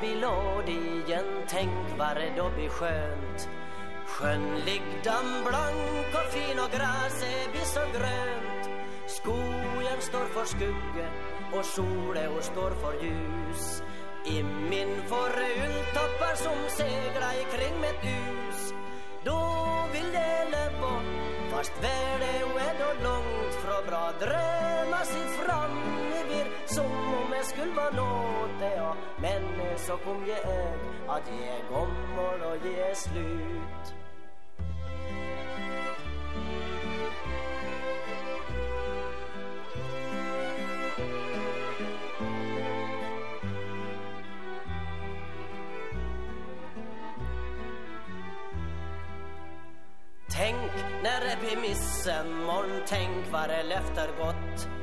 melodien tänk vad det då blir skönt. Sjön ligger blank och fin och gräset blir så grönt. Skogen står för skugge och solen står för ljus. I min forre ulltoppar som segla kring mitt hus. Då vill jag leva fast världen är då långt från bra drömmar sig fram som om jag skulle vara något ja. Men så kom jag äg att jag är gammal och jag är slut. Tänk när det blir midsommar, tänk vad det löfter gott.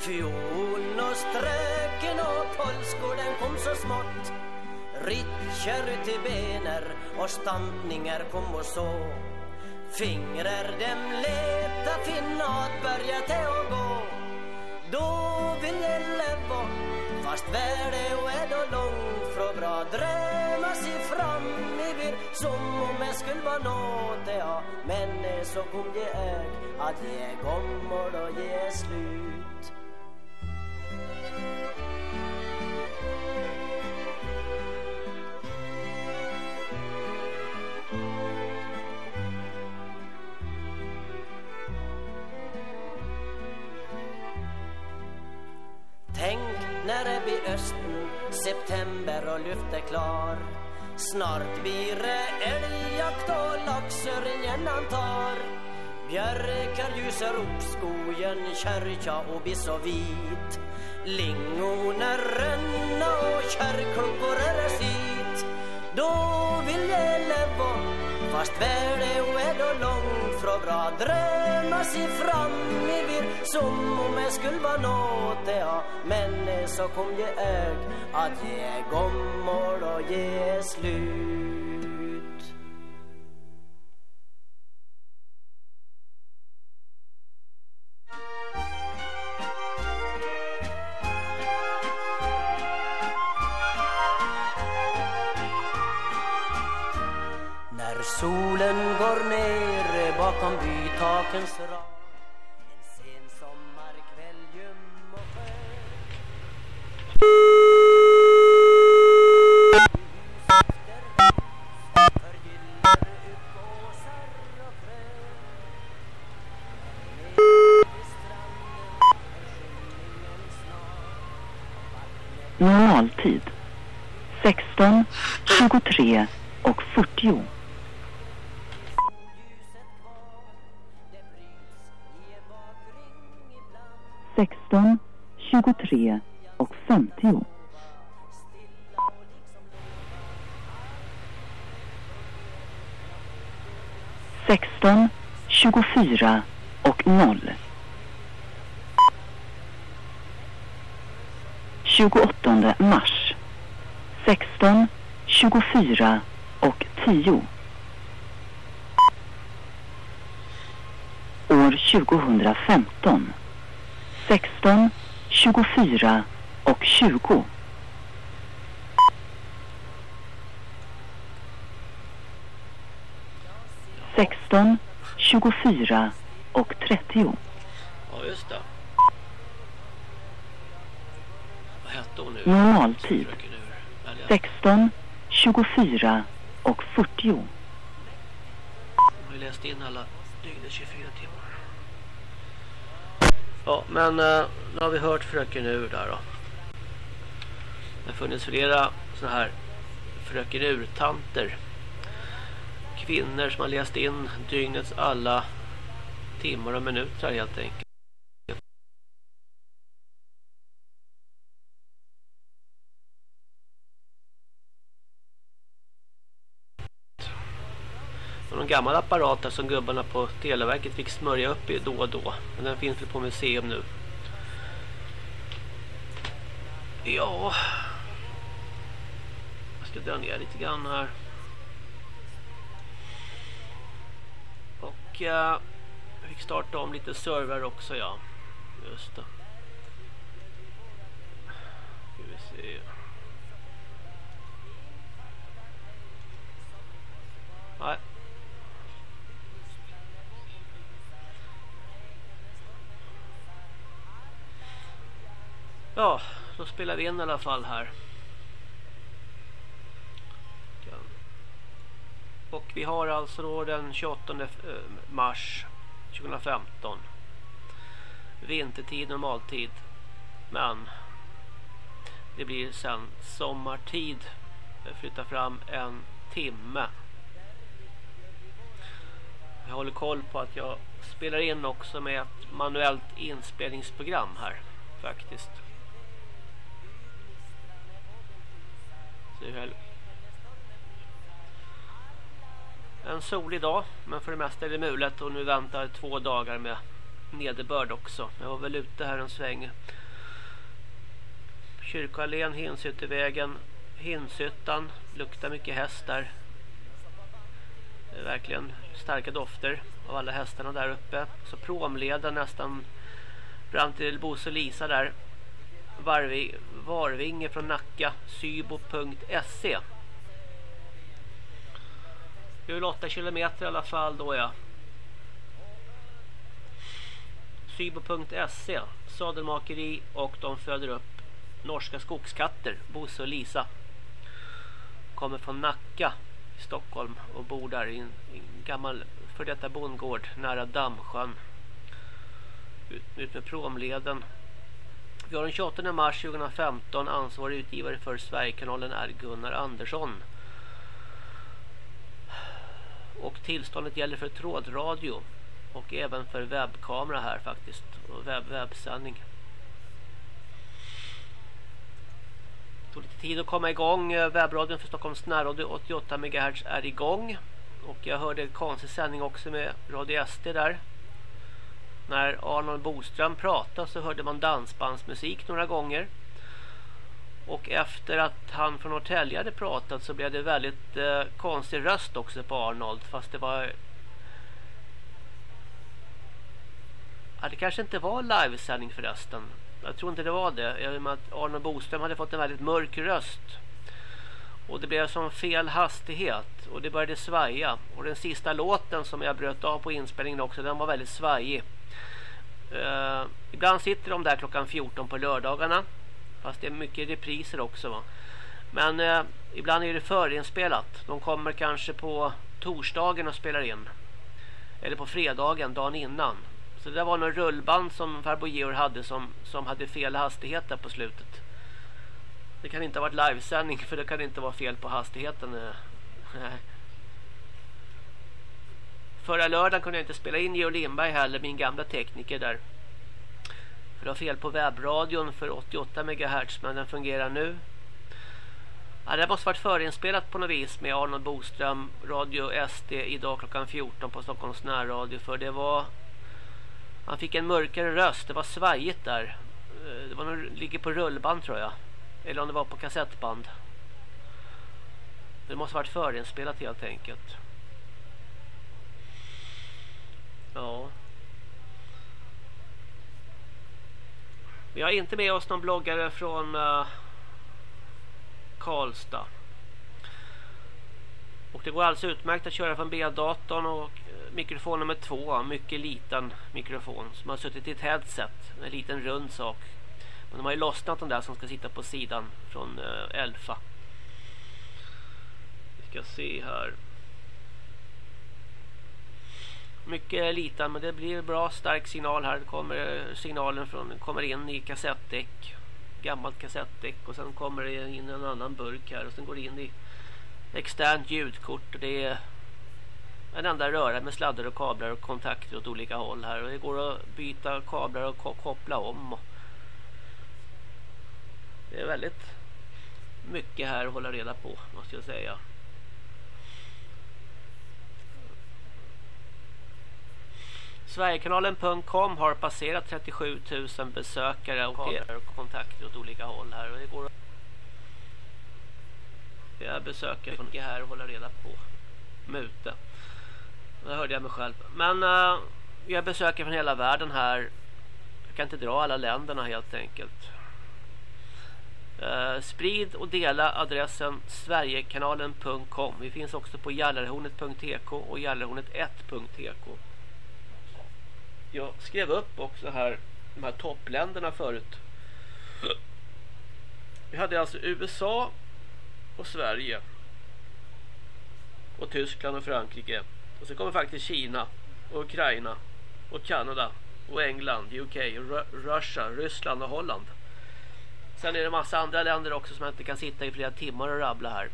Fiol och ströken och polskor den kom så smått. Ritcher till bener och stampningar kom och så. Fingrar dem leta finna att börja till och gå. Då vill jag leva fast världen är då långt från bra drömma sig fram i vir som om jag skulle vara nåt ja. Men så kom jag äg att jag är och jag är slut. Tänk när det blir östen, september och luft är klar. Snart blir det älgjakt och laxöringen han tar. Björkar ljusar upp skogen, kyrka och biss och vit. Lingoner rönna och kärrklumpor är sitt. Då vill jag leva Fast världen är då långt från bra drömma sig fram i vir som om jag skulle vara nåt ja. Men så kom jag äg att jag är gammal och jag är slut. Solen går ner bakom bytakens rad En sen sommarkväll ljum och skön Normaltid 16, 23 och 40. 16, 23 och 50. Sexton, tjugofyra 16, 24 och 0. 28 mars 16, 24 och 10. År 2015 16, 24 och 20. Sexton, tjugofyra och trettio. Ja, just det. Vad hette hon nu? Normaltid. Sexton, tjugofyra och fyrtio. Hon har ju läst in alla dygnets 24 timmar. Ja, men eh, nu har vi hört fröken ur där då. Det har funnits flera sådana här fröken ur-tanter. Kvinnor som har läst in dygnets alla timmar och minuter helt enkelt. någon gammal apparat där som gubbarna på Televerket fick smörja upp i då och då. Men den finns väl på museum nu. Ja. Jag ska dra ner lite grann här. Och eh, jag fick starta om lite server också ja. Just det. Ska vi se. Nej, Ja, då spelar vi in i alla fall här. Och vi har alltså då den 28 eh, mars 2015. Vintertid, normaltid. Men det blir sen sommartid. Flytta fram en timme. Jag håller koll på att jag spelar in också med ett manuellt inspelningsprogram här faktiskt. Det är en solig dag men för det mesta är det mulet och nu väntar två dagar med nederbörd också. Jag var väl ute här en sväng. Kyrkoallén, Hinsyttevägen, Hinsyttan, luktar mycket häst där. Det är verkligen starka dofter av alla hästarna där uppe. Så promleden nästan fram till Bosse och Lisa där. Varvi, Varvinge från Nacka, sybo.se. Det är väl 8 kilometer i alla fall då ja. Sybo.se Sadelmakeri och de föder upp norska skogskatter Bosse och Lisa kommer från Nacka i Stockholm och bor där i en, i en gammal för detta bondgård nära Dammsjön ut, ut med promleden vi har den 28 mars 2015 ansvarig utgivare för Sverigekanalen är Gunnar Andersson och tillståndet gäller för trådradio och även för webbkamera här faktiskt och webb webbsändning. Det tog lite tid att komma igång. Webbradion för Stockholms närradio 88 MHz är igång. Och jag hörde en konstig sändning också med Radio SD där. När Arnold Boström pratade så hörde man dansbandsmusik några gånger. Och efter att han från Norrtälje hade pratat så blev det väldigt eh, konstig röst också på Arnold. Fast det var... Ja, det kanske inte var livesändning förresten. Jag tror inte det var det. Jag med att Arnold Boström hade fått en väldigt mörk röst. Och det blev som fel hastighet. Och det började svaja. Och den sista låten som jag bröt av på inspelningen också, den var väldigt svajig. Uh, ibland sitter de där klockan 14 på lördagarna Fast det är mycket repriser också va. Men uh, ibland är det förinspelat. De kommer kanske på torsdagen och spelar in. Eller på fredagen, dagen innan. Så det var någon rullband som farbror Georg hade som, som hade fel hastighet där på slutet. Det kan inte ha varit livesändning för det kan inte vara fel på hastigheten. Uh, Förra lördagen kunde jag inte spela in Georg Lindberg heller, min gamla tekniker där. För det var fel på webbradion för 88 MHz men den fungerar nu. Ja, det måste varit förinspelat på något vis med Arnold Boström, Radio SD idag klockan 14 på Stockholms närradio för det var han fick en mörkare röst, det var svajigt där. Eh, det var nog ligger på rullband tror jag. Eller om det var på kassettband. Det måste varit förinspelat helt enkelt. Ja. Vi har inte med oss någon bloggare från uh, Karlstad. Och det går alldeles utmärkt att köra från B-datorn och eh, mikrofon nummer två, mycket liten mikrofon som har suttit i ett headset, en liten rund sak. Men de har ju lossnat den där som ska sitta på sidan från uh, Elfa. Vi ska se här mycket liten men det blir bra stark signal här. Det kommer eh, signalen från kommer in i kassettdäck. Gammalt kassettdäck och sen kommer det in en annan burk här och sen går det in i externt ljudkort och det är en enda röra med sladdar och kablar och kontakter åt olika håll här och det går att byta kablar och koppla om. Det är väldigt mycket här att hålla reda på måste jag säga. Sverigekanalen.com har passerat 37 000 besökare och kontakter åt olika håll här. Och det går jag besöker från här och håller reda på mute. Det hörde jag mig själv. Men uh, jag besöker från hela världen här. Jag kan inte dra alla länderna helt enkelt. Uh, sprid och dela adressen sverigekanalen.com. Vi finns också på jallarhornet.tk och jallarhornet1.tk. Jag skrev upp också här de här toppländerna förut. Vi hade alltså USA och Sverige och Tyskland och Frankrike. Och så kommer faktiskt Kina och Ukraina och Kanada och England, UK, Russia, Ryssland och Holland. Sen är det massa andra länder också som jag inte kan sitta i flera timmar och rabbla här.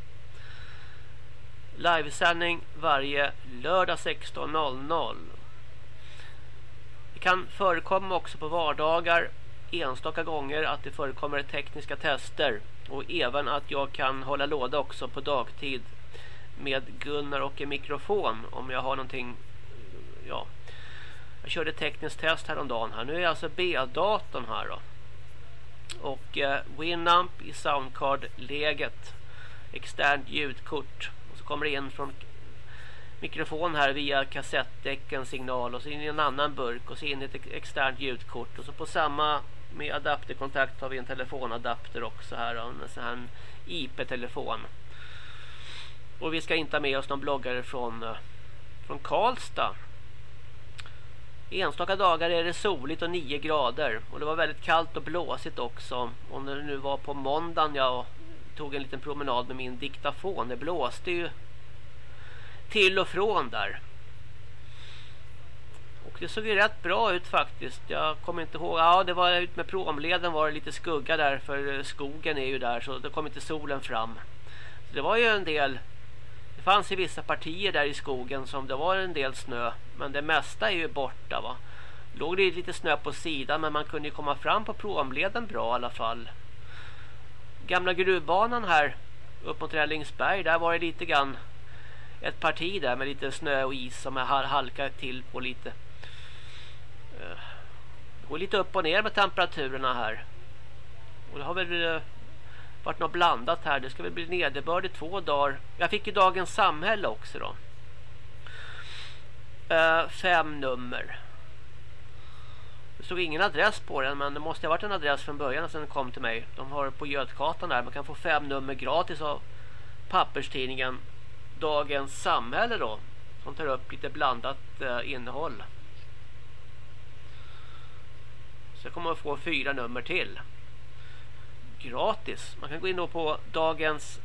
Livesändning varje lördag 16.00. Det kan förekomma också på vardagar enstaka gånger att det förekommer tekniska tester och även att jag kan hålla låda också på dagtid med Gunnar och en mikrofon om jag har någonting ja jag körde tekniskt test häromdagen här. Nu är alltså B-datorn här då. Och eh, Winamp i Soundcard-läget. Externt ljudkort. Och så kommer det in från mikrofon här via kassettdäcken signal och så in i en annan burk och så in i ett externt ljudkort och så på samma med adapterkontakt har vi en telefonadapter också här och en sån här IP-telefon. Och vi ska inte ha med oss någon bloggare från eh, från Karlstad. Enstaka dagar är det soligt och 9 grader och det var väldigt kallt och blåsigt också. Och när det nu var på måndagen jag tog en liten promenad med min diktafon. Det blåste ju till och från där. Och det såg ju rätt bra ut faktiskt. Jag kommer inte ihåg. Ja, det var ut med promleden var det lite skugga där för eh, skogen är ju där så det kom inte solen fram. Så det var ju en del det fanns ju vissa partier där i skogen som det var en del snö, men det mesta är ju borta va. Låg det lite snö på sidan men man kunde ju komma fram på promleden bra i alla fall. Gamla gruvbanan här upp mot Rällingsberg, där var det lite grann ett parti där med lite snö och is som jag halkar till på lite. Eh, det går lite upp och ner med temperaturerna här. Och det har väl eh, varit något blandat här. Det ska väl bli nederbörd i två dagar. Jag fick ju dagens samhälle också då. Eh, fem nummer. Det stod ingen adress på den men det måste ha varit en adress från början sen den kom till mig. De har på Götgatan där. Man kan få fem nummer gratis av papperstidningen Dagens samhälle då. Som tar upp lite blandat eh, innehåll. Så jag kommer att få fyra nummer till. Gratis. Man kan gå in på dagens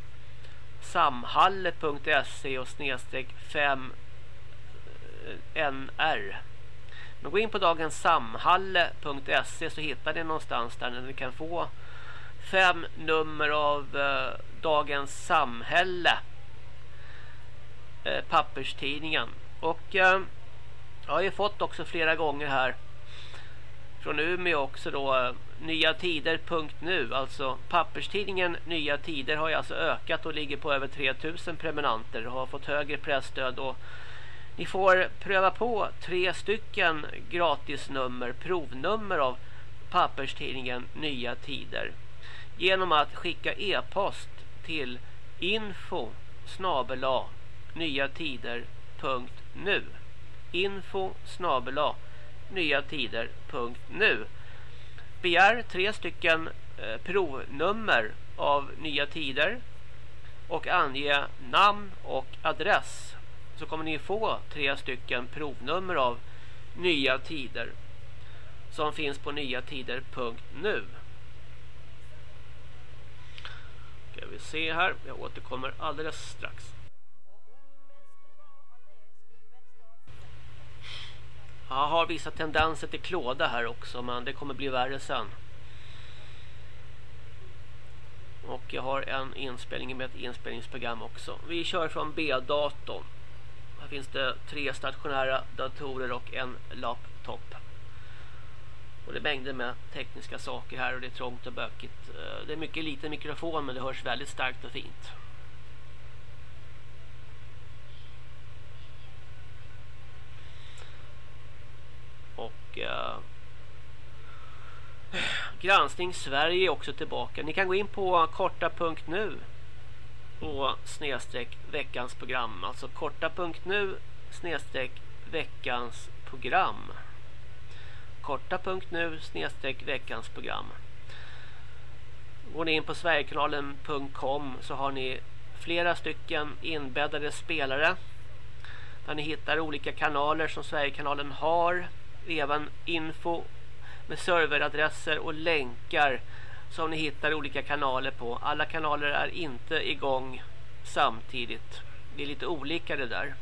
samhalle.se och snedstreck 5NR. Eh, Men gå in på dagenssamhalle.se så hittar ni någonstans där ni kan få fem nummer av eh, Dagens Samhälle eh, papperstidningen. Och eh, jag har ju fått också flera gånger här från Umeå också då nyatider.nu, Nya Tider.nu alltså papperstidningen Nya Tider har ju alltså ökat och ligger på över 3000 prenumeranter och har fått högre pressstöd och ni får pröva på tre stycken gratisnummer, provnummer av papperstidningen Nya Tider genom att skicka e-post till info snabela nyatider.nu info snabela nyatider.nu Begär tre stycken eh, provnummer av Nya Tider och ange namn och adress. Så kommer ni få tre stycken provnummer av Nya Tider som finns på nyatider.nu Ska vi se här, jag återkommer alldeles strax. Jag har vissa tendenser till klåda här också men det kommer bli värre sen. Och jag har en inspelning med ett inspelningsprogram också. Vi kör från B-datorn. Här finns det tre stationära datorer och en laptop. Och det är mängder med tekniska saker här och det är trångt och bökigt. Eh, det är mycket liten mikrofon men det hörs väldigt starkt och fint. Och uh, Granskning Sverige är också tillbaka. Ni kan gå in på korta.nu och snedstreck veckans program. Alltså korta.nu snedstreck veckans program. Korta.nu snedstreck veckans program. Går ni in på sverigekanalen.com så har ni flera stycken inbäddade spelare där ni hittar olika kanaler som Sverigekanalen har. Även info med serveradresser och länkar som ni hittar olika kanaler på. Alla kanaler är inte igång samtidigt. Det är lite olika det där.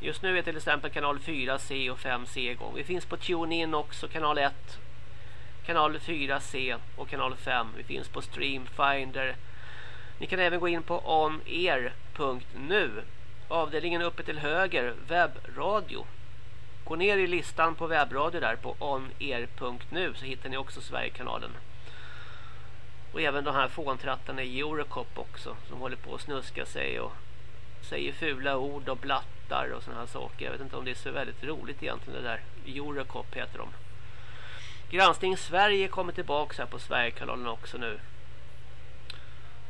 Just nu är till exempel kanal 4C och 5C igång. Vi finns på TuneIn också, kanal 1, kanal 4C och kanal 5. Vi finns på Streamfinder. Ni kan även gå in på onair.nu. Avdelningen uppe till höger, webbradio. Gå ner i listan på webbradio där på onair.nu så hittar ni också Sverigekanalen. Och även de här fåntrattarna i Eurocop också som håller på att snuska sig och säger fula ord och blattar och såna här saker. Jag vet inte om det är så väldigt roligt egentligen det där. Eurocop heter de. Granskning Sverige kommer tillbaka här på Sverigekanalen också nu.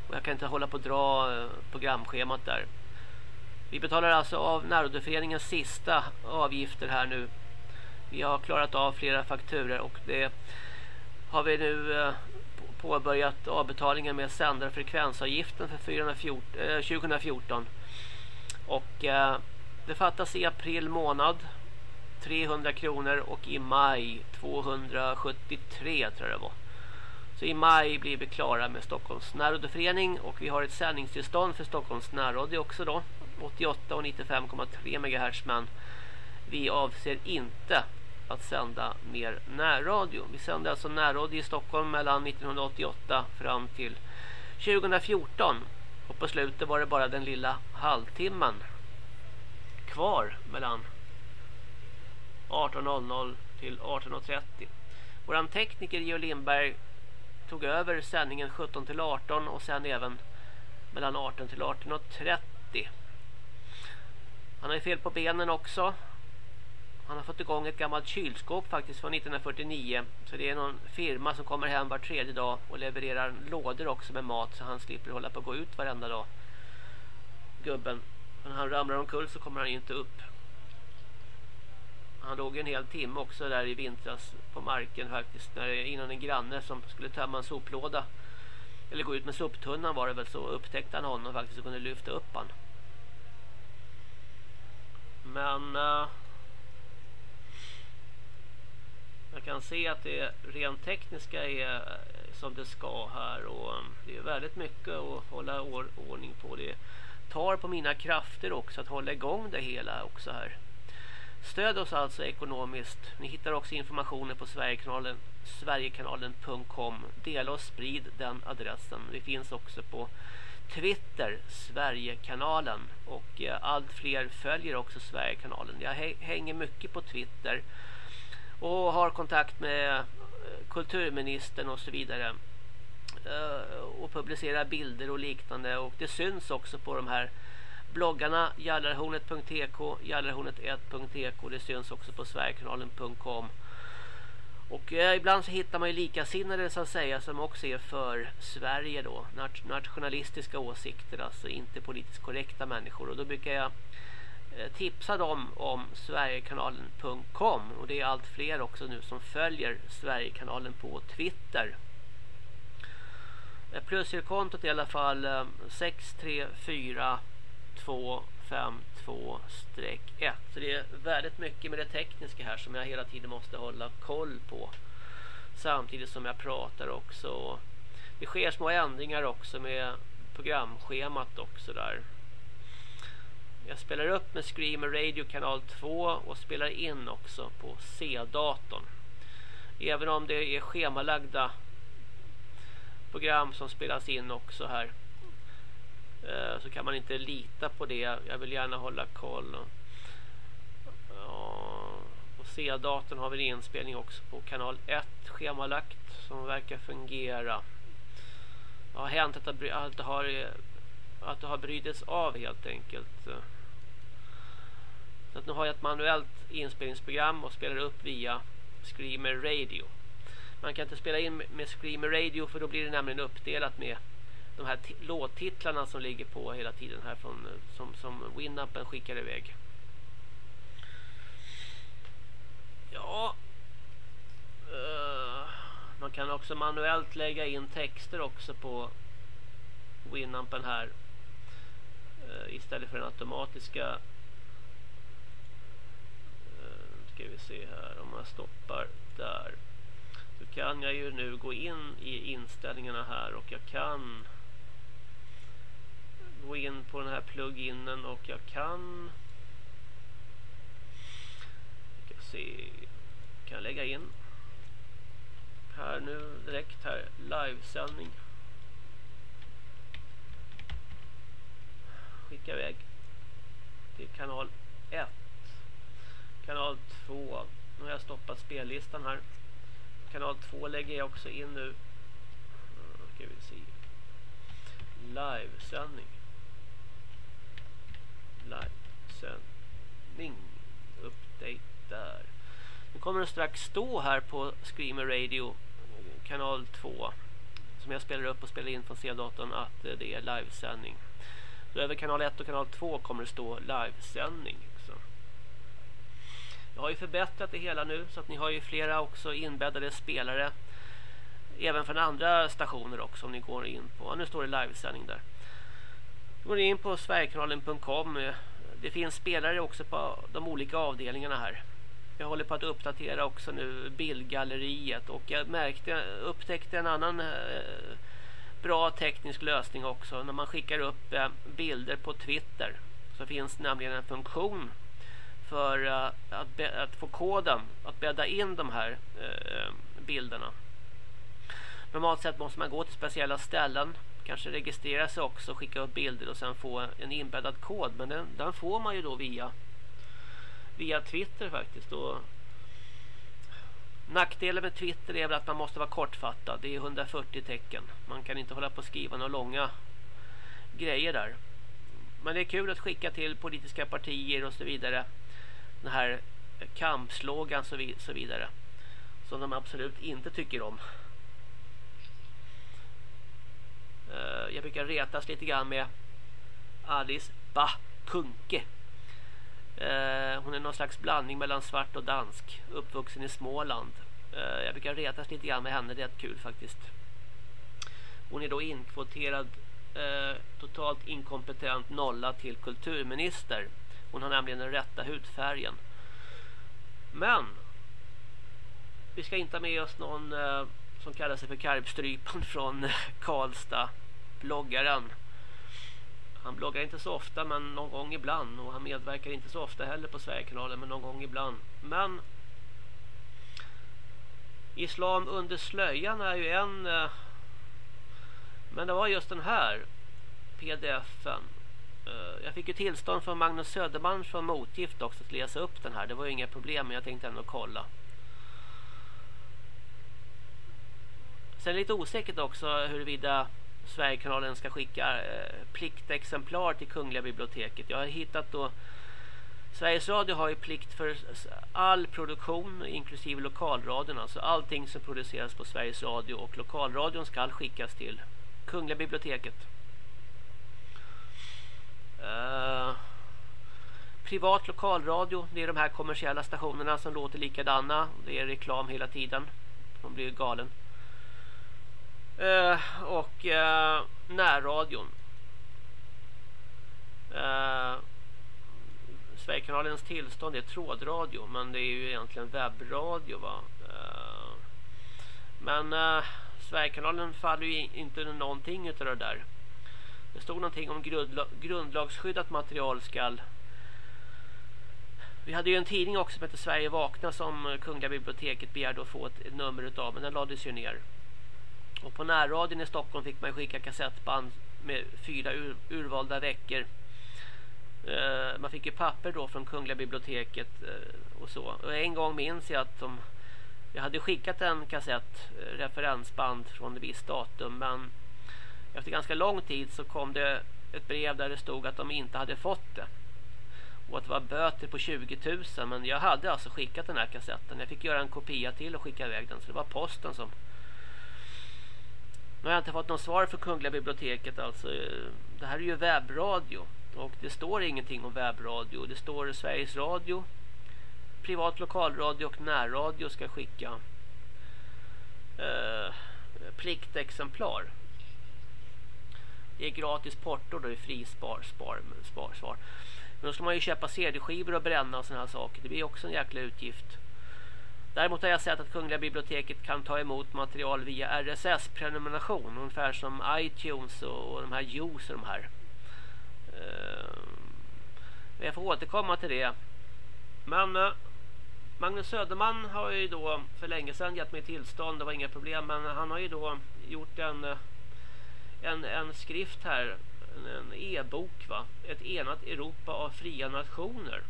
Och jag kan inte hålla på att dra eh, programschemat där. Vi betalar alltså av närrådeföreningens sista avgifter här nu. Vi har klarat av flera fakturer och det har vi nu eh, påbörjat avbetalningen med sändarfrekvensavgiften för 2014. Eh, och eh, det fattas i april månad 300 kronor och i maj 273 tror jag det var. Så i maj blir vi klara med Stockholms närrådeförening och vi har ett sändningstillstånd för Stockholms närradio också då. 88 och 95,3 MHz men vi avser inte att sända mer närradio. Vi sänder alltså närradio i Stockholm mellan 1988 fram till 2014 och på slutet var det bara den lilla halvtimmen kvar mellan 18.00 till 18.30. Våran tekniker Geo Lindberg tog över sändningen 17 till 18 och sen även mellan 18 till 18.30. Han har ju fel på benen också. Han har fått igång ett gammalt kylskåp faktiskt från 1949. Så det är någon firma som kommer hem var tredje dag och levererar lådor också med mat så han slipper hålla på att gå ut varenda dag. Gubben. Men han ramlar omkull så kommer han inte upp. Han låg en hel timme också där i vintras på marken faktiskt när, innan en granne som skulle tömma en soplåda eller gå ut med soptunnan var det väl så upptäckte han honom faktiskt och kunde lyfta upp han. Men uh, jag kan se att det rent tekniska är som det ska här och eh, det är väldigt mycket att hålla ordning på det tar på mina krafter också att hålla igång det hela också här. Stöd oss alltså ekonomiskt. Ni hittar också informationen på Sverigekanalen, sverigekanalen.com. Dela och sprid den adressen. Vi finns också på Twitter, Sverigekanalen. Och eh, allt fler följer också Sverigekanalen. Jag hänger mycket på Twitter. Och har kontakt med eh, kulturministern och så vidare. Eh, och publicerar bilder och liknande. Och det syns också på de här bloggarna jallarhornet.tk, jallarhornet1.tk. Det syns också på sverigekanalen.com. Och eh, ibland så hittar man ju likasinnade så att säga som också är för Sverige då. nationalistiska åsikter, alltså inte politiskt korrekta människor. Och då brukar jag eh, tipsa dem om sverigekanalen.com. Och det är allt fler också nu som följer Sverigekanalen på Twitter. Eh, är i alla fall eh, 634 52-1. Så det är väldigt mycket med det tekniska här som jag hela tiden måste hålla koll på. Samtidigt som jag pratar också. Det sker små ändringar också med programschemat också där. Jag spelar upp med Screamer Radio kanal 2 och spelar in också på C-datorn. Även om det är schemalagda program som spelas in också här Eh, så kan man inte lita på det. Jag vill gärna hålla koll. På C-datorn har vi inspelning också på kanal 1 schemalagt som verkar fungera. Det har hänt att det har, att det har brydits av helt enkelt. Så att nu har jag ett manuellt inspelningsprogram och spelar upp via Screamer Radio. Man kan inte spela in med Screamer Radio för då blir det nämligen uppdelat med de här låttitlarna som ligger på hela tiden här från, eh, som, som Winappen skickar iväg. Ja. Uh. kan också manuellt lägga in texter också på Winampen här uh, istället för den automatiska uh, ska vi se här om man stoppar där Då kan jag ju nu gå in i inställningarna här och jag kan gå in på den här pluginen och jag kan jag kan se kan lägga in här nu direkt här livesändning. Skicka iväg till kanal 1 kanal 2 nu har jag stoppat spellistan här. Kanal 2 lägger jag också in nu. Ska vi se livesändning livesändning update där nu kommer det strax stå här på Screamer Radio kanal 2 som jag spelar upp och spelar in från C-datorn att eh, det är livesändning. Så över kanal 1 och kanal 2 kommer det stå livesändning. Så. Jag har ju förbättrat det hela nu så att ni har ju flera också inbäddade spelare även från andra stationer också om ni går in på. Ja, nu står det livesändning där. Går in på sverigekanalen.com. Det finns spelare också på de olika avdelningarna här. Jag håller på att uppdatera också nu bildgalleriet och jag märkte upptäckte en annan eh, bra teknisk lösning också när man skickar upp eh, bilder på Twitter så finns nämligen en funktion för uh, att, att, få koden att bädda in de här eh, bilderna. Normalt sett måste man gå till speciella ställen, kanske registrera sig också, skicka upp bilder och sen få en inbäddad kod. Men den, den får man ju då via via Twitter faktiskt. Och nackdelen med Twitter är väl att man måste vara kortfattad. Det är 140 tecken. Man kan inte hålla på och skriva några långa grejer där. Men det är kul att skicka till politiska partier och så vidare. Den här kampslogan så, så vidare. Som de absolut inte tycker om. Eh, Eh, jag brukar retas lite grann med Alice Bah Kunke eh, hon är någon slags blandning mellan svart och dansk. Uppvuxen i Småland. Eh, jag brukar retas lite grann med henne. Det är rätt kul faktiskt. Hon är då inkvoterad totalt inkompetent nolla till kulturminister. Hon har nämligen den rätta hudfärgen. Men vi ska inte ha med oss någon som kallar sig för Karpstrypan från Karlstad. Bloggaren han bloggar inte så ofta men någon gång ibland och han medverkar inte så ofta heller på Sverigekanalen men någon gång ibland. Men Islam under slöjan är ju en eh, men det var just den här pdf-en. Eh, jag fick ju tillstånd från Magnus Söderman från Motgift också att läsa upp den här. Det var ju inga problem men jag tänkte ändå kolla. Sen är det lite osäkert också huruvida Sverigekanalen ska skicka eh, pliktexemplar till Kungliga biblioteket. Jag har hittat då Sveriges Radio har ju plikt för all produktion inklusive lokalradion. Alltså allting som produceras på Sveriges Radio och lokalradion ska skickas till Kungliga biblioteket. Uh, privat lokalradio, det är de här kommersiella stationerna som låter likadana. Det är reklam hela tiden. De blir ju galen. Eh, och eh, närradion. Eh, Sverigekanalens tillstånd är trådradio men det är ju egentligen webbradio va. Eh, men eh, Sverigekanalen faller ju inte någonting utav det där. Det stod någonting om grundla grundlagsskyddat material skall vi hade ju en tidning också som hette Sverige vakna som Kungliga biblioteket begärde att få ett nummer utav men den lades ju ner. Och på närradion i Stockholm fick man skicka kassettband med fyra ur, urvalda veckor. Eh, man fick ju papper då från Kungliga biblioteket eh, och så. Och en gång minns jag att de, jag hade skickat en kassett, eh, referensband från ett visst datum. Men efter ganska lång tid så kom det ett brev där det stod att de inte hade fått det. Och att det var böter på 20 000. Men jag hade alltså skickat den här kassetten. Jag fick göra en kopia till och skicka iväg den. Så det var posten som nu har jag inte fått något svar från Kungliga biblioteket. Alltså, eh, det här är ju webbradio. Och det står ingenting om webbradio. Det står Sveriges Radio, privat lokalradio och närradio ska skicka eh, pliktexemplar. Det är gratis porto då är fri spar, spar, spar, spar. Men då ska man ju köpa CD-skivor och bränna och sådana här saker. Det blir också en jäkla utgift. Däremot har jag sett att Kungliga biblioteket kan ta emot material via RSS-prenumeration. Ungefär som iTunes och, de här Juice och de här. Men jag får återkomma till det. Men eh, Magnus Söderman har ju då för länge sedan gett mig tillstånd. Det var inga problem. Men han har ju då gjort en, eh, en, en skrift här. En e-bok va. Ett enat Europa av fria nationer.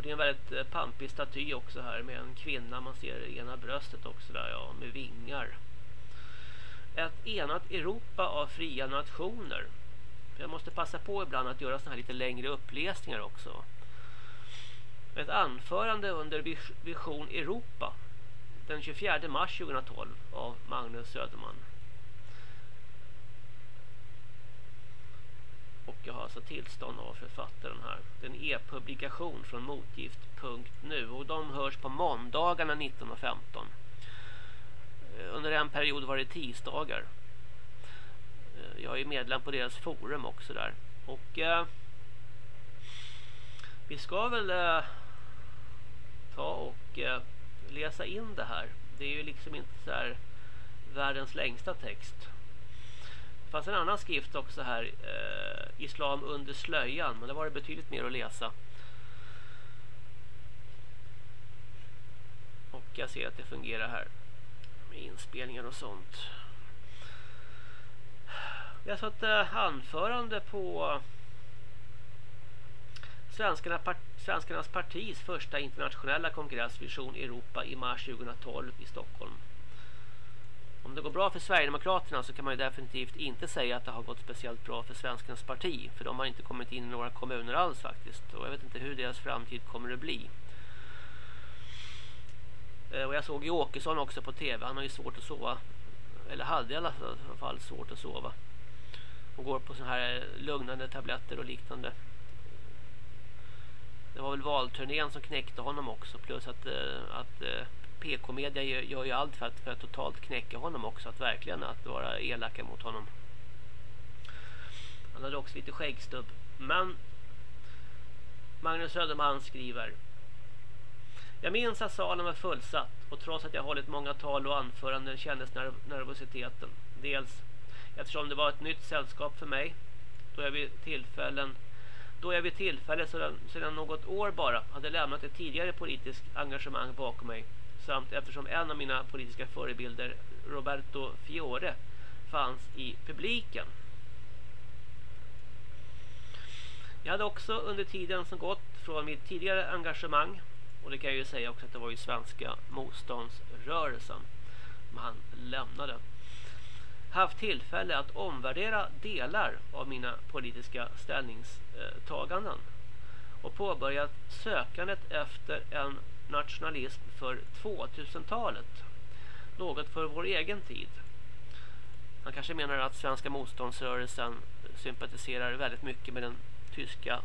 Och det är en väldigt eh, pampig staty också här med en kvinna. Man ser ena bröstet också där ja, med vingar. Ett enat Europa av fria nationer. Jag måste passa på ibland att göra såna här lite längre uppläsningar också. Ett anförande under Vision Europa den 24 mars 2012 av Magnus Söderman. Och jag har alltså tillstånd av författaren här. Det är en e-publikation från motgift.nu och de hörs på måndagarna 19.15. Eh, under en period var det tisdagar. Eh, jag är medlem på deras forum också där. Och eh, vi ska väl eh, ta och eh, läsa in det här. Det är ju liksom inte så här världens längsta text. Det fanns en annan skrift också här. Eh, Islam under slöjan. Men det var det betydligt mer att läsa. Och jag ser att det fungerar här. Med inspelningar och sånt. Jag har ett eh, anförande på Svenskarna part, Svenskarnas partis första internationella kongress Vision Europa i mars 2012 i Stockholm. Om det går bra för Sverigedemokraterna så kan man ju definitivt inte säga att det har gått speciellt bra för Svenskarnas parti. För de har inte kommit in i några kommuner alls faktiskt. Och jag vet inte hur deras framtid kommer att bli. Eh, och jag såg ju Åkesson också på tv. Han har ju svårt att sova. Eller hade i alla fall svårt att sova och går på sådana här eh, lugnande tabletter och liknande. Det var väl valturnén som knäckte honom också plus att, eh, att PK-media gör, gör ju allt för att, för att totalt knäcka honom också att verkligen att vara elaka mot honom. Han hade också lite skäggstubb. Men Magnus Söderman skriver Jag minns att salen var fullsatt och trots att jag hållit många tal och anföranden kändes nerv nervositeten. Dels eftersom det var ett nytt sällskap för mig då jag vid tillfällen då jag vid tillfälle sedan, sedan något år bara hade lämnat ett tidigare politiskt engagemang bakom mig samt eftersom en av mina politiska förebilder Roberto Fiore fanns i publiken. Jag hade också under tiden som gått från mitt tidigare engagemang och det kan jag ju säga också att det var ju svenska motståndsrörelsen man lämnade haft tillfälle att omvärdera delar av mina politiska ställningstaganden och påbörjat sökandet efter en nationalism för 2000-talet. Något för vår egen tid. Han kanske menar att svenska motståndsrörelsen sympatiserar väldigt mycket med den tyska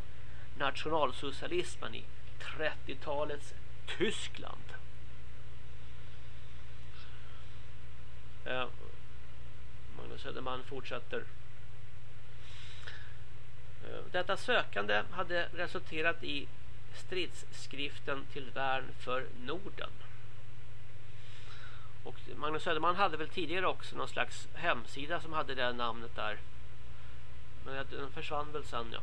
nationalsocialismen i 30-talets Tyskland. Eh, Magnus Söderman fortsätter. Eh, detta sökande hade resulterat i stridsskriften till värn för Norden. Och Magnus Söderman hade väl tidigare också någon slags hemsida som hade det namnet där. Men den försvann väl sen ja.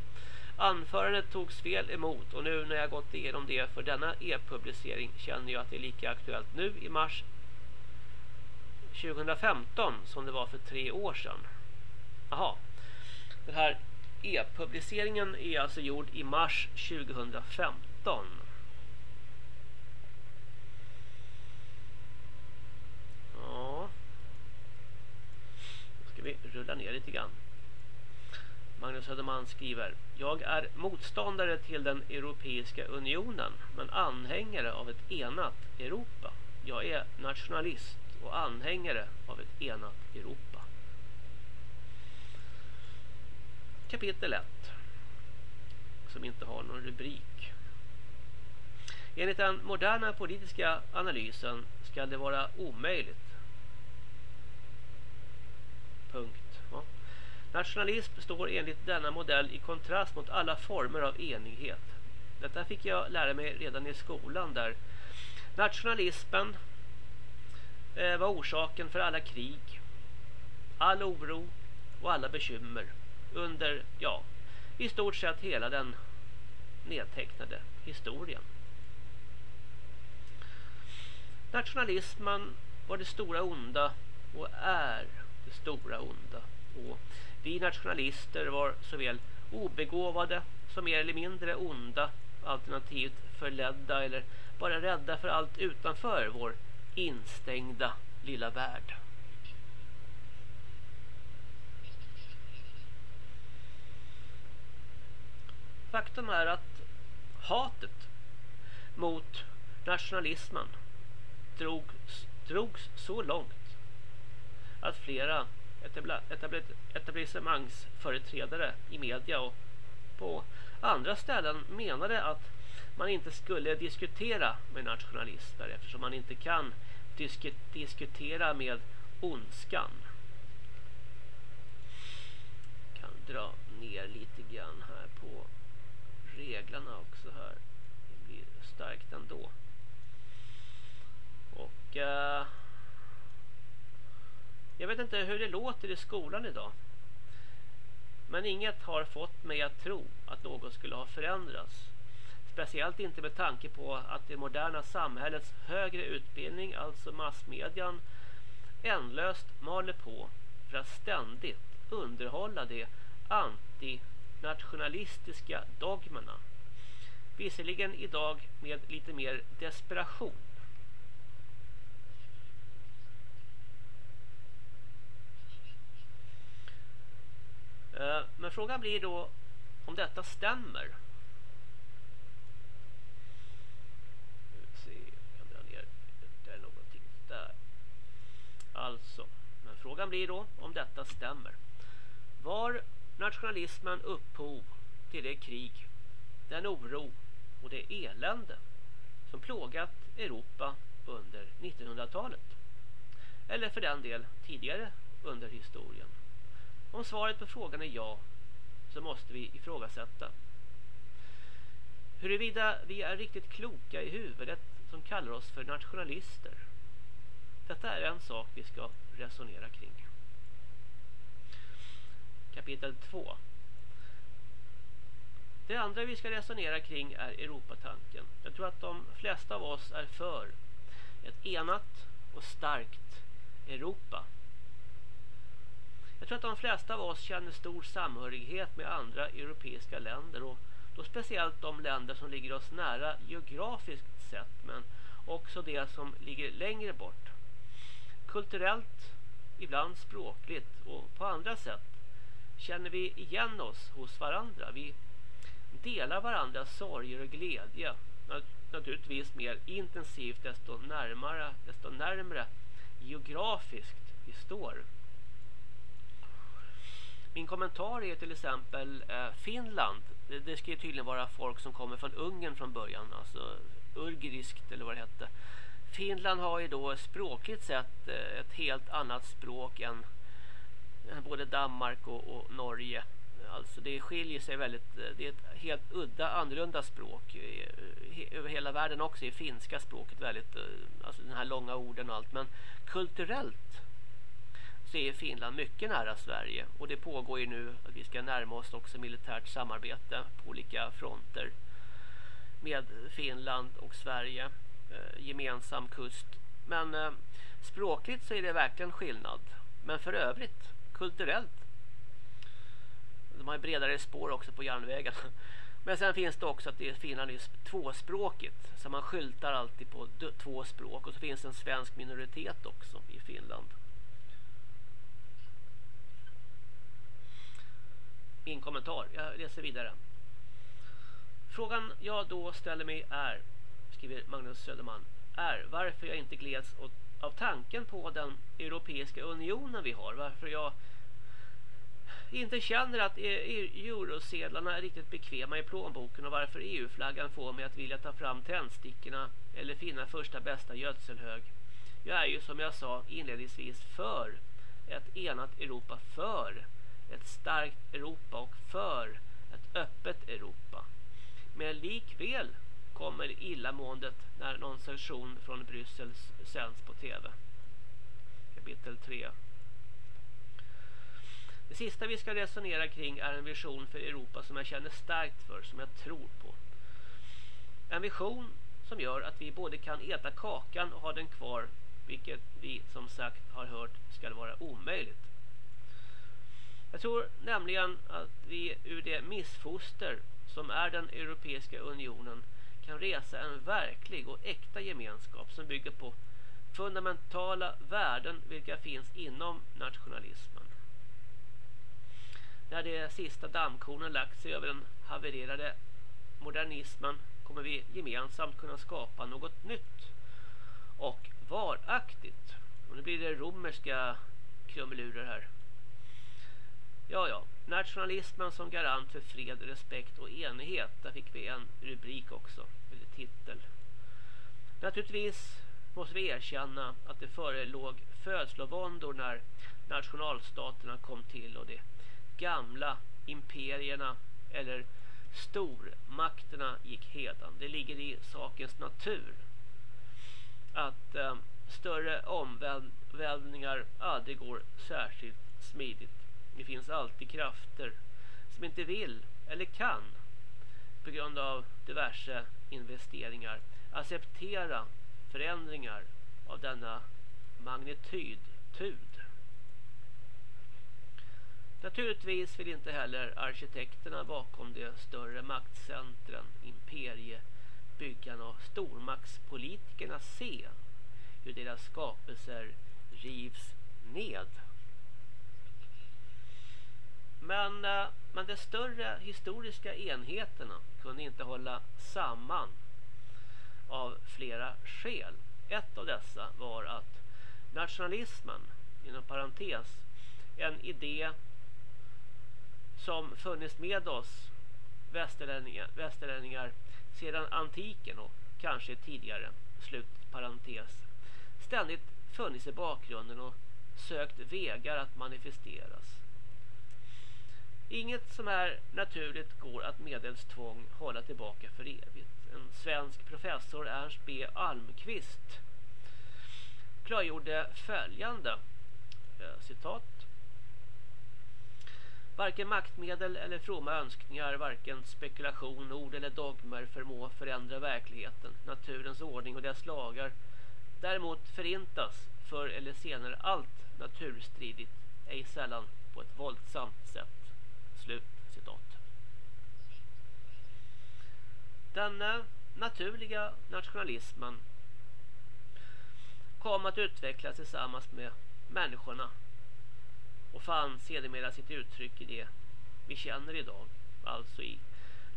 Anförandet togs väl emot och nu när jag gått igenom det för denna e-publicering känner jag att det är lika aktuellt nu i mars 2015 som det var för tre år sedan. Jaha. Den här e-publiceringen är alltså gjord i mars 2015. Ja. Då ska vi rulla ner lite grann. Magnus Söderman skriver Jag är motståndare till den Europeiska unionen men anhängare av ett enat Europa. Jag är nationalist och anhängare av ett enat Europa. Kapitel 1 som inte har någon rubrik. Enligt den moderna politiska analysen ska det vara omöjligt. Punkt. Ja. Nationalism står enligt denna modell i kontrast mot alla former av enighet. Detta fick jag lära mig redan i skolan där nationalismen eh, var orsaken för alla krig, all oro och alla bekymmer under, ja, i stort sett hela den nedtecknade historien. Nationalismen var det stora onda och är det stora onda. Och vi nationalister var såväl obegåvade som mer eller mindre onda alternativt förledda eller bara rädda för allt utanför vår instängda lilla värld. Faktum är att hatet mot nationalismen drogs, drogs så långt att flera etablissemangsföreträdare i media och på andra ställen menade att man inte skulle diskutera med nationalister eftersom man inte kan disk diskutera med ondskan. Kan dra ner lite grann här på reglerna också här. Det blir starkt ändå. Och uh, jag vet inte hur det låter i skolan idag. Men inget har fått mig att tro att något skulle ha förändrats. Speciellt inte med tanke på att det moderna samhällets högre utbildning, alltså massmedian, ändlöst maler på för att ständigt underhålla det anti nationalistiska dogmerna. Visserligen idag med lite mer desperation. Eh, men frågan blir då om detta stämmer. Alltså, men frågan blir då om detta stämmer. Var nationalismen upphov till det krig, den oro och det elände som plågat Europa under 1900-talet? Eller för den del tidigare under historien? Om svaret på frågan är ja så måste vi ifrågasätta. Huruvida vi är riktigt kloka i huvudet som kallar oss för nationalister. Detta är en sak vi ska resonera kring. Kapitel 2 Det andra vi ska resonera kring är Europatanken. Jag tror att de flesta av oss är för ett enat och starkt Europa jag tror att de flesta av oss känner stor samhörighet med andra europeiska länder och då speciellt de länder som ligger oss nära geografiskt sett men också det som ligger längre bort. Kulturellt, ibland språkligt och på andra sätt känner vi igen oss hos varandra. Vi delar varandras sorger och glädje. Naturligtvis mer intensivt desto närmare, desto närmare geografiskt vi står. Min kommentar är till exempel eh, Finland. Det, det ska ju tydligen vara folk som kommer från Ungern från början. Alltså urgriskt eller vad det hette. Finland har ju då språkligt sett eh, ett helt annat språk än både Danmark och, och, Norge. Alltså det skiljer sig väldigt, eh, det är ett helt udda annorlunda språk. Eh, över hela världen också är finska språket väldigt, eh, alltså den här långa orden och allt. Men kulturellt så är Finland mycket nära Sverige och det pågår ju nu att vi ska närma oss också militärt samarbete på olika fronter med Finland och Sverige gemensam kust men språkligt så är det verkligen skillnad men för övrigt kulturellt. De har bredare spår också på järnvägen. Men sen finns det också att det Finland är tvåspråkigt. Så man skyltar alltid på två språk. Och så finns det en svensk minoritet också i Finland. Min kommentar. Jag läser vidare. Frågan jag då ställer mig är, skriver Magnus Söderman, är varför jag inte gleds åt, av tanken på den Europeiska unionen vi har. Varför jag inte känner att e- e- eurosedlarna är riktigt bekväma i plånboken och varför EU-flaggan får mig att vilja ta fram tändstickorna eller finna första bästa gödselhög. Jag är ju som jag sa inledningsvis för ett enat Europa, för ett starkt Europa och för ett öppet Europa. Men likväl kommer illamåendet när någon session från Bryssel sänds på tv. Kapitel 3 det sista vi ska resonera kring är en vision för Europa som jag känner starkt för, som jag tror på. En vision som gör att vi både kan äta kakan och ha den kvar, vilket vi som sagt har hört ska vara omöjligt. Jag tror nämligen att vi ur det missfoster som är den Europeiska unionen kan resa en verklig och äkta gemenskap som bygger på fundamentala värden vilka finns inom nationalismen. När de sista dammkornen lagt sig över den havererade modernismen kommer vi gemensamt kunna skapa något nytt och varaktigt. Och nu blir det romerska krumelurer här. Ja, ja. Nationalismen som garant för fred, respekt och enighet. Där fick vi en rubrik också. Eller titel. Naturligtvis måste vi erkänna att det förelåg födslovåndor när nationalstaterna kom till och de gamla imperierna eller stormakterna gick hedan. Det ligger i sakens natur att eh, större omvälvningar aldrig går särskilt smidigt. Det finns alltid krafter som inte vill eller kan på grund av diverse investeringar acceptera förändringar av denna magnitud. Naturligtvis vill inte heller arkitekterna bakom de större maktcentren, imperiebyggarna och stormaktspolitikerna se hur deras skapelser rivs ned. Men, eh, men de större historiska enheterna kunde inte hålla samman av flera skäl. Ett av dessa var att nationalismen, inom parentes, en idé som funnits med oss västerlänningar, västerlänningar sedan antiken och kanske tidigare, slut parentes, ständigt funnits i bakgrunden och sökt vägar att manifesteras. Inget som är naturligt går att medelst tvång hålla tillbaka för evigt. En svensk professor, Ernst B. Almqvist, klargjorde följande eh, citat Varken maktmedel eller fromma önskningar, varken spekulation, ord eller dogmer förmå förändra verkligheten, naturens ordning och dess lagar. Däremot förintas förr eller senare allt naturstridigt, ej sällan på ett våldsamt sätt. Slut citat. Den naturliga nationalismen kom att utvecklas tillsammans med människorna och fann sedermera sitt uttryck i det vi känner idag, alltså i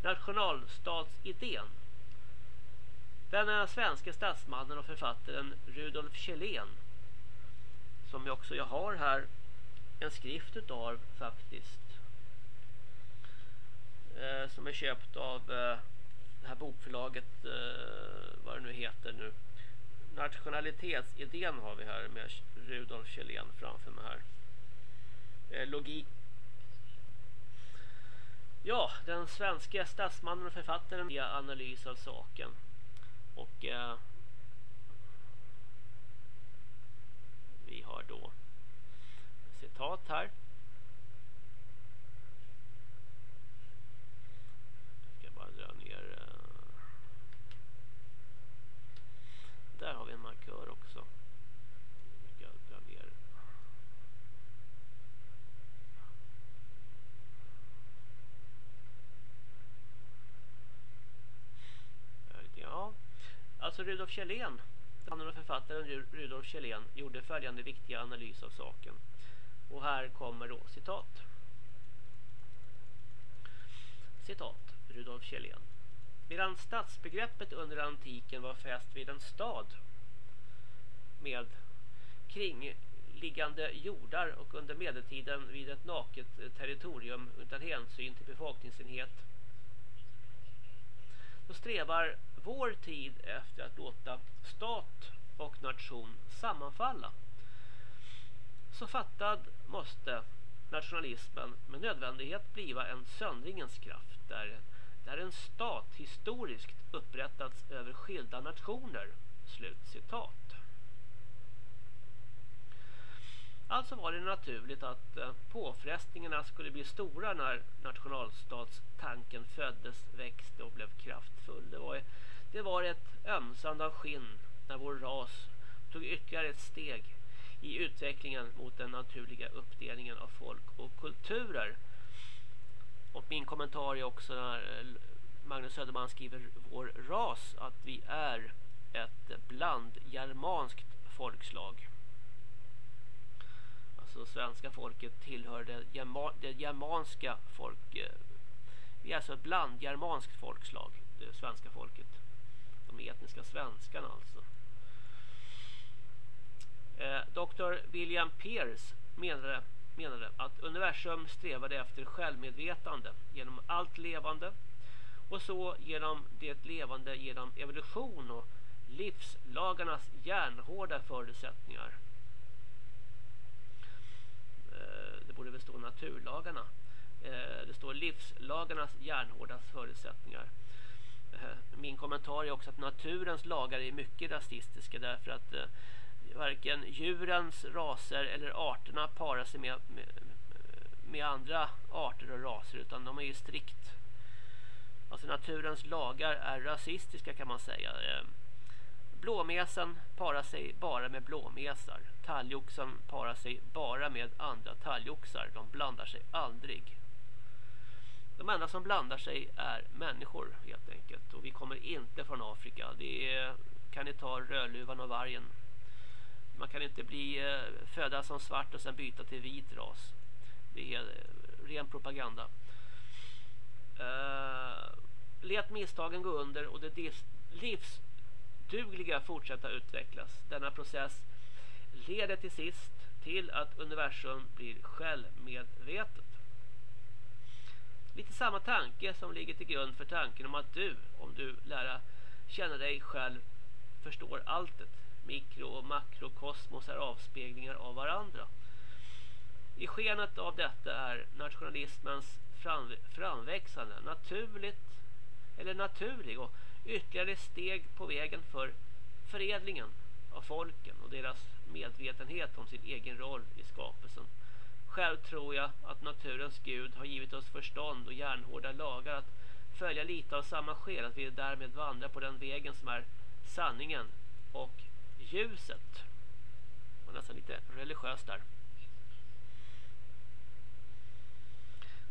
nationalstatsidén. Den svenska statsmannen och författaren Rudolf Kjellén som jag också jag har här en skrift utav faktiskt eh, som är köpt av eh, det här bokförlaget eh, vad det nu heter nu nationalitetsidén har vi här med Rudolf Kjellén framför mig här eh, logik. Ja, den svenska statsmannen och författaren ger analys av saken. Och eh, vi har då citat här. Jag ska bara dra ner. Eh, där har vi en markör också. Ja, alltså Rudolf Kjellén, han och författaren Rudolf Kjellén gjorde följande viktiga analys av saken. Och här kommer då citat. Citat Rudolf Kjellén. Medan stadsbegreppet under antiken var fäst vid en stad med kringliggande jordar och under medeltiden vid ett naket territorium utan hänsyn till befolkningsenhet. Då strävar vår tid efter att låta stat och nation sammanfalla. Så fattad måste nationalismen med nödvändighet bliva en söndringens kraft där, där en stat historiskt upprättats över skilda nationer. Slut citat. Alltså var det naturligt att eh, påfrestningarna skulle bli stora när nationalstatstanken föddes, växte och blev kraftfull. Det var, det var ett ömsande av skinn när vår ras tog ytterligare ett steg i utvecklingen mot den naturliga uppdelningen av folk och kulturer. Och min kommentar är också när eh, Magnus Söderman skriver vår ras att vi är ett blandgermanskt folkslag. Alltså svenska folket tillhör det, germa, det germanska folk. Eh, vi är alltså ett blandgermanskt folkslag, det svenska folket. De etniska svenskarna alltså. Eh, Dr. William Pierce menade, menade att universum strävade efter självmedvetande genom allt levande och så genom det levande genom evolution och livslagarnas järnhårda förutsättningar. Eh, det borde väl stå naturlagarna. Eh, det står livslagarnas järnhårda förutsättningar. Eh, min kommentar är också att naturens lagar är mycket rasistiska därför att varken djurens raser eller arterna parar sig med, med, med andra arter och raser utan de är ju strikt Alltså naturens lagar är rasistiska kan man säga. Eh, blåmesen parar sig bara med blåmesar. Talgoxen parar sig bara med andra talgoxar. De blandar sig aldrig. De enda som blandar sig är människor helt enkelt. Och vi kommer inte från Afrika. Det är, kan ni ta rödluvan och vargen. Man kan inte bli eh, födda som svart och sen byta till vit ras. Det är eh, ren propaganda. Uh, let misstagen gå under och det livsdugliga fortsätta utvecklas. Denna process leder till sist till att universum blir självmedvetet. Lite samma tanke som ligger till grund för tanken om att du, om du lära känna dig själv, förstår alltet. Mikro- och makrokosmos är avspeglingar av varandra. I skenet av detta är nationalismens framv framväxande naturligt eller naturlig och ytterligare steg på vägen för förädlingen av folken och deras medvetenhet om sin egen roll i skapelsen. Själv tror jag att naturens Gud har givit oss förstånd och järnhårda lagar att följa lite av samma skäl att vi därmed vandrar på den vägen som är sanningen och ljuset. Och nästan lite religiöst där.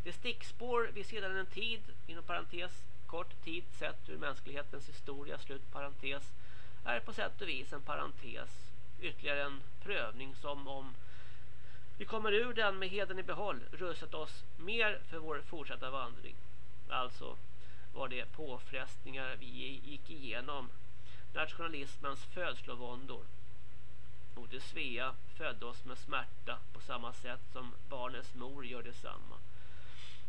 Det stickspår vi sedan en tid, inom parentes, kort tid sett ur mänsklighetens historia, slut parentes, är på sätt och vis en parentes, ytterligare en prövning som om vi kommer ur den med heden i behåll rustat oss mer för vår fortsatta vandring. Alltså var det påfrestningar vi gick igenom nationalismens födslovåndor. Moder Svea födde oss med smärta på samma sätt som barnens mor gör detsamma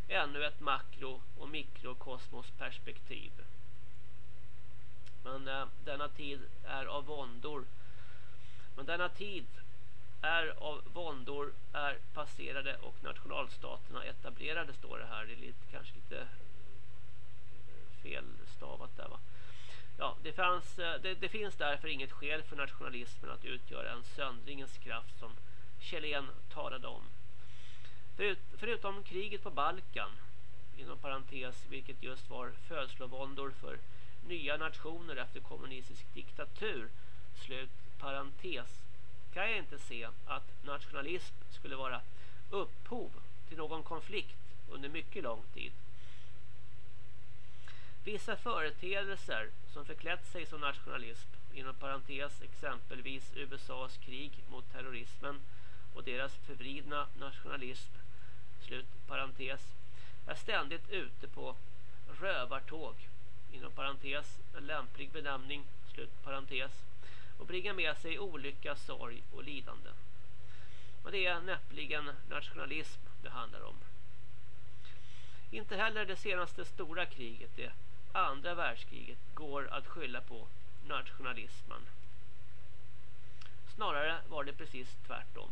ännu ett makro- och mikrokosmosperspektiv. Men eh, denna tid är av våndor. Men denna tid är av våndor är passerade och nationalstaterna etablerade står det här. Det är lite, kanske lite eh, felstavat där va. Ja, det, fanns, eh, det, det, finns därför inget skäl för nationalismen att utgöra en söndringens kraft som Kjellén talade om. Förut, förutom kriget på Balkan, inom parentes, vilket just var födslovåndor för nya nationer efter kommunistisk diktatur, slut parentes, kan jag inte se att nationalism skulle vara upphov till någon konflikt under mycket lång tid. Vissa företeelser som förklätt sig som nationalism, inom parentes exempelvis USAs krig mot terrorismen och deras förvridna nationalism slut parentes, är ständigt ute på rövartåg, inom parentes, en lämplig benämning, slut parentes, och bringar med sig olycka, sorg och lidande. Men det är näppeligen nationalism det handlar om. Inte heller det senaste stora kriget, det andra världskriget, går att skylla på nationalismen. Snarare var det precis tvärtom.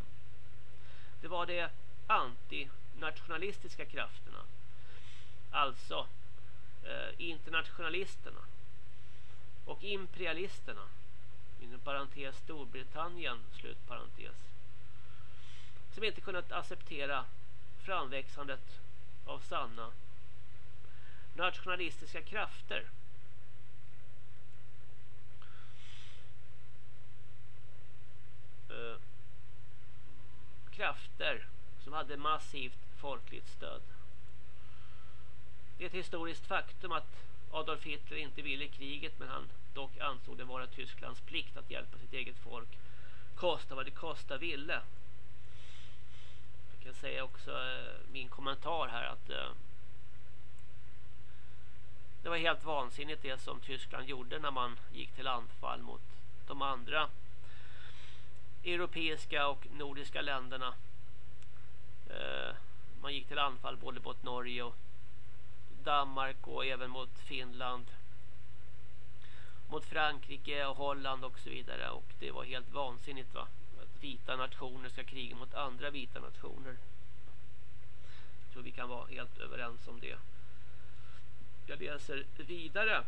Det var de antinationalistiska krafterna, alltså eh, internationalisterna och imperialisterna, inom parentes Storbritannien, slut parentes, som inte kunnat acceptera framväxandet av sanna nationalistiska krafter. Uh, krafter som hade massivt folkligt stöd. Det är ett historiskt faktum att Adolf Hitler inte ville kriget men han dock ansåg det vara Tysklands plikt att hjälpa sitt eget folk kosta vad det kosta ville Jag kan säga också eh, min kommentar här att eh, det var helt vansinnigt det som Tyskland gjorde när man gick till anfall mot de andra europeiska och nordiska länderna. Eh, man gick till anfall både mot Norge och Danmark och även mot Finland. Mot Frankrike och Holland och så vidare. Och det var helt vansinnigt va vita nationer ska kriga mot andra vita nationer. Jag tror vi kan vara helt överens om det. Jag läser vidare.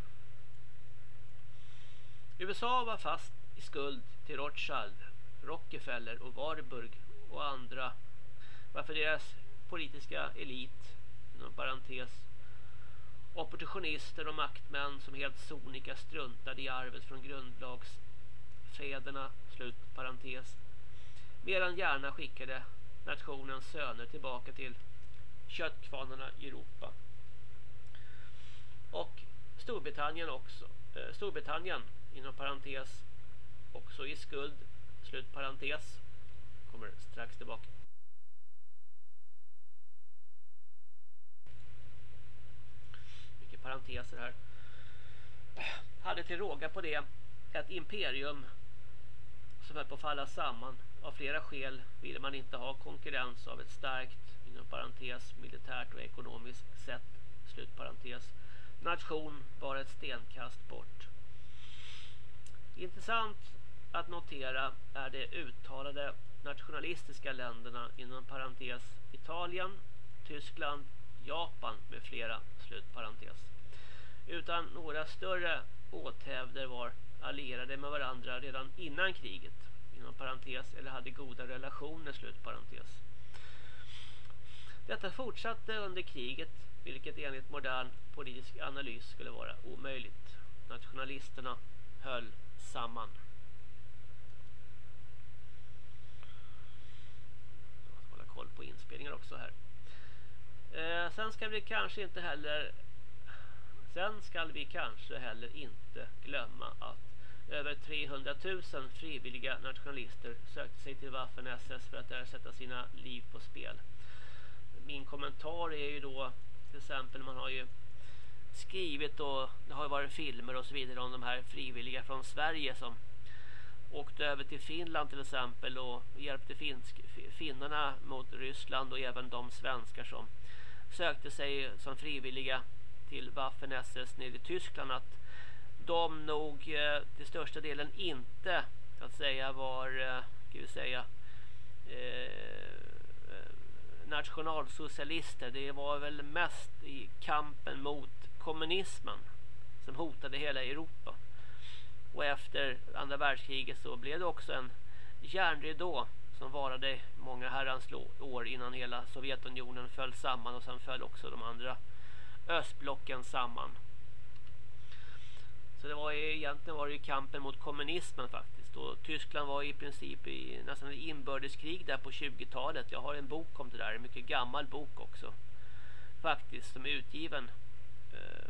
USA var fast i skuld till Rothschild, Rockefeller och Warburg och andra. Varför deras politiska elit, inom parentes, opportunister och maktmän som helt sonika struntade i arvet från grundlagsfäderna, slut parentes, mer än gärna skickade nationens söner tillbaka till köttkvarnarna i Europa. Och Storbritannien också. Eh, Storbritannien inom parentes också i skuld. Slut parentes. Kommer strax tillbaka. Mycket parenteser här. Hade till råga på det ett imperium som höll på att falla samman av flera skäl ville man inte ha konkurrens av ett starkt, inom parentes, militärt och ekonomiskt sett, slutparentes, nation bara ett stenkast bort. Intressant att notera är de uttalade nationalistiska länderna inom parentes Italien, Tyskland, Japan med flera slutparentes. Utan några större åthävder var allierade med varandra redan innan kriget inom parentes eller hade goda relationer slut parentes. Detta fortsatte under kriget vilket enligt modern politisk analys skulle vara omöjligt. Nationalisterna höll samman. Jag ska hålla koll på inspelningar också här. Eh, sen ska vi kanske inte heller sen ska vi kanske heller inte glömma att över 300 000 frivilliga nationalister sökte sig till Waffen-SS för att där sätta sina liv på spel. Min kommentar är ju då till exempel man har ju skrivit och det har ju varit filmer och så vidare om de här frivilliga från Sverige som åkte över till Finland till exempel och hjälpte finsk, finnarna mot Ryssland och även de svenskar som sökte sig som frivilliga till Waffen-SS nere i Tyskland att de nog eh, till största delen inte att säga var eh, ska vi säga eh, nationalsocialister. Det var väl mest i kampen mot kommunismen som hotade hela Europa. Och efter andra världskriget så blev det också en järnridå som varade många herrans år innan hela Sovjetunionen föll samman och sen föll också de andra östblocken samman. Så det var ju, egentligen var det ju kampen mot kommunismen faktiskt. Och Tyskland var i princip i nästan ett inbördeskrig där på 20-talet. Jag har en bok om det där, en mycket gammal bok också. Faktiskt, som är utgiven. Eh,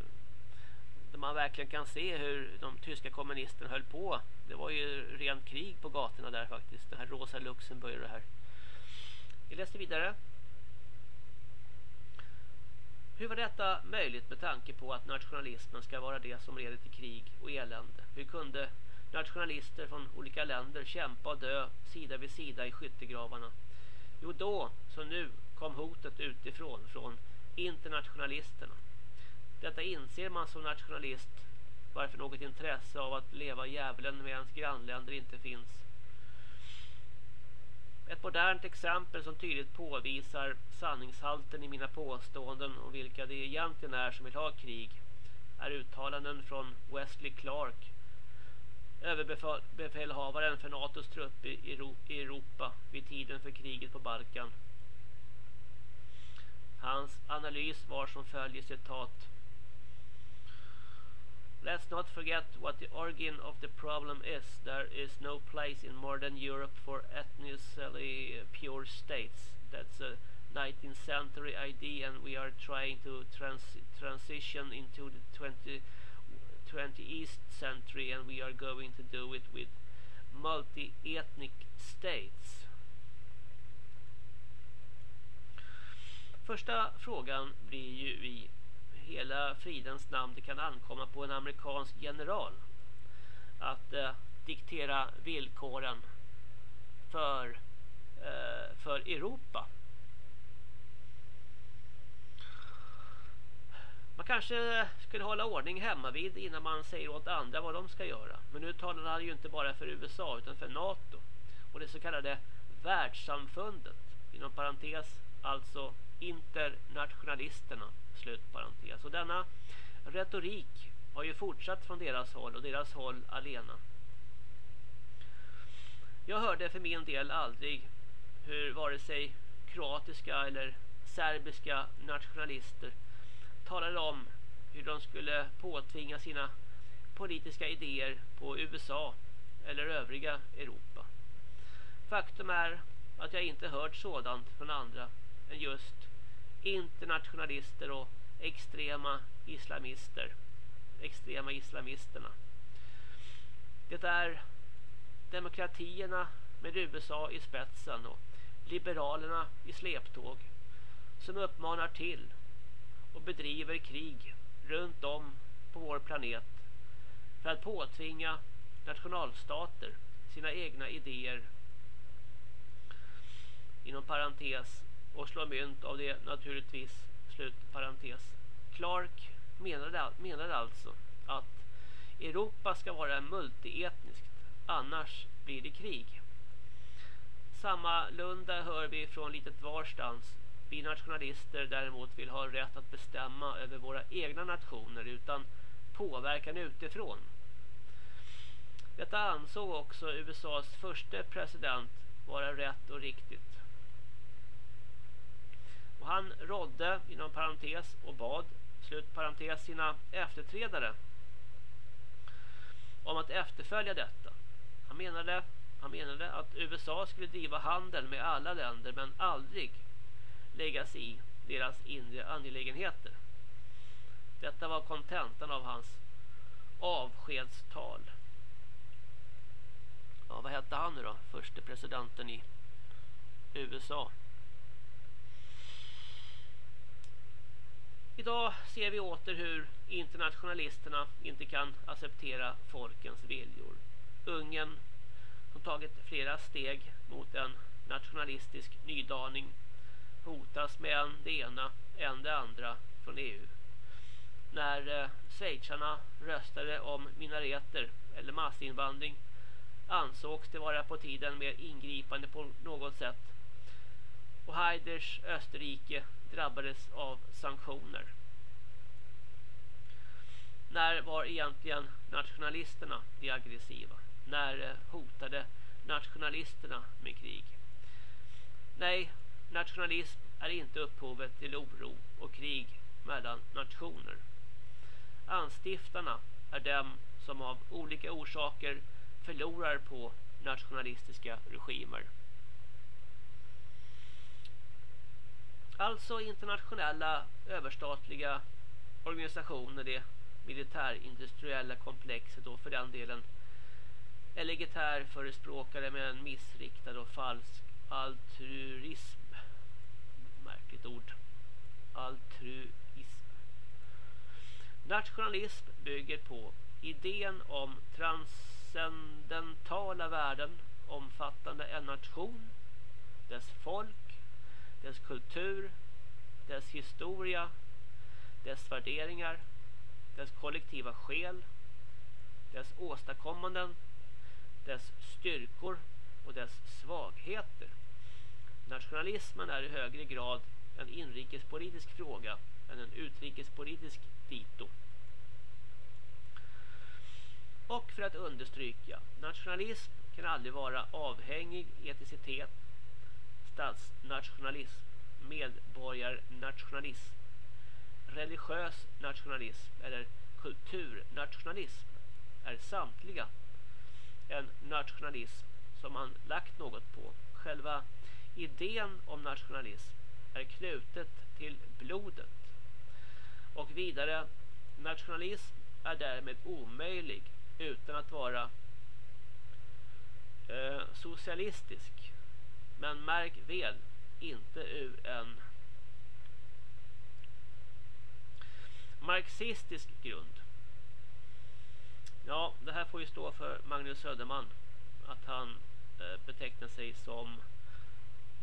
där man verkligen kan se hur de tyska kommunisterna höll på. Det var ju rent krig på gatorna där faktiskt. Det här Rosa Luxemburg och det här. Vi läser vidare. Hur var detta möjligt med tanke på att nationalismen ska vara det som leder till krig och elände? Hur kunde nationalister från olika länder kämpa och dö sida vid sida i skyttegravarna Jo, då som nu kom hotet utifrån från internationalisterna. Detta inser man som nationalist varför något intresse av att leva djävulen med ens grannländer inte finns. Ett modernt exempel som tydligt påvisar sanningshalten i mina påståenden och vilka det egentligen är som vill ha krig är uttalanden från Wesley Clark överbefälhavaren för NATOs trupp i Europa vid tiden för kriget på Balkan. Hans analys var som följer citat Let's not forget what the origin of the problem is. There is no place in modern Europe for ethnically pure states. That's a 19th century idea and we are trying to trans transition into the 20 20th century and we are going to do it with multi-ethnic states. Första frågan blir ju i hela fridens namn det kan ankomma på en amerikansk general att eh, diktera villkoren för, eh, för Europa. Man kanske skulle hålla ordning hemma vid innan man säger åt andra vad de ska göra. Men nu talar han ju inte bara för USA utan för NATO. Och det så kallade världssamfundet. Inom parentes alltså internationalisterna. Slut parentes. Och denna retorik har ju fortsatt från deras håll och deras håll alena. Jag hörde för min del aldrig hur vare sig kroatiska eller serbiska nationalister talade om hur de skulle påtvinga sina politiska idéer på USA eller övriga Europa. Faktum är att jag inte hört sådant från andra än just internationalister och extrema islamister. Extrema islamisterna. Det är demokratierna med USA i spetsen och liberalerna i släptåg som uppmanar till och bedriver krig runt om på vår planet för att påtvinga nationalstater sina egna idéer inom parentes och slå mynt av det naturligtvis slut parentes. Clark menade, menade alltså att Europa ska vara multietniskt annars blir det krig. Samma lunda hör vi från litet varstans vi nationalister däremot vill ha rätt att bestämma över våra egna nationer utan påverkan utifrån. Detta ansåg också USAs första president vara rätt och riktigt. Och han rådde inom parentes och bad slut parentes sina efterträdare om att efterfölja detta. Han menade, han menade att USA skulle driva handel med alla länder men aldrig lägga sig i deras inre angelägenheter. Detta var kontentan av hans avskedstal. Ja, vad hette han nu då? Förste presidenten i USA. Idag ser vi åter hur internationalisterna inte kan acceptera folkens viljor. Ungern som tagit flera steg mot en nationalistisk nydaning hotas med en det ena, än det andra från EU. När eh, schweizarna röstade om minareter eller massinvandring ansågs det vara på tiden mer ingripande på något sätt. Och Haiders Österrike drabbades av sanktioner. När var egentligen nationalisterna de aggressiva? När eh, hotade nationalisterna med krig? Nej, Nationalism är inte upphovet till oro och krig mellan nationer. Anstiftarna är dem som av olika orsaker förlorar på nationalistiska regimer. Alltså internationella överstatliga organisationer, det militärindustriella komplexet och för den delen elegitär legitär förespråkare med en missriktad och falsk altruism märkligt ord. Altruism. Nationalism bygger på idén om transcendentala värden omfattande en nation, dess folk dess kultur, dess historia, dess värderingar, dess kollektiva själ, dess åstadkommanden, dess styrkor och dess svagheter. Nationalismen är i högre grad en inrikespolitisk fråga än en utrikespolitisk dito. Och för att understryka, nationalism kan aldrig vara avhängig eticitet, statsnationalism, medborgarnationalism, religiös nationalism eller kulturnationalism är samtliga en nationalism som man lagt något på. Själva idén om nationalism är knutet till blodet. Och vidare, nationalism är därmed omöjlig utan att vara eh, socialistisk. Men märk väl, inte ur en marxistisk grund. Ja, det här får ju stå för Magnus Söderman. Att han eh, betecknar sig som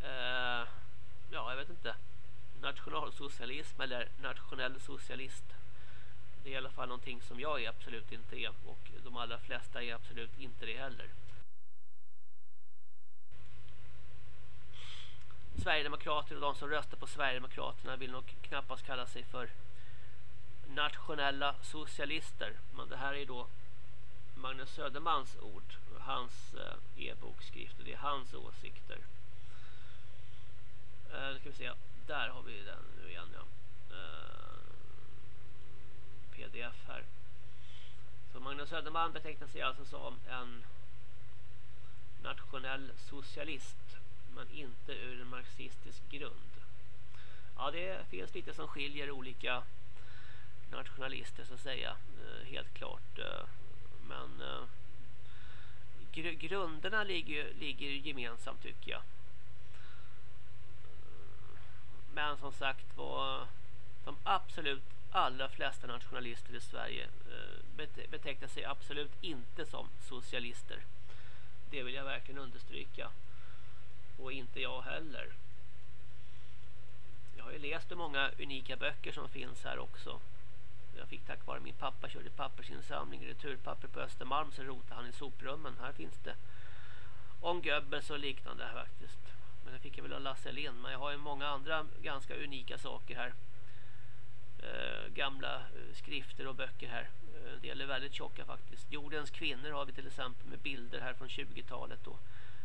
eh, ja, jag vet inte nationalsocialism eller nationell socialist. Det är i alla fall någonting som jag är absolut inte är och de allra flesta är absolut inte det heller. Sverigedemokrater och de som röstar på Sverigedemokraterna vill nog knappast kalla sig för nationella socialister. Men det här är då Magnus Södermans ord, hans eh, e-bokskrift och det är hans åsikter. Eh, nu ska vi se, där har vi den nu igen ja. Eh, pdf här. Så Magnus Söderman betecknar sig alltså som en nationell socialist men inte ur en marxistisk grund. Ja, det finns lite som skiljer olika nationalister så att säga, eh, helt klart. Eh, men eh, gr grunderna ligger, ligger gemensamt tycker jag. Men som sagt var de absolut allra flesta nationalister i Sverige eh, betecknar sig absolut inte som socialister. Det vill jag verkligen understryka. Och inte jag heller. Jag har ju läst hur många unika böcker som finns här också. Jag fick tack vare min pappa körde pappersinsamling returpapper på Östermalm så rotade han i soprummen. Här finns det om Goebbels och liknande faktiskt. Men det fick jag väl av Lasse Lind. Men jag har ju många andra ganska unika saker här. Eh, gamla eh, skrifter och böcker här. Eh, en del är väldigt tjocka faktiskt. Jordens kvinnor har vi till exempel med bilder här från 20-talet då.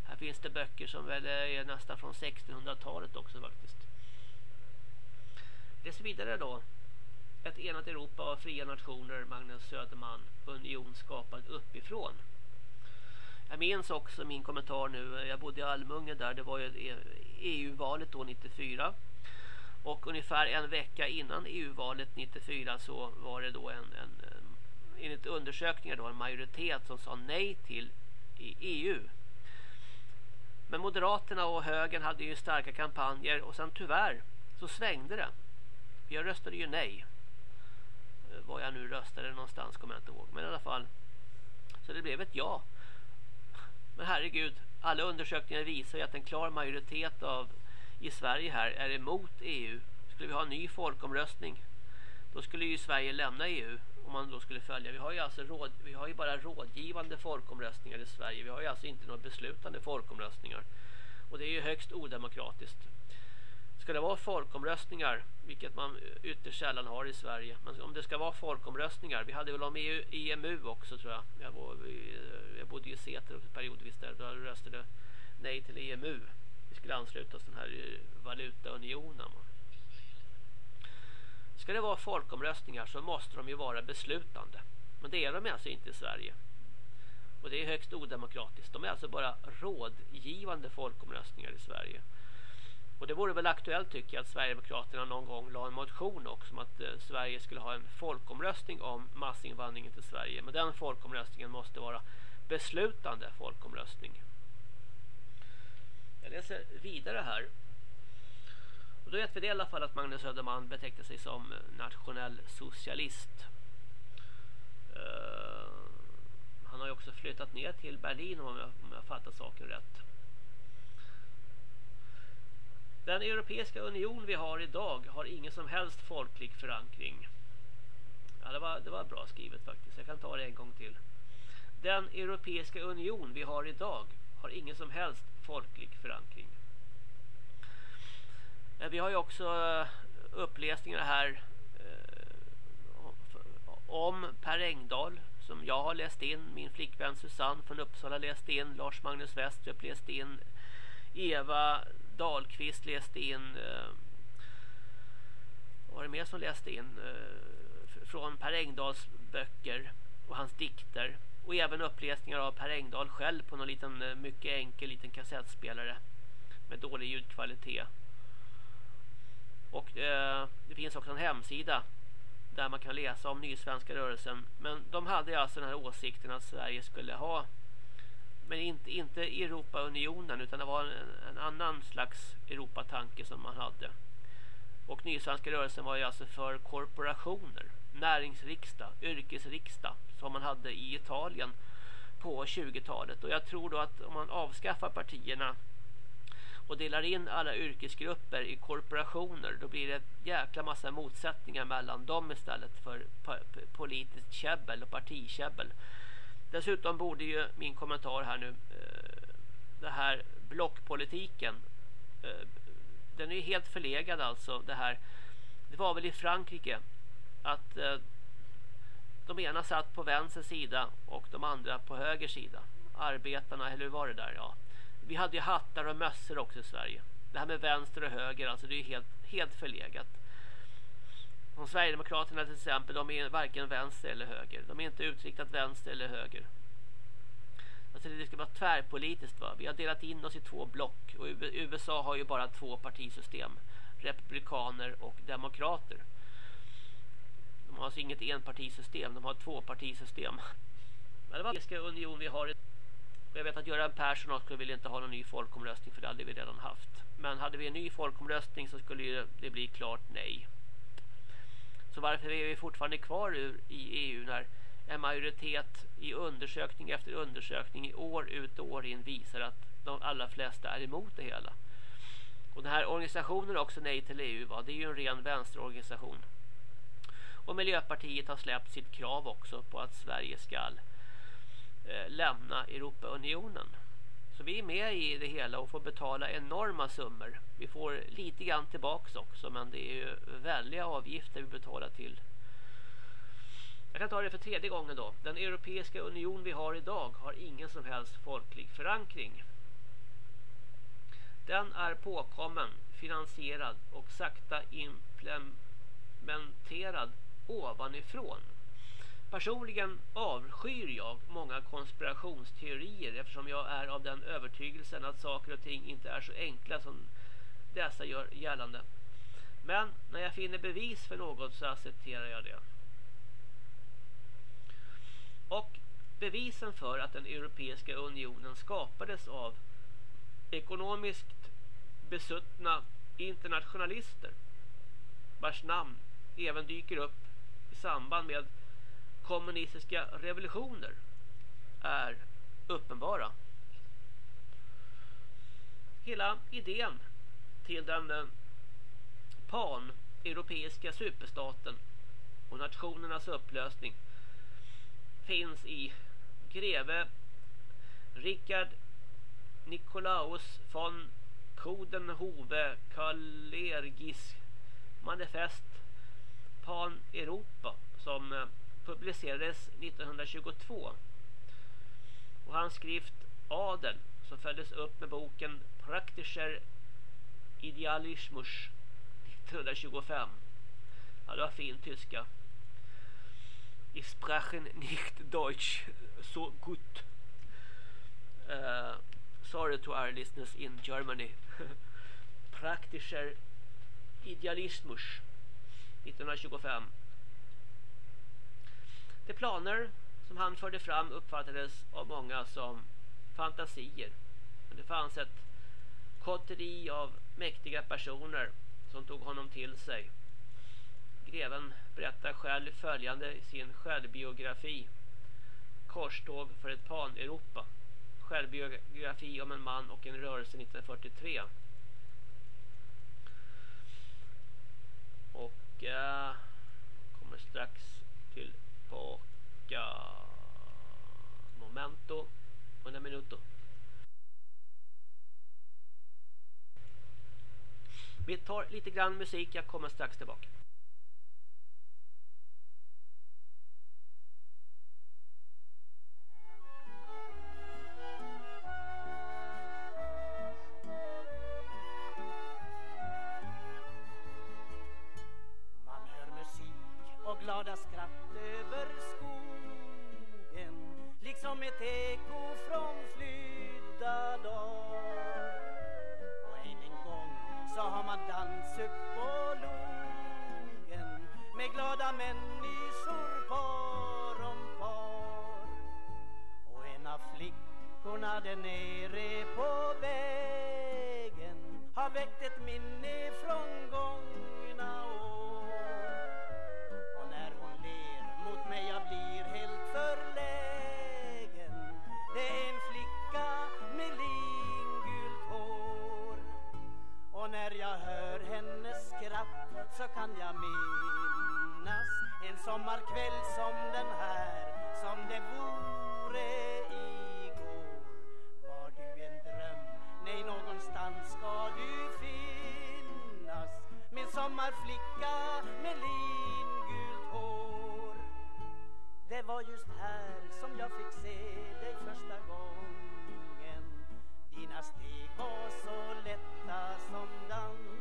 Här finns det böcker som väl är nästan från 1600-talet också faktiskt. Det vidare då. Ett enat Europa av fria nationer, Magnus Söderman, union skapad uppifrån. Jag minns också min kommentar nu, jag bodde i Almunge där, det var ju e- EU-valet då 94. Och ungefär en vecka innan EU-valet 94 så var det då en, en enligt undersökningar då en majoritet som sa nej till EU. Men Moderaterna och högern hade ju starka kampanjer och sen tyvärr så svängde det. Jag röstade ju nej. Eh, var jag nu röstade någonstans kommer jag inte ihåg. Men i alla fall. Så det blev ett ja. Men herregud, alla undersökningar visar ju att en klar majoritet av i Sverige här är emot EU. Skulle vi ha en ny folkomröstning då skulle ju Sverige lämna EU om man då skulle följa. Vi har ju alltså råd, vi har ju bara rådgivande folkomröstningar i Sverige. Vi har ju alltså inte några beslutande folkomröstningar. Och det är ju högst odemokratiskt. Ska det vara folkomröstningar, vilket man eh, ytterst sällan har i Sverige. Men om det ska vara folkomröstningar, vi hade väl om EU, EMU också tror jag. Jag, var, eh, jag bodde i Säter periodvis där, då röstade nej till EMU. Vi skulle ansluta oss till den här eh, valutaunionen. Ska det vara folkomröstningar så måste de ju vara beslutande. Men det är de alltså inte i Sverige. Och det är högst odemokratiskt. De är alltså bara rådgivande folkomröstningar i Sverige. Och det vore väl aktuellt tycker jag att Sverigedemokraterna någon gång la en motion också om att eh, Sverige skulle ha en folkomröstning om massinvandringen till Sverige. Men den folkomröstningen måste vara beslutande folkomröstning. Jag läser vidare här. Och då vet vi det i alla fall att Magnus Söderman betecknar sig som eh, nationell socialist. Uh, han har ju också flyttat ner till Berlin om jag, om jag fattar saken rätt. Den Europeiska union vi har idag har ingen som helst folklig förankring. Ja, det var, det var bra skrivet faktiskt. Jag kan ta det en gång till. Den Europeiska union vi har idag har ingen som helst folklig förankring. Eh, vi har ju också eh, uppläsningar här eh, om Per Engdahl som jag har läst in, min flickvän Susanne från Uppsala läste in, Lars Magnus Westrup läste in, Eva Dahlqvist läste in eh, vad var det mer som läste in eh, från Per Engdahls böcker och hans dikter och även uppläsningar av Per Engdahl själv på någon liten eh, mycket enkel liten kassettspelare med dålig ljudkvalitet. Och eh, det finns också en hemsida där man kan läsa om Nysvenska rörelsen. Men de hade alltså den här åsikten att Sverige skulle ha men inte, inte Europaunionen utan det var en, en annan slags Europatanke som man hade. Och Nysvenska rörelsen var ju alltså för korporationer, näringsriksdag, yrkesriksdag som man hade i Italien på 20-talet. Och jag tror då att om man avskaffar partierna och delar in alla yrkesgrupper i korporationer då blir det en jäkla massa motsättningar mellan dem istället för politiskt käbbel och partikäbbel. Dessutom borde ju min kommentar här nu eh, det här blockpolitiken eh, den är ju helt förlegad alltså det här. Det var väl i Frankrike att eh, de ena satt på vänster sida och de andra på höger sida. Arbetarna eller hur var det där? Ja. Vi hade ju hattar och mössor också i Sverige. Det här med vänster och höger alltså det är ju helt, helt förlegat som Sverigedemokraterna till exempel, de är varken vänster eller höger. De är inte utriktat vänster eller höger. Alltså det ska vara tvärpolitiskt va. Vi har delat in oss i två block och USA har ju bara två partisystem. Republikaner och demokrater. De har alltså inget enpartisystem, de har ett tvåpartisystem. Men det var Europeiska union vi har. Jag vet att Göran Persson också vill inte ha någon ny folkomröstning för det hade vi redan haft. Men hade vi en ny folkomröstning så skulle det bli klart nej. Så varför är vi fortfarande kvar i EU när en majoritet i undersökning efter undersökning i år ut och år in visar att de allra flesta är emot det hela. Och den här organisationen också Nej till EU va? det är ju en ren vänsterorganisation. Och Miljöpartiet har släppt sitt krav också på att Sverige ska eh, lämna Europaunionen. Så vi är med i det hela och får betala enorma summor. Vi får lite grann tillbaks också men det är ju väldiga avgifter vi betalar till. Jag kan ta det för tredje gången då. Den Europeiska union vi har idag har ingen som helst folklig förankring. Den är påkommen, finansierad och sakta implementerad ovanifrån. Personligen avskyr jag många konspirationsteorier eftersom jag är av den övertygelsen att saker och ting inte är så enkla som dessa gör gällande. Men när jag finner bevis för något så accepterar jag det. Och bevisen för att den Europeiska unionen skapades av ekonomiskt besuttna internationalister vars namn även dyker upp i samband med kommunistiska revolutioner är uppenbara. Hela idén till den pan-europeiska superstaten och nationernas upplösning finns i greve Richard Nikolaus von Kodenhove Kalergis manifest Pan-Europa som eh, publicerades 1922 och hans skrift Adel som följdes upp med boken Praktischer Idealismus 1925 ja det var fin tyska. Ich sprechen nicht Deutsch so gut. Uh, sorry to our listeners in Germany. Praktischer Idealismus 1925 de planer som han förde fram uppfattades av många som fantasier. Men det fanns ett kotteri av mäktiga personer som tog honom till sig. Greven berättar själv följande i sin självbiografi Korståg för ett pan-Europa. Självbiografi om en man och en rörelse 1943. Och äh, kommer strax till tillbaka. Momento. Una minuto. Vi tar lite grann musik. Jag kommer strax tillbaka. glada skratt som ett eko från flydda dagar. Och än en gång så har man dans upp på logen med glada människor par om par. Och en av flickorna där nere på vägen har väckt ett minne från gången skratt så kan jag minnas En sommarkväll som den här som det vore igår. Var du en dröm? Nej, någonstans ska du finnas. Min sommarflicka med lingult hår. Det var just här som jag fick se dig första gången. Dina steg var så lätta som dans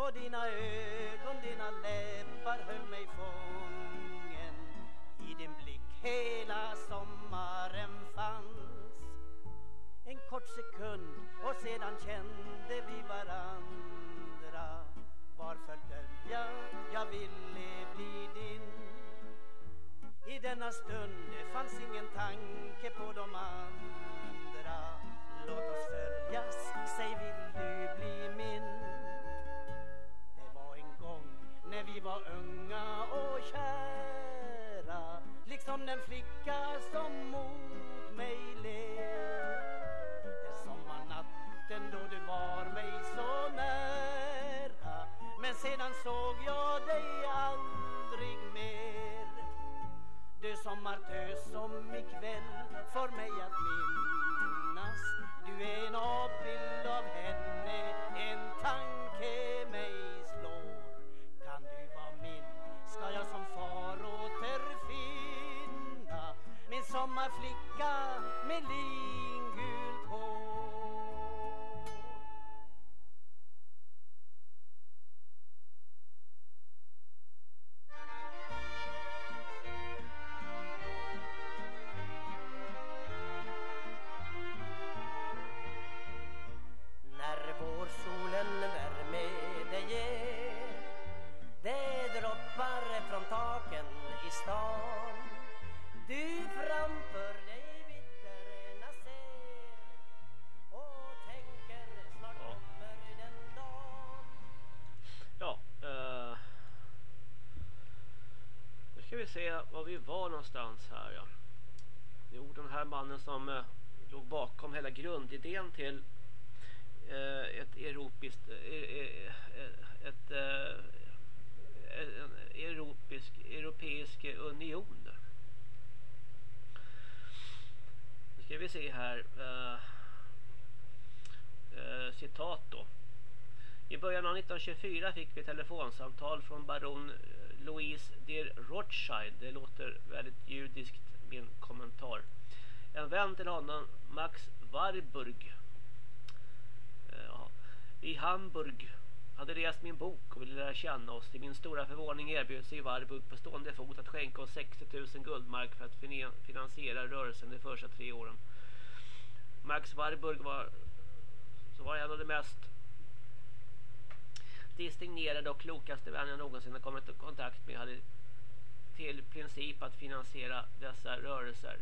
och dina ögon, dina läppar höll mig fången. I din blick hela sommaren fanns. En kort sekund och sedan kände vi varandra. Varför dölja, jag ville bli din. I denna stund det fanns ingen tanke på de andra. Låt oss följas, säg vill du bli min? När vi var unga och kära. Liksom den flicka som mot mig ler. Den sommarnatten då du var mig så nära. Men sedan såg jag dig aldrig mer. Du sommartös som ikväll får mig att minnas. Du är en avbild av henne, sommarflicka med liv. Se var vi var någonstans här ja. Jo, den här mannen som eh, låg bakom hela grundidén till Eh, ett europiskt eh, eh, eh ett eh, eh, en europisk, europeisk union. Nu ska vi se här citat då. I början av 1924 fick vi telefonsamtal från baron Louise de Rothschild. Det låter väldigt judiskt min kommentar. En vän till honom, Max Warburg eh, i Hamburg hade läst min bok och ville lära känna oss. Till min stora förvåning erbjöd sig Warburg på stående fot att skänka oss 60 000 guldmark för att finansiera rörelsen de första tre åren. Max Warburg var, så var en av de mest distingerade och klokaste vän jag någonsin har kommit i kontakt med hade till princip att finansiera dessa rörelser.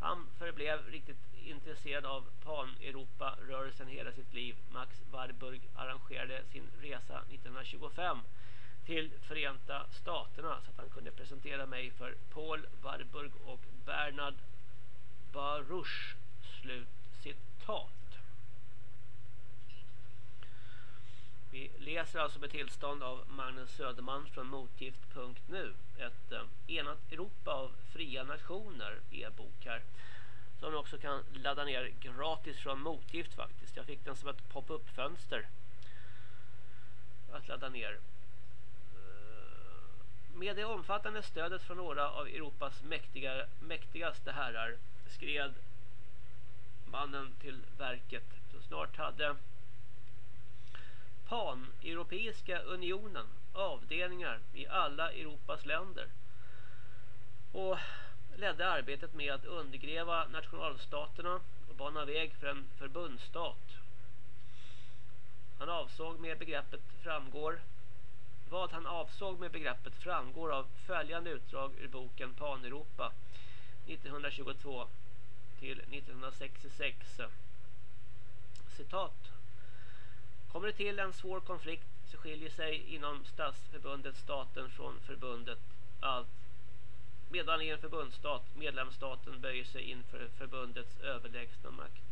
Han förblev riktigt intresserad av pan-Europa-rörelsen hela sitt liv. Max Warburg arrangerade sin resa 1925 till Förenta Staterna så att han kunde presentera mig för Paul Warburg och Bernard Baruch. Slut citat. Vi läser alltså med tillstånd av Magnus Söderman från motgift.nu ett eh, enat Europa av fria nationer e-bok här som du också kan ladda ner gratis från motgift faktiskt. Jag fick den som ett pop-up fönster att ladda ner. Eh, med det omfattande stödet från några av Europas mäktiga, mäktigaste herrar skred mannen till verket. Så snart hade Pan-Europeiska unionen avdelningar i alla Europas länder och ledde arbetet med att undergräva nationalstaterna och bana väg för en förbundsstat. Han avsåg med begreppet framgår vad han avsåg med begreppet framgår av följande utdrag ur boken Pan-Europa 1922 till 1966. Citat Kommer det till en svår konflikt så skiljer sig inom statsförbundet staten från förbundet allt medan i en förbundsstat medlemsstaten böjer sig inför förbundets överlägsna makt.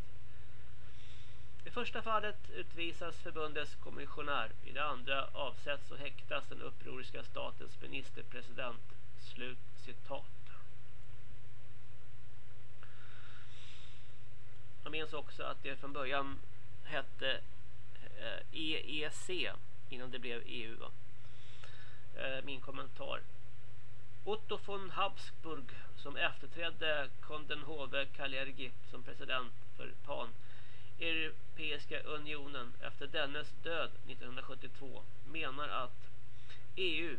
I första fallet utvisas förbundets kommissionär, i det andra avsätts och häktas den upproriska statens ministerpresident. Slut citat. Jag minns också att det från början hette Eh, EEC innan det blev EU. Va? Eh, min kommentar. Otto von Habsburg som efterträdde Kondenhove Kalergi som president för PAN Europeiska unionen efter dennes död 1972 menar att EU,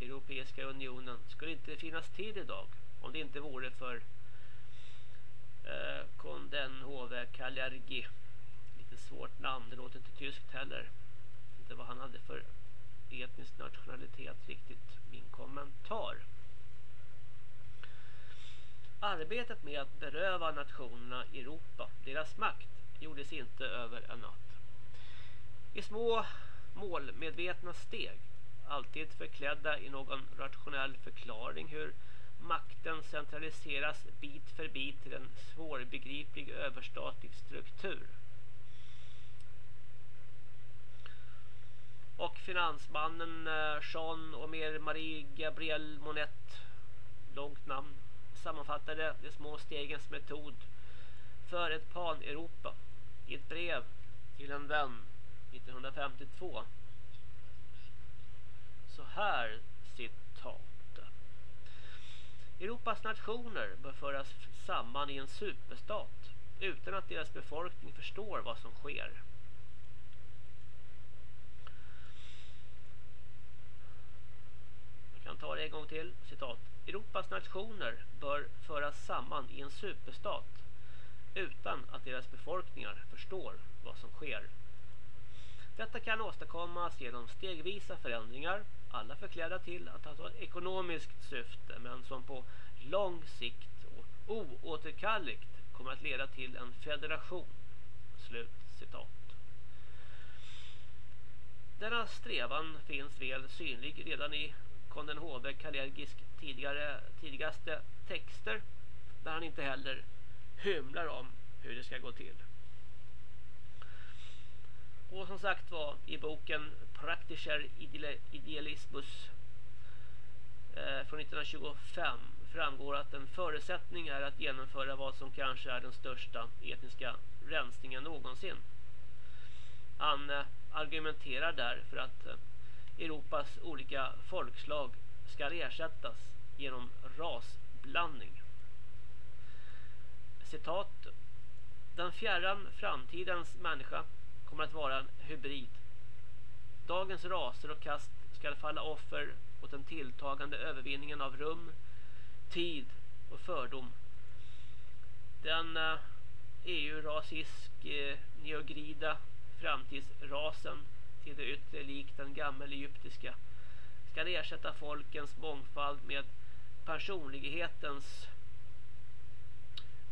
Europeiska unionen, skulle inte finnas till idag om det inte vore för eh, Kondenhove Kalergi svårt namn, det låter inte tyskt heller. Inte vad han hade för etnisk nationalitet riktigt min kommentar. Arbetet med att beröva nationerna i Europa deras makt gjordes inte över en natt. I små målmedvetna steg, alltid förklädda i någon rationell förklaring hur makten centraliseras bit för bit till en svårbegriplig överstatlig struktur. Och finansmannen eh, Jean och mer Marie Gabrielle Monet långt namn. Sammanfattade de små stegens metod för ett pan-Europa. I ett brev till en vän 1952 så här citat Europas nationer bör föras samman i en superstat utan att deras befolkning förstår vad som sker. Kan ta det en gång till. Citat. Europas nationer bör föras samman i en superstat utan att deras befolkningar förstår vad som sker. Detta kan åstadkommas genom stegvisa förändringar, alla förklädda till att ha ett ekonomiskt syfte men som på lång sikt och oåterkalligt kommer att leda till en federation. Slut citat. Denna strävan finns väl synlig redan i Håkon den Hove Kalergisk tidigare, tidigaste texter där han inte heller hymlar om hur det ska gå till. Och som sagt var i boken Praktischer Idealismus eh, från 1925 framgår att en förutsättning är att genomföra vad som kanske är den största etniska rensningen någonsin. Han eh, argumenterar där för att eh, Europas olika folkslag ska ersättas genom rasblandning. Citat Den fjärran framtidens människa kommer att vara en hybrid. Dagens raser och kast ska falla offer åt den tilltagande övervinningen av rum, tid och fördom. Den eh, EU-rasisk eh, neogrida framtidsrasen till det yttre lik den gamla egyptiska. Ska ersätta folkens mångfald med personlighetens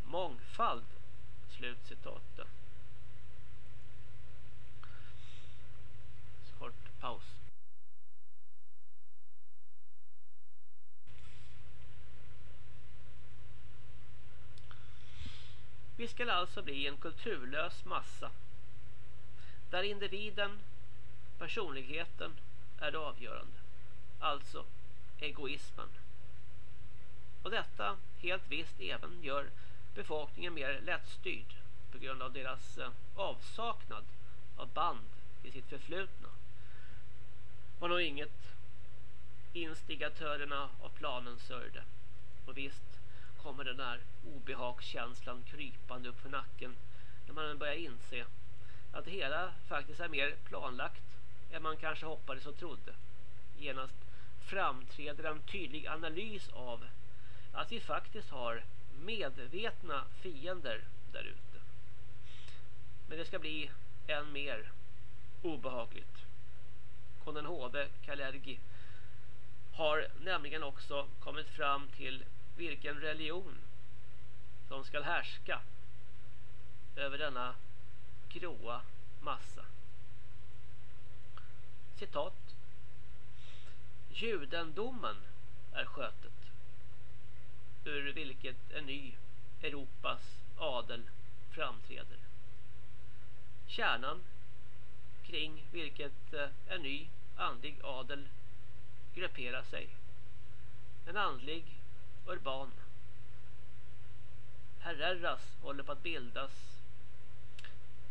mångfald? Slutcitat kort paus. Vi ska alltså bli en kulturlös massa där individen Personligheten är det avgörande. Alltså egoismen. Och detta helt visst även gör befolkningen mer lättstyrd på grund av deras eh, avsaknad av band i sitt förflutna. Var nog inget instigatörerna av planen sörjde. Och visst kommer den där obehagskänslan krypande upp för nacken när man börjar inse att det hela faktiskt är mer planlagt än man kanske hoppades och trodde. Genast framträder en tydlig analys av att vi faktiskt har medvetna fiender där ute. Men det ska bli än mer obehagligt. Konen Hove Kalergi har nämligen också kommit fram till vilken religion som ska härska över denna gråa massa. Citat. Judendomen är skötet ur vilket en ny Europas adel framträder. Kärnan kring vilket eh, en ny andlig adel grupperar sig. En andlig urban. Herreras håller på att bildas.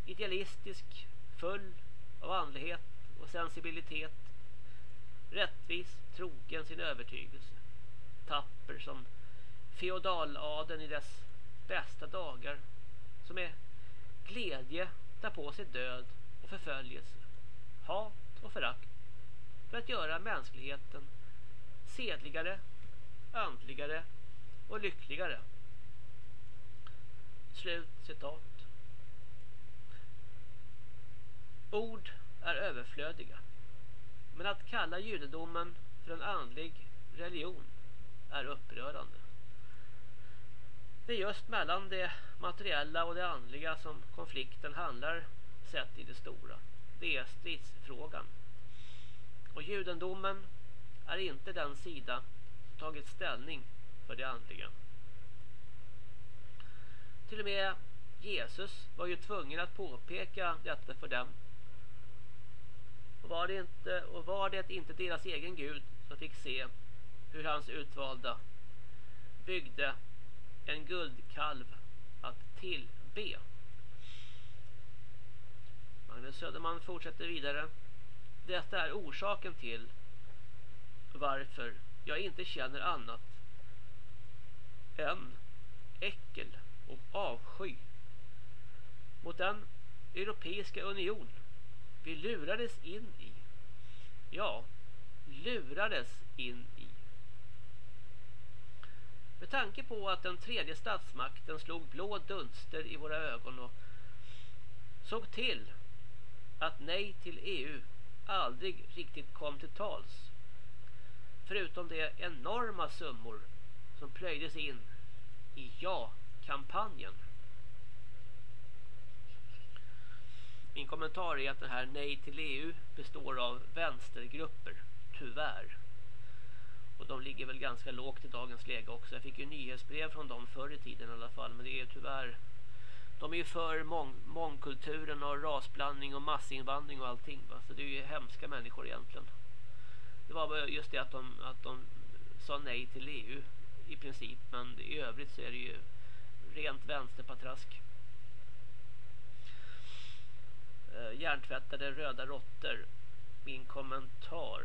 Idealistisk, full av andlighet och sensibilitet. Rättvis, trogen sin övertygelse. Tapper som feodaladen i dess bästa dagar. Som är glädje tar på sig död och förföljelse. Hat och förakt. För att göra mänskligheten sedligare, andligare och lyckligare. Slut citat. Ord är överflödiga. Men att kalla judendomen för en andlig religion är upprörande. Det är just mellan det materiella och det andliga som konflikten handlar sett i det stora. Det är stridsfrågan. Och judendomen är inte den sida som tagit ställning för det andliga. Till och med Jesus var ju tvungen att påpeka detta för dem. Och var det inte, och var det inte deras egen Gud som fick se hur hans utvalda byggde en guldkalv att tillbe. Magnus Söderman fortsätter vidare. Detta är orsaken till varför jag inte känner annat än äckel och avsky mot den Europeiska union vi lurades in i. Ja, lurades in i. Med tanke på att den tredje statsmakten slog blå dunster i våra ögon och såg till att nej till EU aldrig riktigt kom till tals. Förutom de enorma summor som plöjdes in i ja-kampanjen. Min kommentar är att det här nej till EU består av vänstergrupper, tyvärr. Och de ligger väl ganska lågt i dagens läge också. Jag fick ju nyhetsbrev från dem förr i tiden i alla fall. Men det är tyvärr... De är ju för mång, mångkulturen och rasblandning och massinvandring och allting. Va? Så det är ju hemska människor egentligen. Det var just det att de, att de sa nej till EU i princip. Men i övrigt så är det ju rent vänsterpatrask. Eh, hjärntvättade röda råttor. Min kommentar.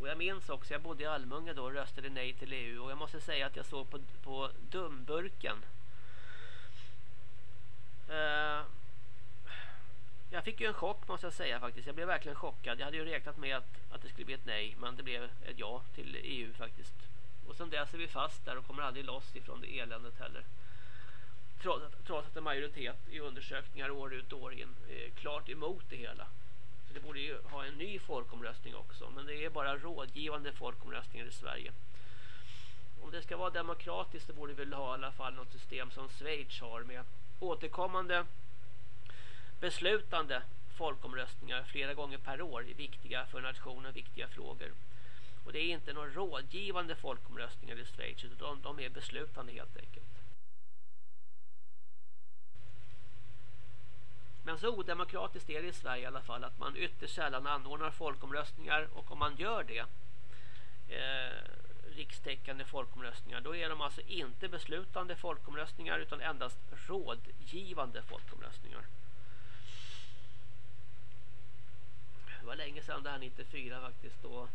Och jag minns också, jag bodde i Almunga då och röstade nej till EU. Och jag måste säga att jag såg på, på dumburken. Eh, jag fick ju en chock måste jag säga faktiskt. Jag blev verkligen chockad. Jag hade ju räknat med att, att det skulle bli ett nej. Men det blev ett ja till EU faktiskt. Och sen dess är vi fast där och kommer aldrig loss ifrån det eländet heller. Trots att, trots att en majoritet i undersökningar år ut och år in är klart emot det hela. Så det borde ju ha en ny folkomröstning också. Men det är bara rådgivande folkomröstningar i Sverige. Om det ska vara demokratiskt så borde vi väl ha i alla fall något system som Schweiz har med återkommande beslutande folkomröstningar flera gånger per år i viktiga för nationen viktiga frågor. Och det är inte några rådgivande folkomröstningar i Schweiz utan de, de är beslutande helt enkelt. Men så odemokratiskt är det i Sverige i alla fall att man ytterst sällan anordnar folkomröstningar och om man gör det eh, rikstäckande folkomröstningar då är de alltså inte beslutande folkomröstningar utan endast rådgivande folkomröstningar. Det var länge sedan det här 94 faktiskt då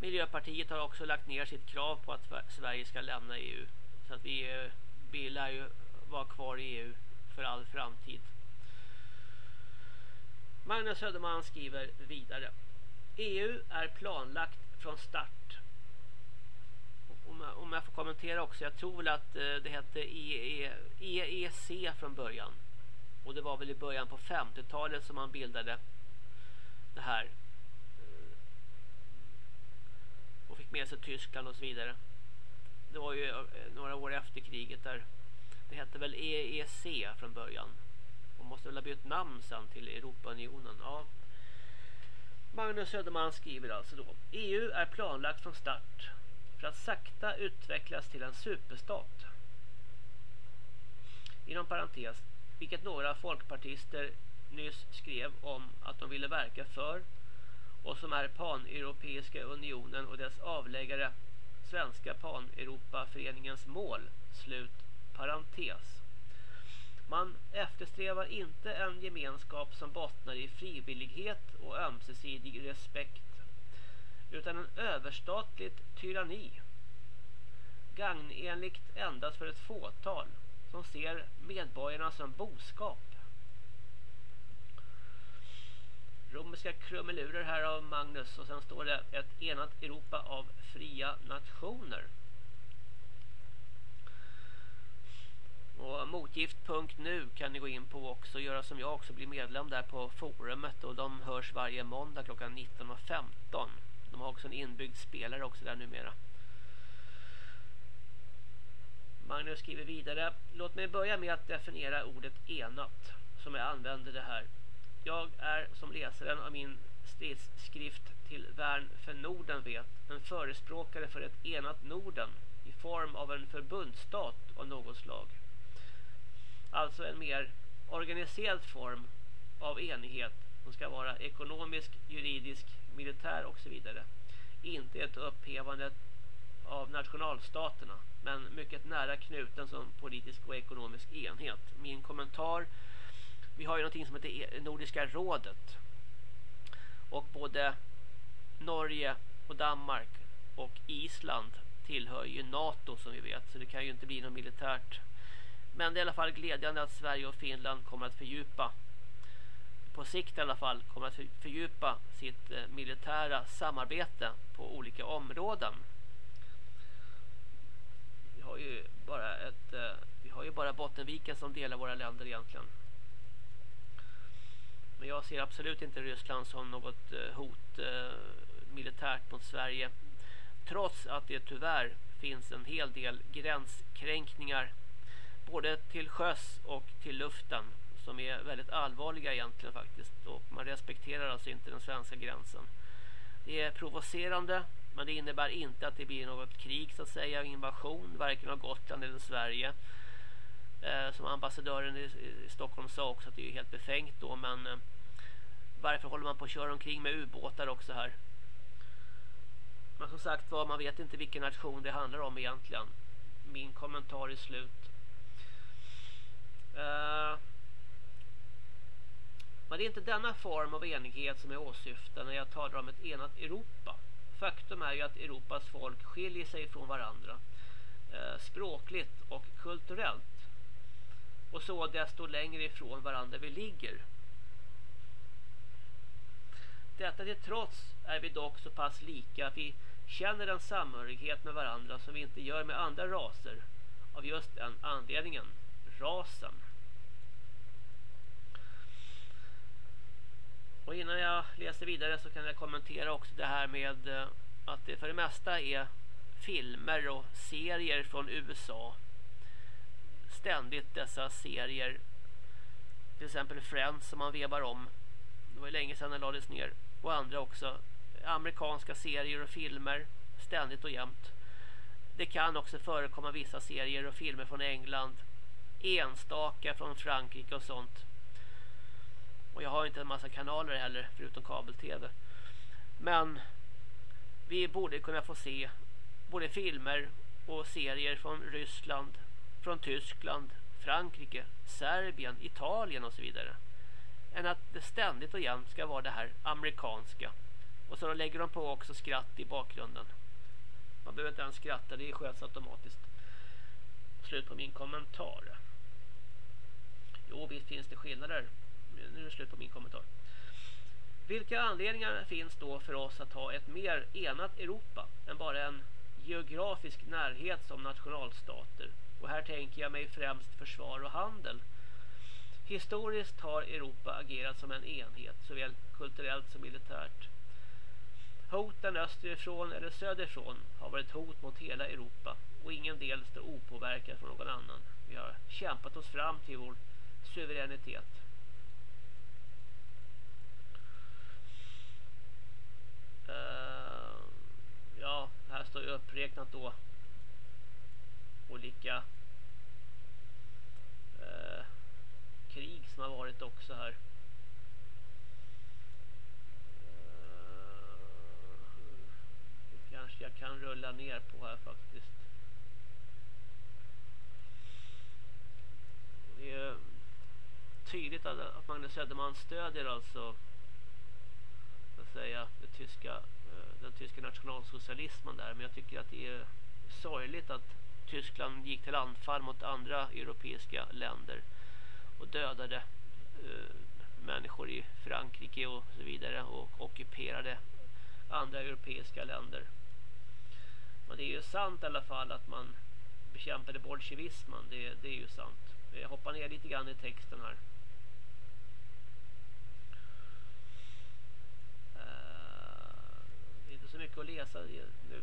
Miljöpartiet har också lagt ner sitt krav på att Sverige ska lämna EU. Så att vi, eh, vi lär ju vara kvar i EU för all framtid. Magnus Söderman skriver vidare. EU är planlagt från start. Om jag, får kommentera också. Jag tror väl att eh, det hette EEC från början. Och det var väl i början på 50-talet som man bildade det här eh, och fick med sig Tyskland och så vidare. Det var ju eh, några år efter kriget där det hette väl EEC från början. Måste väl ha bytt namn sen till Europaunionen. Ja. Magnus Söderman skriver alltså då. EU är planlagt från start för att sakta utvecklas till en superstat. Inom parentes, vilket några folkpartister nyss skrev om att de ville verka för och som är Pan-Europeiska unionen och dess avläggare Svenska Pan-Europaföreningens mål. Slut parentes. Man eftersträvar inte en gemenskap som bottnar i frivillighet och ömsesidig respekt utan en överstatligt tyranni gagnenligt endast för ett fåtal som ser medborgarna som boskap romerska krumelurer här av Magnus och sen står det ett enat Europa av fria nationer. Och motgift.nu kan ni gå in på också och göra som jag också bli medlem där på forumet och de hörs varje måndag klockan 19.15. De har också en inbyggd spelare också där numera. Magnus skriver vidare. Låt mig börja med att definiera ordet enat som jag använder det här jag är som läsaren av min stridsskrift till Värn för Norden vet en förespråkare för ett enat Norden i form av en förbundsstat av något slag. Alltså en mer organiserad form av enighet som ska vara ekonomisk, juridisk, militär och så vidare. Inte ett upphävande av nationalstaterna men mycket nära knuten som politisk och ekonomisk enhet. Min kommentar vi har ju någonting som heter e- Nordiska rådet. Och både Norge och Danmark och Island tillhör ju NATO som vi vet. Så det kan ju inte bli något militärt. Men det är i alla fall glädjande att Sverige och Finland kommer att fördjupa på sikt i alla fall kommer att fördjupa sitt eh, militära samarbete på olika områden. Vi har ju bara ett eh, vi har ju bara Bottenviken som delar våra länder egentligen. Men jag ser absolut inte Ryssland som något eh, hot militärt mot Sverige. Trots att det tyvärr finns en hel del gränskränkningar både till sjöss och till luften som är väldigt allvarliga egentligen faktiskt. Och man respekterar alltså inte den svenska gränsen. Det är provocerande men det innebär inte att det blir något krig så att säga, invasion varken av Gotland eller Sverige. Eh, som ambassadören i, i, Stockholm sa också att det är helt befängt då men eh, varför håller man på att köra omkring med ubåtar också här? Men som sagt var, man vet inte vilken nation det handlar om egentligen. Min kommentar är slut. Eh, men det är inte denna form av enighet som jag åsyftar när jag talar om ett enat Europa. Faktum är ju att Europas folk skiljer sig från varandra. Eh, språkligt och kulturellt. Och så desto längre ifrån varandra vi ligger. Detta till trots är vi dock så pass lika att vi känner en samhörighet med varandra som vi inte gör med andra raser av just den anledningen, rasen. Och innan jag läser vidare så kan jag kommentera också det här med eh, att det för det mesta är filmer och serier från USA. Ständigt dessa serier. Till exempel Friends som man vevar om. Det var länge sedan den lades ner och andra också. Amerikanska serier och filmer ständigt och jämt. Det kan också förekomma vissa serier och filmer från England. Enstaka från Frankrike och sånt. Och jag har inte en massa kanaler heller förutom kabel-tv. Men vi borde kunna få se både filmer och serier från Ryssland, från Tyskland, Frankrike, Serbien, Italien och så vidare. Än att det ständigt och jämt ska vara det här amerikanska. Och så lägger de på också skratt i bakgrunden. Man behöver inte ens skratta, det sköts automatiskt. Slut på min kommentar. Jo, visst finns det skillnader. Nu är det slut på min kommentar. Vilka anledningar finns då för oss att ha ett mer enat Europa än bara en geografisk närhet som nationalstater? Och här tänker jag mig främst försvar och handel. Historiskt har Europa agerat som en enhet, såväl kulturellt som militärt. Hoten österifrån eller söderifrån har varit hot mot hela Europa och ingen del står opåverkad från någon annan. Vi har kämpat oss fram till vår suveränitet. Uh, Eh, ja, här står ju uppräknat då olika uh, krig som har varit också här. Uh, kanske jag kan rulla ner på här faktiskt. Det är tydligt att Magnus Söderman stödjer alltså att säga tyska, eh, den tyska nationalsocialismen där men jag tycker att det är sorgligt att Tyskland gick till anfall mot andra europeiska länder och dödade eh, människor i Frankrike och så vidare och ockuperade andra europeiska länder. Men det är ju sant i alla fall att man bekämpade bolsjevismen, det, det är ju sant. Jag hoppar ner lite grann i texten här. Så mycket att läsa nu.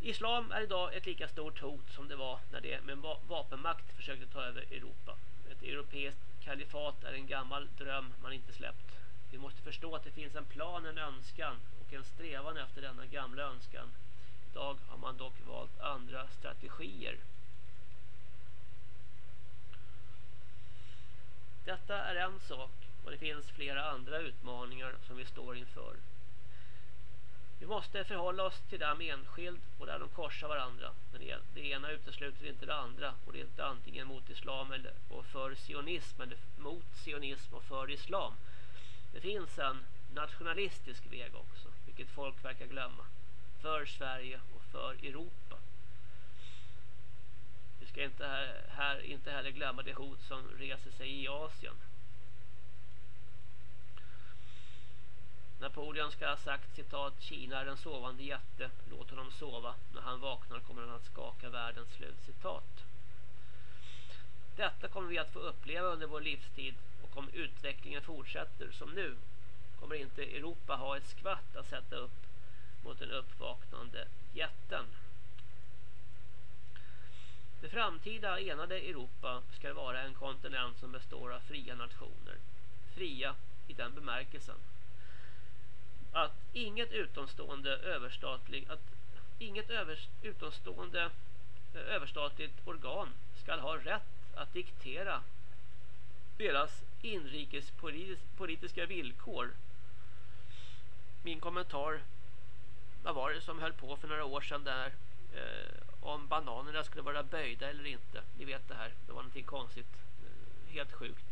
Islam är idag ett lika stort hot som det var när det med vapenmakt försökte ta över Europa. Ett europeiskt kalifat är en gammal dröm man inte släppt. Vi måste förstå att det finns en plan, en önskan och en strävan efter denna gamla önskan. Idag har man dock valt andra strategier. Detta är en sak och det finns flera andra utmaningar som vi står inför. Vi måste förhålla oss till dem enskild och där de korsar varandra. Men det ena utesluter inte det andra och det är inte antingen mot islam eller och för sionism eller mot sionism och för islam. Det finns en nationalistisk väg också, vilket folk verkar glömma. För Sverige och för Europa. Vi ska inte här, här inte heller glömma det hot som reser sig i Asien. Napoleon ska ha sagt citat Kina är en sovande jätte, låt honom sova. När han vaknar kommer han att skaka världens slut citat. Detta kommer vi att få uppleva under vår livstid och om utvecklingen fortsätter som nu kommer inte Europa ha ett skvatt att sätta upp mot den uppvaknande jätten. Det framtida enade Europa ska vara en kontinent som består av fria nationer. Fria i den bemärkelsen att inget utomstående överstatlig att inget över, utomstående eh, överstatligt organ ska ha rätt att diktera deras inrikespolitiska villkor. Min kommentar vad var det som höll på för några år sedan där eh, om bananerna skulle vara böjda eller inte. Ni vet det här. Det var någonting konstigt. Eh, helt sjukt.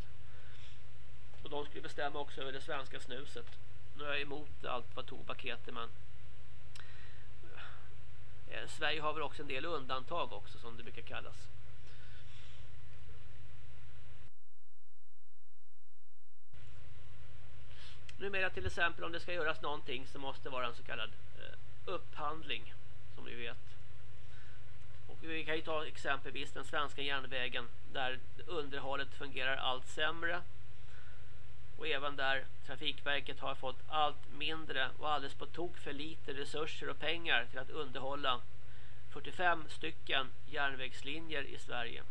Och de skulle bestämma också över det svenska snuset. Nu är jag emot allt vad tobak heter men eh, Sverige har väl också en del undantag också som det brukar kallas. Numera till exempel om det ska göras någonting så måste det vara en så kallad eh, upphandling som vi vet. Och vi kan ju ta exempelvis den svenska järnvägen där underhållet fungerar allt sämre och även där Trafikverket har fått allt mindre och alldeles på tok för lite resurser och pengar till att underhålla 45 stycken järnvägslinjer i Sverige.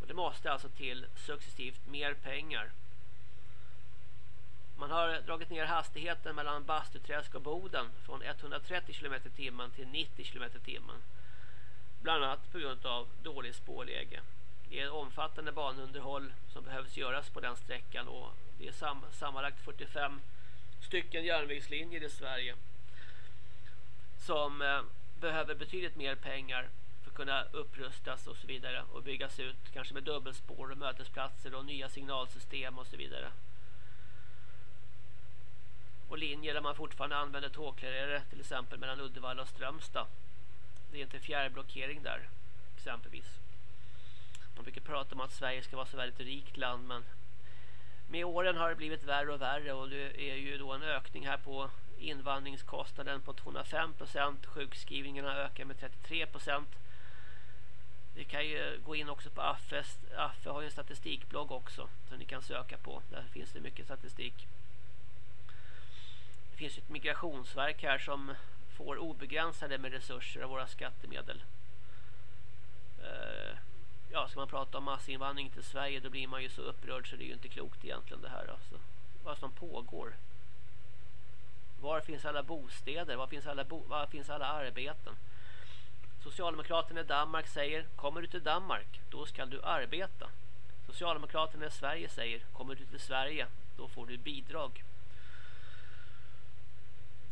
Och det måste alltså till successivt mer pengar. Man har dragit ner hastigheten mellan Bastuträsk och Boden från 130 km timmen till 90 km timmen. Bland annat på grund av dålig spårläge. Det är omfattande banunderhåll som behövs göras på den sträckan och det är sam sammanlagt 45 stycken järnvägslinjer i Sverige som eh, behöver betydligt mer pengar för att kunna upprustas och så vidare och byggas ut kanske med dubbelspår och mötesplatser och nya signalsystem och så vidare. Och linjer där man fortfarande använder tågklarerare till exempel mellan Uddevalla och Strömstad. Det är inte fjärrblockering där exempelvis. Man brukar prata om att Sverige ska vara så väldigt rikt land men med åren har det blivit värre och värre och det är ju då en ökning här på invandringskostnaden på 205%. Sjukskrivningarna ökar med 33%. Vi kan ju gå in också på Affe. Affe har ju en statistikblogg också som ni kan söka på. Där finns det mycket statistik. Det finns ett migrationsverk här som får obegränsade med resurser av våra skattemedel. Eh, Ja, ska man prata om massinvandring till Sverige då blir man ju så upprörd så det är ju inte klokt egentligen det här alltså. Vad som pågår. Var finns alla bostäder? Var finns alla, bo var finns alla arbeten? Socialdemokraterna i Danmark säger Kommer du till Danmark, då ska du arbeta. Socialdemokraterna i Sverige säger Kommer du till Sverige, då får du bidrag.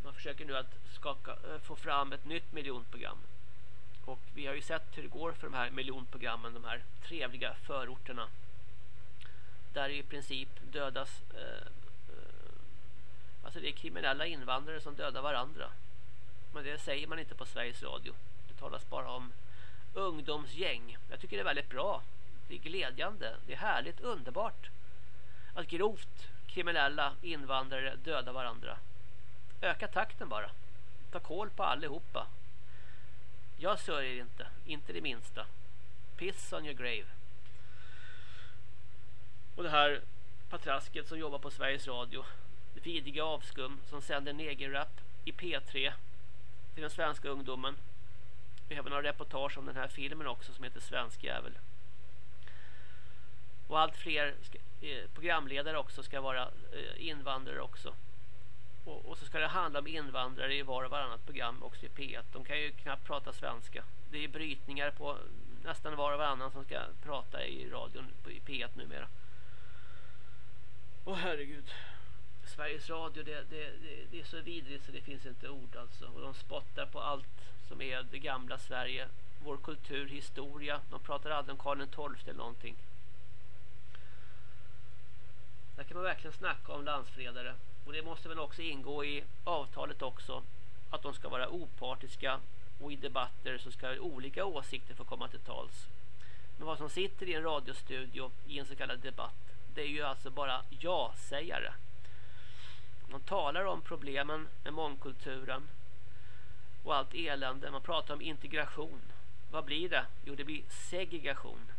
Man försöker nu att skaka, eh, få fram ett nytt miljonprogram. Och vi har ju sett hur det går för de här miljonprogrammen, de här trevliga förorterna. Där i princip dödas eh, eh, Alltså det är kriminella invandrare som dödar varandra. Men det säger man inte på Sveriges Radio. Det talas bara om ungdomsgäng. Jag tycker det är väldigt bra. Det är glädjande. Det är härligt, underbart. Att grovt kriminella invandrare dödar varandra. Öka takten bara. Ta koll på allihopa. Jag sörjer inte. Inte det minsta. Piss on your grave. Och det här patrasket som jobbar på Sveriges Radio vidiga avskum som sänder negerrap i P3 till den svenska ungdomen. Vi har några reportage om den här filmen också som heter Svensk jävel. Och allt fler ska, eh, programledare också ska vara eh, invandrare också. Och, och, så ska det handla om invandrare i var och varannat program också i P1. De kan ju knappt prata svenska. Det är brytningar på nästan var och varannan som ska prata i radion i P1 numera. Åh herregud. Sveriges Radio det, det, det, det, är så vidrigt så det finns inte ord alltså. Och de spottar på allt som är det gamla Sverige. Vår kultur, historia. De pratar aldrig om Karl XII eller någonting. Där kan man verkligen snacka om landsfredare. Och det måste väl också ingå i avtalet också. Att de ska vara opartiska. Och i debatter så ska olika åsikter få komma till tals. Men vad som sitter i en radiostudio i en så kallad debatt. Det är ju alltså bara ja-sägare. Man talar om problemen med mångkulturen och allt elände. Man pratar om integration. Vad blir det? Jo, det blir segregation.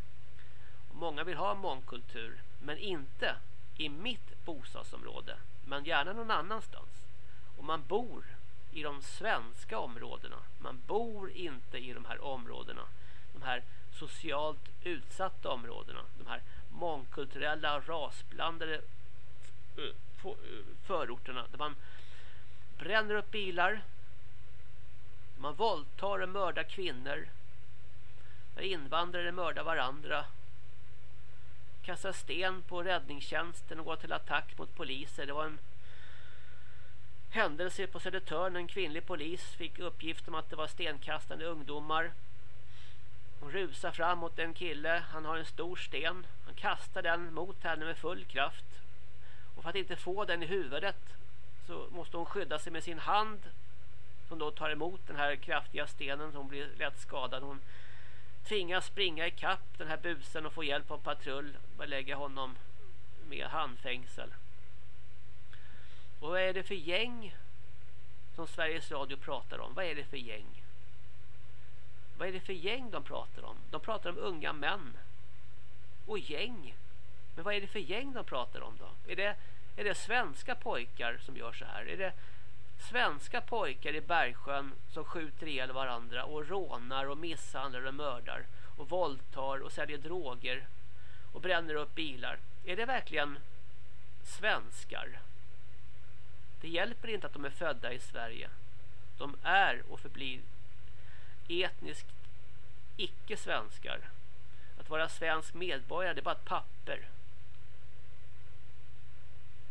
Och många vill ha mångkultur, men inte i mitt bostadsområde, men gärna någon annanstans. Och man bor i de svenska områdena. Man bor inte i de här områdena. De här socialt utsatta områdena. De här mångkulturella, rasblandade eh, förorterna där man bränner upp bilar man våldtar och mördar kvinnor där invandrare mördar varandra kastar sten på räddningstjänsten och går till attack mot poliser. Det var en händelse på Södertörn. En kvinnlig polis fick uppgift om att det var stenkastande ungdomar. Hon rusar fram mot en kille. Han har en stor sten. Han kastar den mot henne med full kraft. Och för att inte få den i huvudet så måste hon skydda sig med sin hand som då tar emot den här kraftiga stenen som blir lätt skadad. Hon tvingas springa i kapp den här busen och få hjälp av patrull och lägga honom med handfängsel. Och vad är det för gäng som Sveriges Radio pratar om? Vad är det för gäng? Vad är det för gäng de pratar om? De pratar om unga män. Och gäng. Men vad är det för gäng de pratar om då? Är det, är det svenska pojkar som gör så här? Är det svenska pojkar i Bergsjön som skjuter ihjäl varandra och rånar och misshandlar och mördar och våldtar och säljer droger och bränner upp bilar? Är det verkligen svenskar? Det hjälper inte att de är födda i Sverige. De är och förblir etniskt icke-svenskar. Att vara svensk medborgare det är bara ett papper.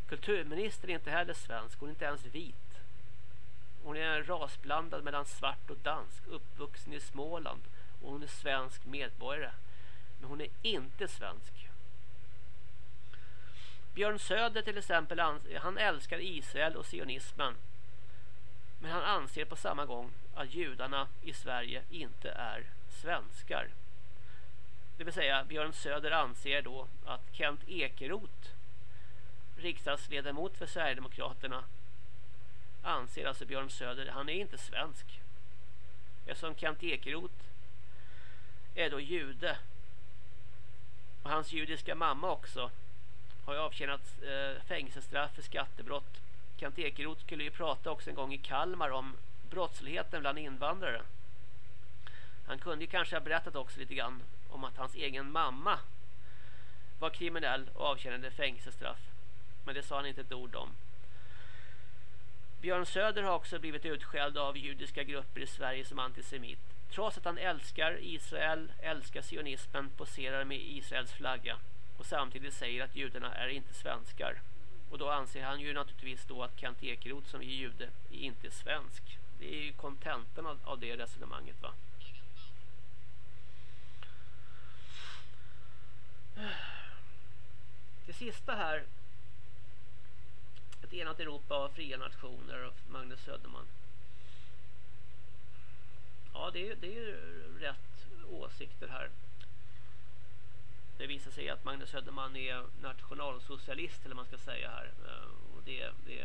Kulturministern är inte heller svensk, hon är inte ens vit. Hon är en rasblandad mellan svart och dansk, uppvuxen i Småland och hon är svensk medborgare. Men hon är inte svensk. Björn Söder till exempel, han älskar Israel och sionismen. Men han anser på samma gång att judarna i Sverige inte är svenskar. Det vill säga Björn Söder anser då att Kent Ekeroth riksdagsledamot för Sverigedemokraterna anser alltså Björn Söder, han är inte svensk. Eftersom Kent Ekeroth är då jude och hans judiska mamma också har ju avtjänat eh, fängelsestraff för skattebrott. Kent Ekeroth skulle ju prata också en gång i Kalmar om brottsligheten bland invandrare. Han kunde ju kanske ha berättat också lite grann om att hans egen mamma var kriminell och avtjänade fängelsestraff. Men det sa han inte ett ord om. Björn Söder har också blivit utskälld av judiska grupper i Sverige som antisemit. Trots att han älskar Israel, älskar sionismen, poserar med Israels flagga och samtidigt säger att judarna är inte svenskar. Och då anser han ju naturligtvis då att Kent Ekeroth som är jude är inte svensk. Det är ju kontentan av, av det resonemanget va. Det sista här enat Europa och fria nationer och Magnus Söderman. Ja, det är, det är ju rätt åsikter här. Det visar sig att Magnus Söderman är nationalsocialist eller man ska säga här. Eh, och det, det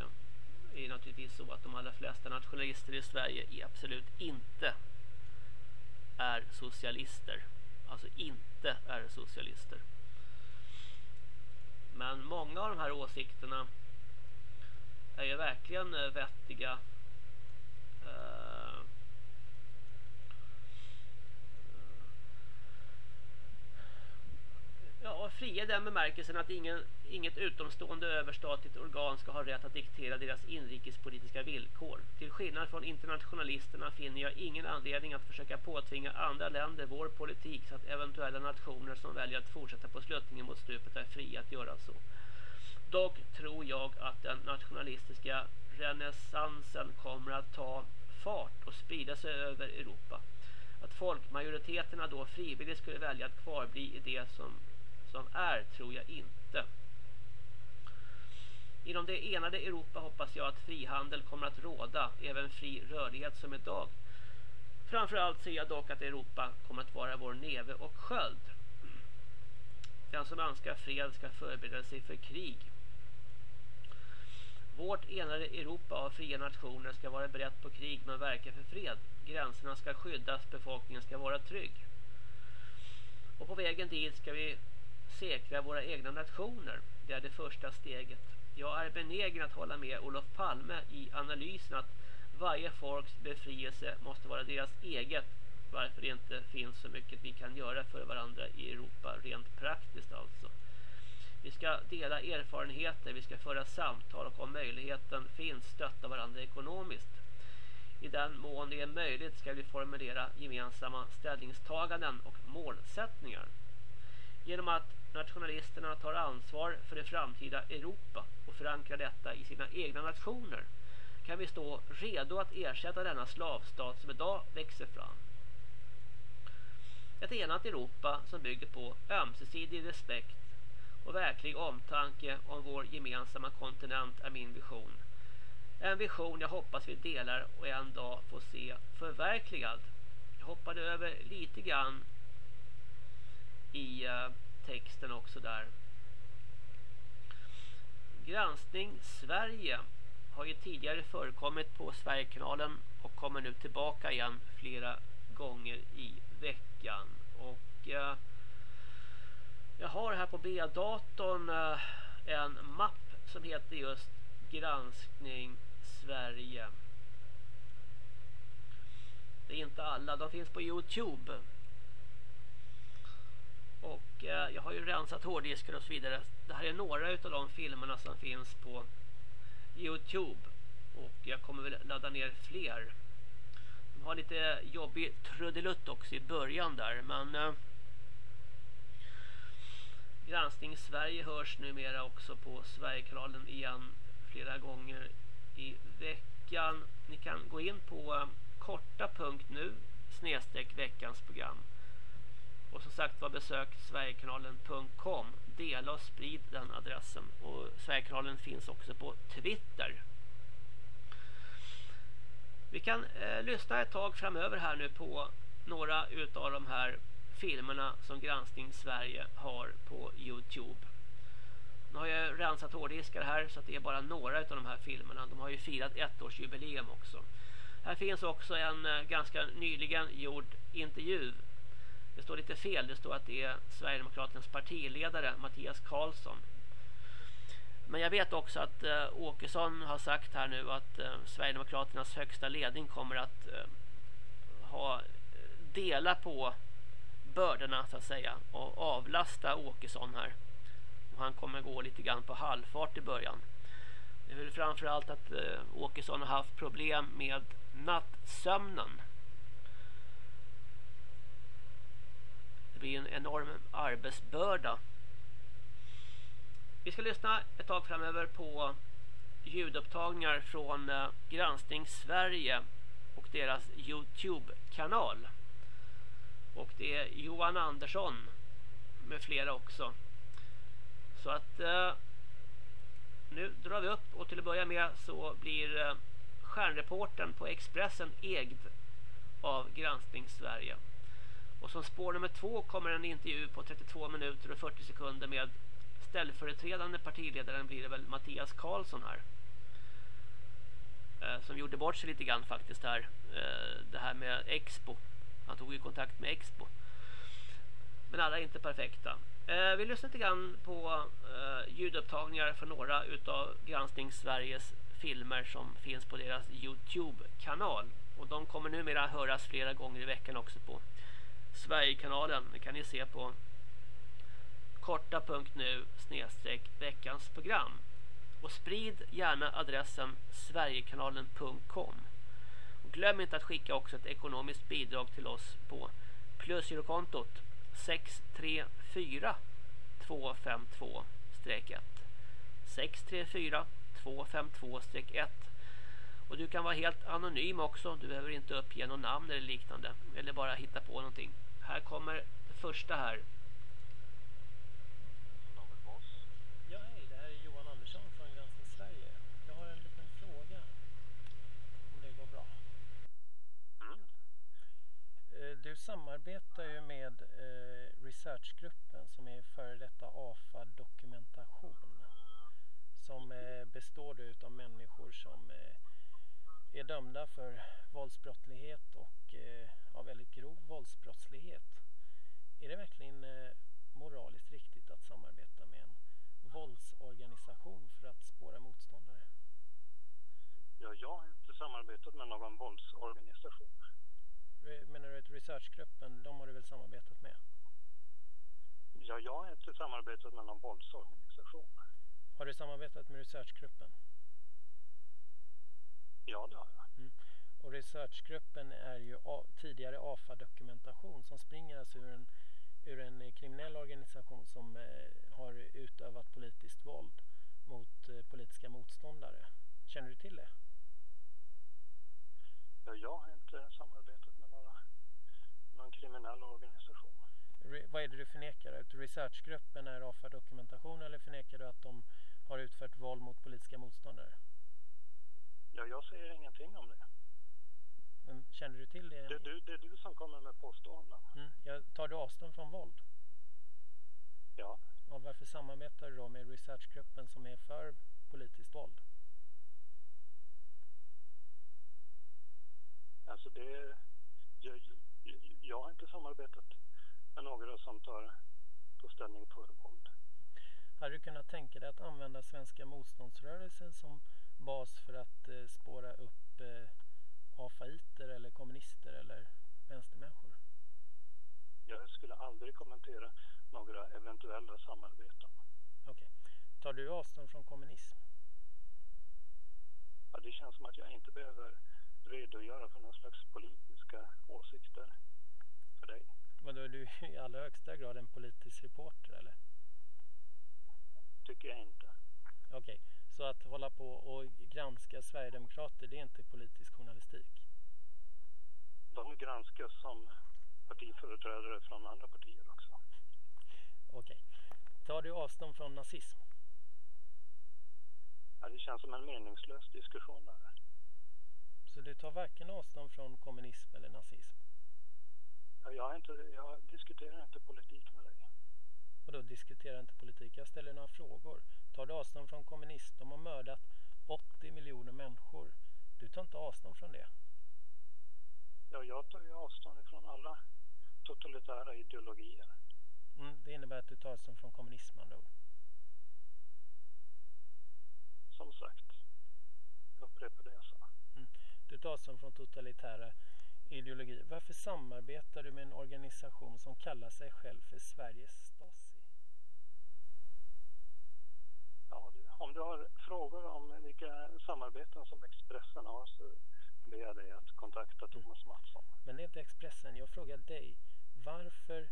är naturligtvis så att de allra flesta nationalister i Sverige är absolut inte är socialister. Alltså inte är socialister. Men många av de här åsikterna är ju verkligen eh, vettiga. Uh, ja, fria den bemärkelsen att ingen, inget utomstående överstatligt organ ska ha rätt att diktera deras inrikespolitiska villkor. Till skillnad från internationalisterna finner jag ingen anledning att försöka påtvinga andra länder vår politik så att eventuella nationer som väljer att fortsätta på sluttningen mot stupet är fria att göra så. Dock tror jag att den nationalistiska renässansen kommer att ta fart och sprida sig över Europa. Att folkmajoriteterna då frivilligt skulle välja att kvarbli i det som, som är tror jag inte. Inom det enade Europa hoppas jag att frihandel kommer att råda, även fri rörlighet som idag. Framförallt ser jag dock att Europa kommer att vara vår neve och sköld. Den som önskar fred ska förbereda sig för krig. Vårt enade Europa av fria nationer ska vara berett på krig men verka för fred. Gränserna ska skyddas, befolkningen ska vara trygg. Och på vägen dit ska vi säkra våra egna nationer. Det är det första steget. Jag är benägen att hålla med Olof Palme i analysen att varje folks befrielse måste vara deras eget varför det inte finns så mycket vi kan göra för varandra i Europa rent praktiskt alltså. Vi ska dela erfarenheter, vi ska föra samtal och om möjligheten finns stötta varandra ekonomiskt. I den mån det är möjligt ska vi formulera gemensamma ställningstaganden och målsättningar. Genom att nationalisterna tar ansvar för det framtida Europa och förankrar detta i sina egna nationer kan vi stå redo att ersätta denna slavstat som idag växer fram. Ett enat Europa som bygger på ömsesidig respekt och verklig omtanke om vår gemensamma kontinent är min vision. En vision jag hoppas vi delar och en dag får se förverkligad. Jag hoppade över lite grann i eh, texten också där. Granskning Sverige har ju tidigare förekommit på Sverigekanalen och kommer nu tillbaka igen flera gånger i veckan. Och Eh, jag har här på B-datorn eh, en mapp som heter just Granskning Sverige. Det är inte alla, de finns på Youtube. Och eh, jag har ju rensat hårddiskar och så vidare. Det här är några av de filmerna som finns på Youtube. Och jag kommer väl ladda ner fler. De har lite jobbig trudelutt också i början där. Men eh, Granskning Sverige hörs numera också på Sverigekanalen igen flera gånger i veckan. Ni kan gå in på eh, korta.nu snedstreck veckans program. Och som sagt var besök sverigekanalen.com. Dela och sprid den adressen. Och Sverigekanalen finns också på Twitter. Vi kan eh, lyssna ett tag framöver här nu på några utav de här filmerna som Granskning Sverige har på Youtube. Nu har jag rensat hårddiskar här så att det är bara några av de här filmerna. De har ju firat ettårsjubileum också. Här finns också en eh, ganska nyligen gjord intervju. Det står lite fel. Det står att det är Sverigedemokraternas partiledare Mattias Karlsson. Men jag vet också att eh, Åkesson har sagt här nu att eh, Sverigedemokraternas högsta ledning kommer att eh, ha eh, dela på bördorna så att säga och avlasta Åkesson här. Och han kommer gå lite grann på halvfart i början. Det är väl framförallt att eh, Åkesson har haft problem med nattsömnen. Det blir en enorm arbetsbörda. Vi ska lyssna ett tag framöver på ljudupptagningar från eh, Granskning Sverige och deras Youtube-kanal. Och det är Johan Andersson med flera också. Så att eh, nu drar vi upp och till att börja med så blir eh, stjärnreporten på Expressen ägd av Granskning Sverige. Och som spår nummer två kommer en intervju på 32 minuter och 40 sekunder med ställföreträdande partiledaren blir det väl Mattias Karlsson här. Eh, som gjorde bort sig lite grann faktiskt här. Eh, det här med Expo. Han tog ju kontakt med Expo. Men alla är inte perfekta. Eh, vi lyssnar lite grann på eh, ljudupptagningar från några utav Granskning Sveriges filmer som finns på deras Youtube-kanal. Och de kommer numera höras flera gånger i veckan också på Sverigekanalen. Det kan ni se på korta.nu snedstreck veckans program. Och sprid gärna adressen sverigekanalen.com. Glöm inte att skicka också ett ekonomiskt bidrag till oss på plusgirokontot 634 252 1 634 252 1 och du kan vara helt anonym också. Du behöver inte uppge något namn eller liknande. Eller bara hitta på någonting. Här kommer det första här. Ja, hej. Det här är Johan Andersson från Granskning Sverige. Jag har en liten fråga. Om det går bra. Mm. Eh, du samarbetar ju med eh, researchgruppen som är före detta AFA dokumentation. Som eh, består av människor som eh, är dömda för våldsbrottslighet och eh, ja, väldigt grov våldsbrottslighet. Är det verkligen eh, moraliskt riktigt att samarbeta med en våldsorganisation för att spåra motståndare? Ja, jag har inte samarbetat med någon våldsorganisation. Menar du att researchgruppen, de har du väl samarbetat med? Ja, jag har inte samarbetat med någon våldsorganisation. Har du samarbetat med researchgruppen? Ja, det har jag. Och researchgruppen är ju tidigare AFA-dokumentation som springer alltså ur en, ur en kriminell organisation som eh, har utövat politiskt våld mot eh, politiska motståndare. Känner du till det? Ja, jag har inte samarbetat någon kriminell organisation. Re- vad är det du förnekar? Att researchgruppen är AFA-dokumentation eller förnekar du att de har utfört våld mot politiska motståndare? Ja, jag säger ingenting om det. Men känner du till det? Det är du, det är du som kommer med påståenden. Mm. Jag, tar du avstånd från våld? Ja, Och varför samarbetar du då med researchgruppen som är för politiskt våld? alltså det... Jag, jag, har inte samarbetat med några som tar, tar ställning för våld. Hade du kunnat tänka dig att använda svenska motståndsrörelsen som bas för att eh, spåra upp eh, AFAiter eller kommunister eller vänstermänniskor? Jag skulle aldrig kommentera några eventuella samarbeten. Okej. Tar du avstånd från kommunism? Ja, det känns som att jag inte behöver redogöra för någon slags politiska åsikter för dig. Men då är du i allra högsta grad en politisk reporter eller? tycker jag inte. Okej, så att hålla på och granska Sverigedemokrater, det är inte politisk journalistik? De granskas som partiföreträdare från andra partier också. Okej. Tar du avstånd från nazism? Ja, det känns som en meningslös diskussion där. Så du tar varken avstånd från kommunism eller nazism? Ja, jag, inte, jag diskuterar inte politik med dig. Och då diskuterar inte politik. Jag ställer några frågor. Tar du avstånd från kommunist? De har mördat 80 miljoner människor. Du tar inte avstånd från det? Ja, jag tar ju avstånd från alla totalitära ideologier. Mm, det innebär att du tar avstånd från kommunism med andra ord. Som sagt, jag upprepar det jag sa. Du avstånd från totalitära ideologier. Varför samarbetar du med en organisation som kallar sig själv för Sveriges Stasi? Ja, om du har frågor om vilka samarbeten som Expressen har så ber jag dig att kontakta Thomas Mattsson. Men det är inte Expressen. Jag frågar dig. Varför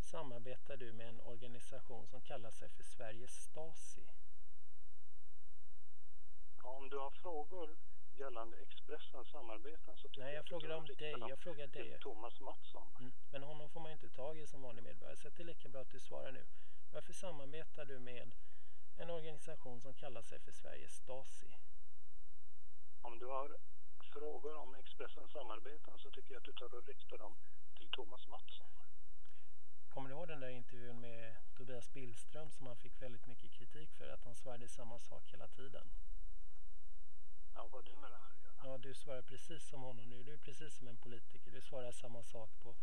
samarbetar du med en organisation som kallar sig för Sveriges Stasi? Ja, om du har frågor gällande Expressens samarbeten så Nej, jag ska om dig. Jag frågar dig. Thomas Mattsson. Mm. Men honom får man inte tag i som vanlig medborgare. Så det är lika bra att du svarar nu. Varför samarbetar du med en organisation som kallar sig för Sveriges Stasi? Om du har frågor om Expressens samarbeten så tycker jag att du tar och riktar dem till Thomas Mattsson. Kommer du ihåg den där intervjun med Tobias Billström som han fick väldigt mycket kritik för att han svarade samma sak hela tiden? Ja, vad det med det här att göra? Ja, du svarar precis som honom nu. Du är precis som en politiker. Du svarar samma sak på,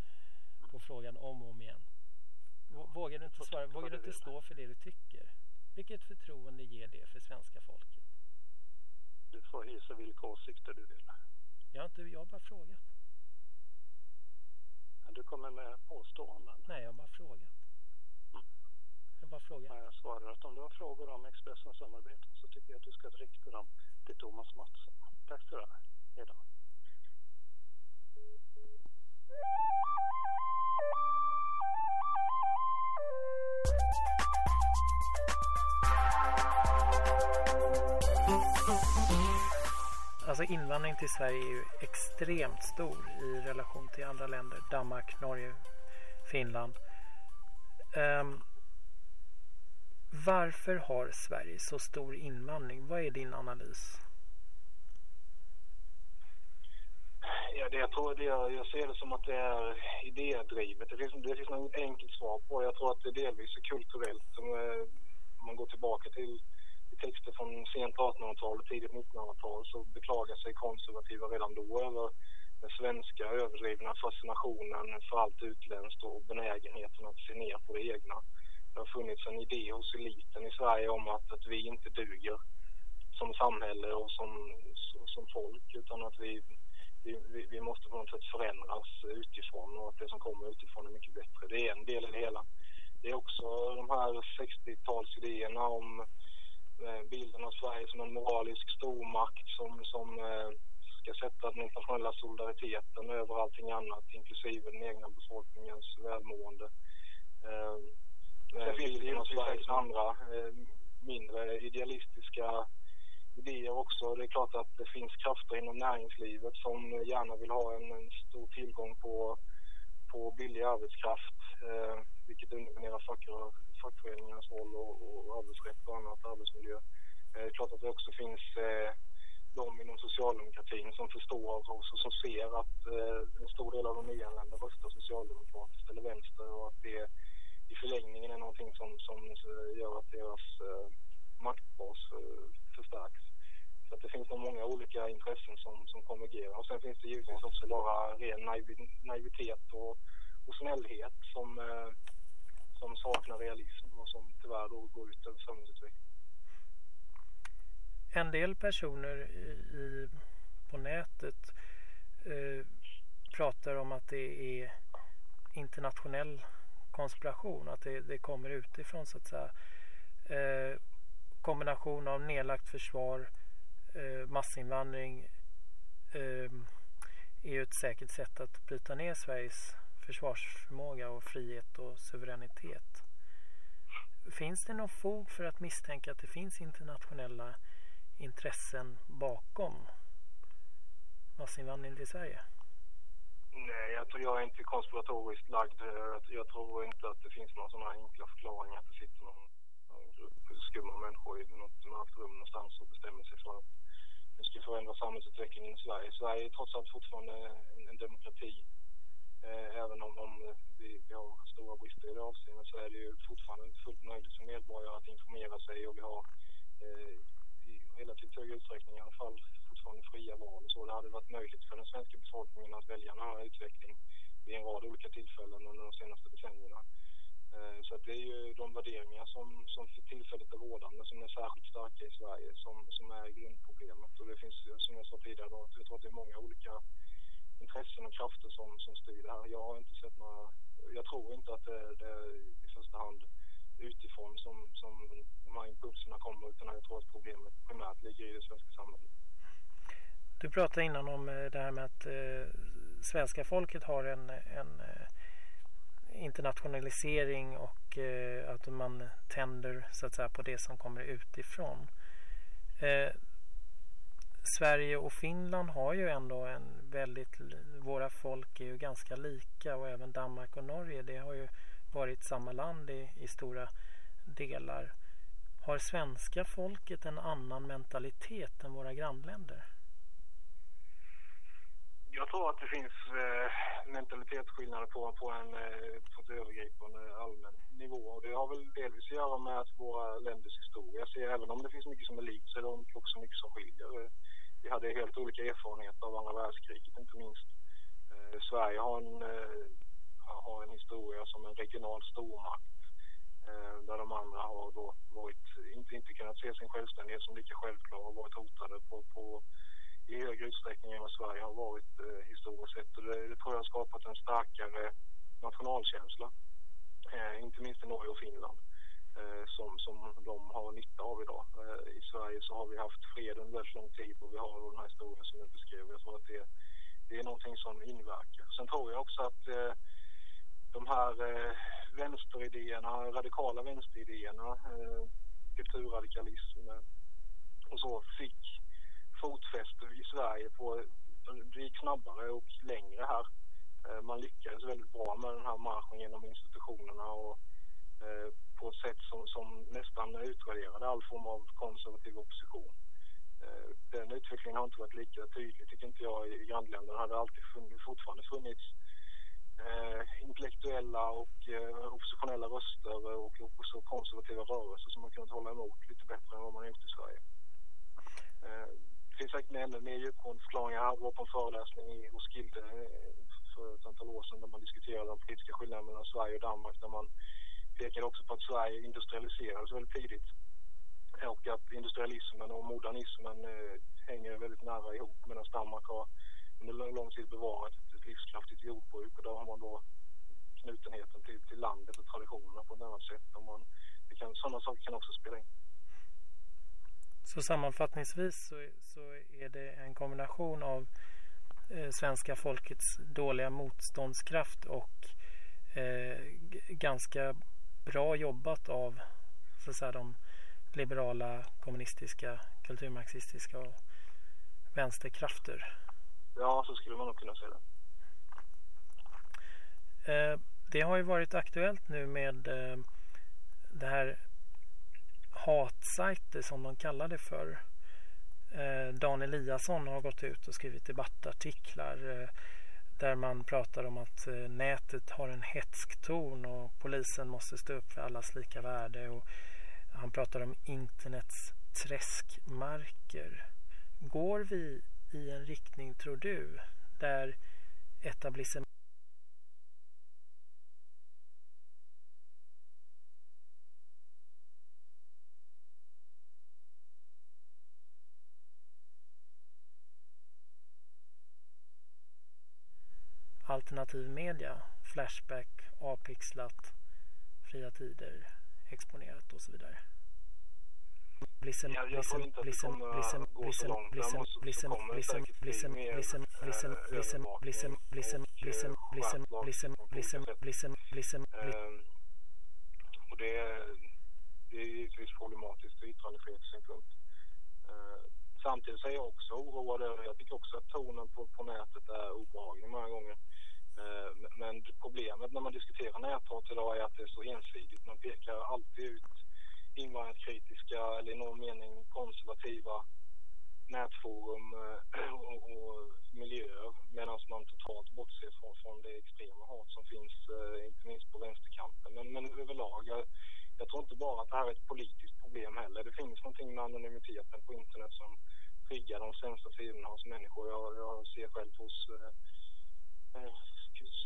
på frågan om och om igen. Vå- Vågar du inte, svara, vågar du du inte stå för det du tycker? Vilket förtroende ger det för svenska folket? Du får hysa vilka åsikter du vill. Jag har, inte, jag har bara frågat. Du kommer med påståenden. Nej, jag har bara frågat. Mm. Jag bara frågar. Ja, jag svarar att om du har frågor om Expressens samarbeten så tycker jag att du ska rikta dem till Thomas Mattsson. Tack ska du ha. Hej då. Alltså invandring till Sverige är ju extremt stor i relation till andra länder. Danmark, Norge, Finland. Um, varför har Sverige så stor invandring? Vad är din analys? Ja, det jag tror det jag, ser det som att det är idédrivet. Det finns, det finns något enkelt svar på. Jag tror att det delvis är kulturellt. Som, eh, om man går tillbaka till texter från sent 1800-tal, och tidigt 1900-tal så beklagar sig konservativa redan då över den svenska överdrivna fascinationen för allt utländskt och benägenheten att se ner på det egna. Det har funnits en idé hos eliten i Sverige om att, att vi inte duger som samhälle och som, som folk utan att vi vi, vi, måste på något sätt förändras utifrån och att det som kommer utifrån är mycket bättre. Det är en del i det hela. Det är också de här 60-talsidéerna om eh, bilden av Sverige som en moralisk stormakt som, som eh, ska sätta den internationella solidariteten över allting annat, inklusive den egna befolkningens välmående. Eh, Eh, eh, bilden av Sverige som andra eh, mindre idealistiska idéer också. Det är klart att det finns krafter inom näringslivet som gärna vill ha en, en stor tillgång på, på billig arbetskraft, eh, vilket underminerar fack, fackföreningarnas roll och, och arbetsrätt och annat, arbetsmiljö. Eh, det är klart att det också finns eh, de inom socialdemokratin som förstår och som- som ser att eh, en stor del av de nyanlända röstar socialdemokratiskt eller vänster och att det i förlängningen är någonting som, som gör att deras eh, maktbas eh, förstärks. Så att det finns nog många olika intressen som, som konvergerar. Och sen finns det givetvis också bara ren naivitet och, och snällhet som, eh, som saknar realism och som tyvärr då går ut över samhällsutvecklingen. En del personer i, i, på nätet eh, pratar om att det är internationell konspiration, att det, det kommer utifrån så att säga. Eh, kombination av nedlagt försvar, eh, massinvandring eh, är ju ett säkert sätt att bryta ner Sveriges försvarsförmåga och frihet och suveränitet. Finns det någon fog för att misstänka att det finns internationella intressen bakom massinvandring till Sverige? Nej, jag, tror, jag är inte konspiratoriskt lagd. Jag, jag tror inte att det finns några sådana enkla förklaringar att det sitter någon, någon grupp skumma människor i något mörkt rum någonstans och bestämmer sig för att nu ska förändra samhällsutvecklingen i Sverige. Sverige är trots allt fortfarande en, en demokrati. Eh, även om, om vi, vi, har stora brister i det avseendet så är det ju fortfarande fullt möjligt för medborgare att informera sig och vi har eh, i relativt hög utsträckning i alla fall utifrån fria val och så. Det hade varit möjligt för den svenska befolkningen att välja en annan utveckling vid en rad olika tillfällen under de senaste decennierna. Eh, så att det är ju de värderingar som, som för tillfället är rådande som är särskilt starka i Sverige som, som är grundproblemet. Och det finns, som jag sa tidigare, då, jag tror att det är många olika intressen och krafter som, som styr det här. Jag har inte sett några, jag tror inte att det, det är i första hand utifrån som, som de här impulserna kommer utan jag tror att problemet primärt ligger i det svenska samhället. Du pratade innan om eh, det här med att eh, svenska folket har en, en eh, internationalisering och eh, att man tänder så att säga på det som kommer utifrån. Eh, Sverige och Finland har ju ändå en väldigt, våra folk är ju ganska lika och även Danmark och Norge det har ju varit samma land i, i stora delar. Har svenska folket en annan mentalitet än våra grannländer? Jag tror att det finns eh, mentalitetsskillnader på, på, en, eh, på en övergripande allmän nivå. Och det har väl delvis att göra med att våra länders historia ser, även om det finns mycket som är likt så är det också mycket som skiljer. Eh, vi hade helt olika erfarenheter av andra världskriget inte minst. Eh, Sverige har en, eh, har en historia som en regional stormakt eh, där de andra har då varit, inte, inte kunnat se sin självständighet som lika självklar och varit hotade på, på i högre utsträckning än vad Sverige har varit eh, historiskt sett. Och det, det tror jag har skapat en starkare nationalkänsla. Eh, inte minst i Norge och Finland eh, som, som de har nytta av idag. Eh, I Sverige så har vi haft fred under väldigt lång tid och vi har den här historien som du beskrev. Jag tror att det, det är någonting som inverkar. Sen tror jag också att eh, de här eh, vänsteridéerna, radikala vänsteridéerna, eh, kulturradikalism eh, och så fick fotfäste i Sverige på, det gick snabbare och längre här. Eh, man lyckades väldigt bra med den här marschen genom institutionerna och eh, på ett sätt som, som nästan utraderade all form av konservativ opposition. Eh, den utvecklingen har inte varit lika tydlig tycker inte jag i grannländerna. Det hade alltid funnits, fortfarande funnits eh, intellektuella och eh, oppositionella röster och också konservativa rörelser som man kunnat hålla emot lite bättre än vad man gjort i Sverige. Eh, det finns säkert ännu mer djupgående förklaringar. Jag var på en föreläsning i Roskilde eh, för ett antal år sedan där man diskuterade de politiska skillnaderna mellan Sverige och Danmark där man pekade också på att Sverige industrialiserades väldigt tidigt och att industrialismen och modernismen eh, hänger väldigt nära ihop medan Danmark har under lång tid bevarat ett livskraftigt jordbruk och där har man då knutenheten till, till landet och traditionerna på ett annat sätt. Och man, det kan, sådana saker kan också spela in. Så sammanfattningsvis så, så är det en kombination av eh, svenska folkets dåliga motståndskraft och eh, ganska bra jobbat av så att säga, de liberala, kommunistiska, kulturmarxistiska och vänsterkrafter. Ja, så skulle man nog kunna säga det. Eh, det har ju varit aktuellt nu med eh, det här hatsajter som de kallar det för. Eh, Dan Eliasson har gått ut och skrivit debattartiklar eh, där man pratar om att eh, nätet har en hetsk ton och polisen måste stå upp för allas lika värde och han pratar om internets träskmarker. Går vi i en riktning, tror du, där etablissemanget alternativ media, Flashback, avpixlat, fria tider, exponerat och så vidare. Blissen, blissen, blissen, blissen, blissen, blissen, blissen, blissen, blissen, blissen, blissen, blissen, blissen, blissen, blissen, blissen, blissen, blissen, blissen, blissen. Och det tidpunkt. Eh, samtidigt så är jag också oroad över, jag tycker också att tonen på, på nätet är obehaglig många gånger. Eh, men problemet när man diskuterar näthat idag är att det är så ensidigt. Man pekar alltid ut invandringskritiska eller i någon mening konservativa nätforum eh, och, och miljöer medan man totalt bortser från, från det extrema hat som finns eh, inte minst på vänsterkanten. Men, men överlag, jag, jag tror inte bara att det här är ett politiskt problem heller. Det finns någonting med anonymiteten på internet som triggar de sämsta sidorna hos människor. Jag, jag ser själv hos eh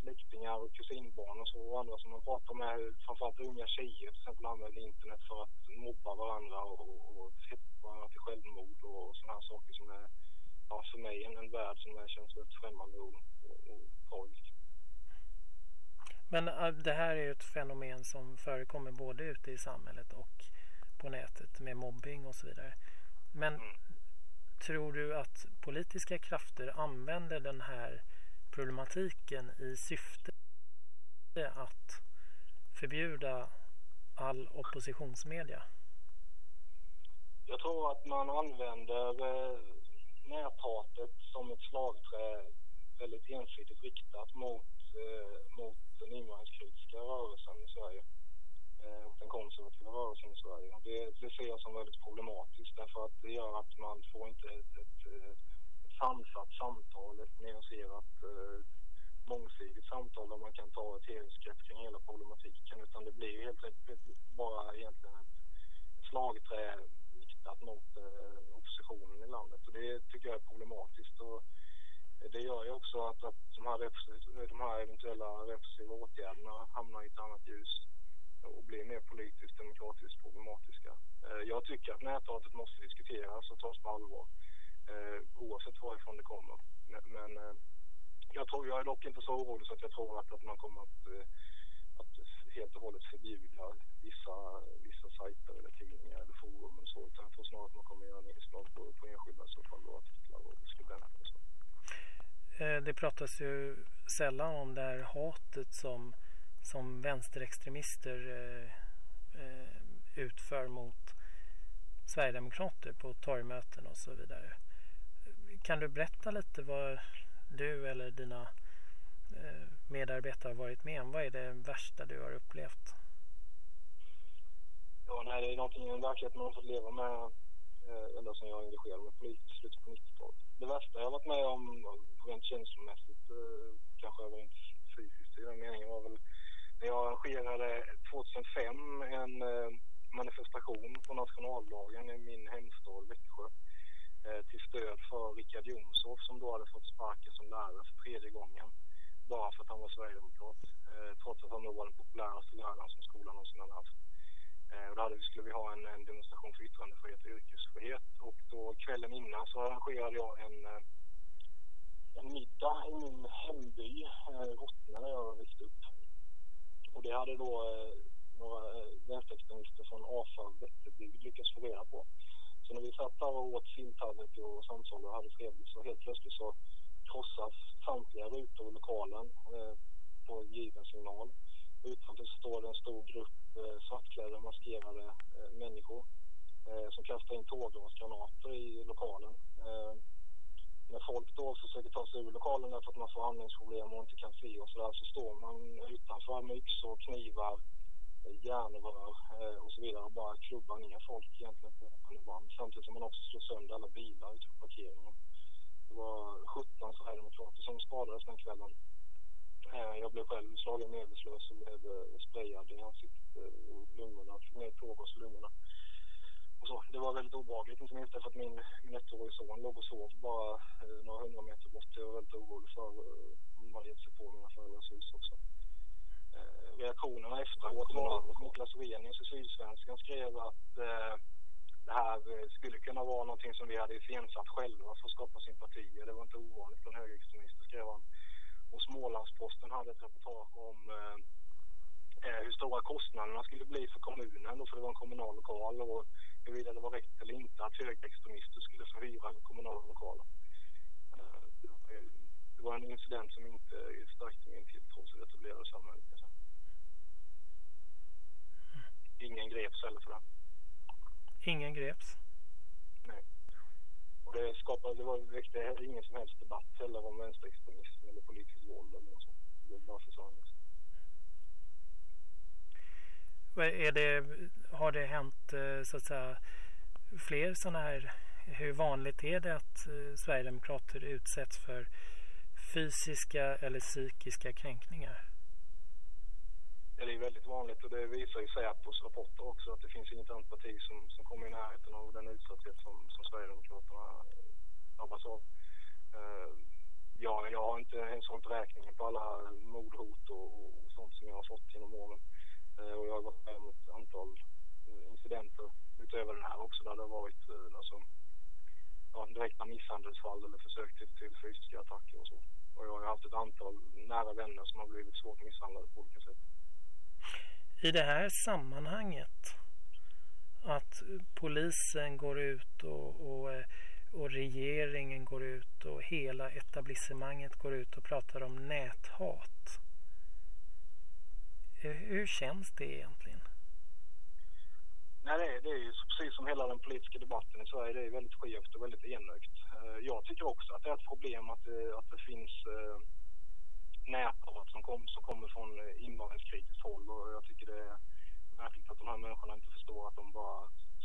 släktingar och kusinbarn och så och andra som man pratar med, framförallt unga tjejer till exempel använder internet för att mobba varandra och, och hetsa varandra till självmord och sådana här saker som är ja, för mig en, en värld som är, känns väldigt främmande och, och, och tragisk. Men äh, det här är ju ett fenomen som förekommer både ute i samhället och på nätet med mobbing och så vidare. Men mm. tror du att politiska krafter använder den här problematiken i syfte att förbjuda all oppositionsmedia? Jag tror att man använder eh, näthatet som ett slagträ väldigt ensidigt riktat mot, eh, mot den invandringskritiska rörelsen i Sverige eh, och den konservativa rörelsen i Sverige. Det, det ser jag som väldigt problematiskt därför att det gör att man får inte ett, ett, ett sansat samtal, ett nyanserat eh, mångsidigt samtal där man kan ta ett helhetsgrepp kring hela problematiken. Utan det blir helt enkelt bara egentligen ett slagträ riktat mot eh, oppositionen i landet. Och det tycker jag är problematiskt. Och det gör ju också att, att de, här de här eventuella repressiva åtgärderna hamnar i ett annat ljus och blir mer politiskt demokratiskt problematiska. Eh, jag tycker att näthatet måste diskuteras och tas på allvar eh, oavsett varifrån det kommer. Men, men eh, jag, tror, jag är dock inte så orolig så att jag tror att, att man kommer att, eh, att helt och hållet förbjuda vissa, vissa sajter eller tidningar eller forum och så. Utan jag tror snarare att man kommer att göra nedslag på, på enskilda i så fall och artiklar och skribenter och så. Eh, det pratas ju sällan om det här hatet som, som vänsterextremister eh, eh utför mot Sverigedemokrater på torgmöten och så vidare. Kan du berätta lite vad du eller dina eh, medarbetare har varit med om? Vad är det värsta du har upplevt? Ja, nej, det är någonting, en verklighet man har fått leva med eh, ända sedan jag engagerade mig politiskt i slutet på 90-talet. Det värsta jag har varit med om, eh, rent känslomässigt, eh, kanske rent fysiskt i den meningen, var väl när jag arrangerade 2005 en eh, manifestation på nationaldagen i min hemstad Växjö Eh, till stöd för Richard Jomshof som då hade fått sparken som lärare för tredje gången bara för att han var sverigedemokrat eh, trots att han då var den populäraste läraren som skolan någonsin hade haft. Eh, och då hade, skulle vi ha en, en demonstration för yttrandefrihet och yrkesfrihet och då kvällen innan så arrangerade jag en, eh, en middag i min hemby, eh, Rottne, där jag växte upp. Och det hade då några vänsterextremister från AFA Vätterbygd lyckats få reda på. Så när vi satt där och åt silltallrik och samtalade och hade trevligt så helt plötsligt så krossas samtliga rutor i lokalen eh, på given signal. Utanför står det en stor grupp eh, svartklädda maskerade eh, människor eh, som kastar in tårgasgranater i lokalen. Eh, när folk då försöker ta sig ur lokalen därför att man får andningsproblem och inte kan se och så där, så står man utanför med yxor, och knivar, järnrör eh, och så vidare och bara klubbar ner folk egentligen på band samtidigt som man också slår sönder alla bilar ute på parkeringen. Det var 17 sverigedemokrater som skadades den kvällen. Eh, jag blev själv slagen medvetslös och blev eh, sprayad i ansiktet och lungorna, fick ner tårgas i lungorna. Och så. Det var väldigt obehagligt, inte minst därför att min, min ettårige son låg och sov bara några hundra meter bort. Jag var väldigt orolig för om de hade gett sig på mina föräldrars hus också reaktionerna efteråt var att Niklas Orenius i Sydsvenskan skrev att eh, det här eh, skulle kunna vara någonting som vi hade iscensatt själva för att skapa sympatier. Det var inte ovanligt bland högerextremister, skrev han. Och Smålandsposten hade ett reportage om eh, eh, hur stora kostnaderna skulle bli för kommunen, och för det var en kommunal lokal, och huruvida det var rätt eller inte att högerextremister skulle få hyra kommunala lokaler. Eh, det var en incident som inte stärkte min tilltro till det etablerade samhället. Ingen greps heller för det. Ingen greps? Nej. Och det skapade, det var, väckte ingen som helst debatt heller om vänsterextremism eller politiskt våld eller något sånt. Det bara försvann. Är det, har det hänt eh, så att säga fler sådana här, hur vanligt är det att eh, Sverigedemokrater utsätts för fysiska eller psykiska kränkningar? Ja, det är väldigt vanligt och det visar ju Säpos rapporter också att det finns inget annat parti som, som kommer i närheten av den utsatthet som, som Sverigedemokraterna drabbas av. Uh, ja, jag har inte ens hållit räkningen på alla mordhot och, och sånt som jag har fått genom åren. Uh, och jag har varit med om ett antal eh, incidenter utöver den här också där det har varit uh, alltså, ja, direkta misshandelsfall eller försök till, till fysiska attacker och så. Och jag har haft ett antal nära vänner som har blivit svårt misshandlade på olika sätt. I det här sammanhanget att polisen går ut och, och, och regeringen går ut och hela etablissemanget går ut och pratar om näthat. Hur känns det egentligen? Nej, det är, det är ju precis som hela den politiska debatten i Sverige. Det är väldigt skevt och väldigt enögt. Jag tycker också att det är ett problem att det, att det finns näthat som, kom, som kommer från invandringskritiskt håll. Och jag tycker det är märkligt att de här människorna inte förstår att de bara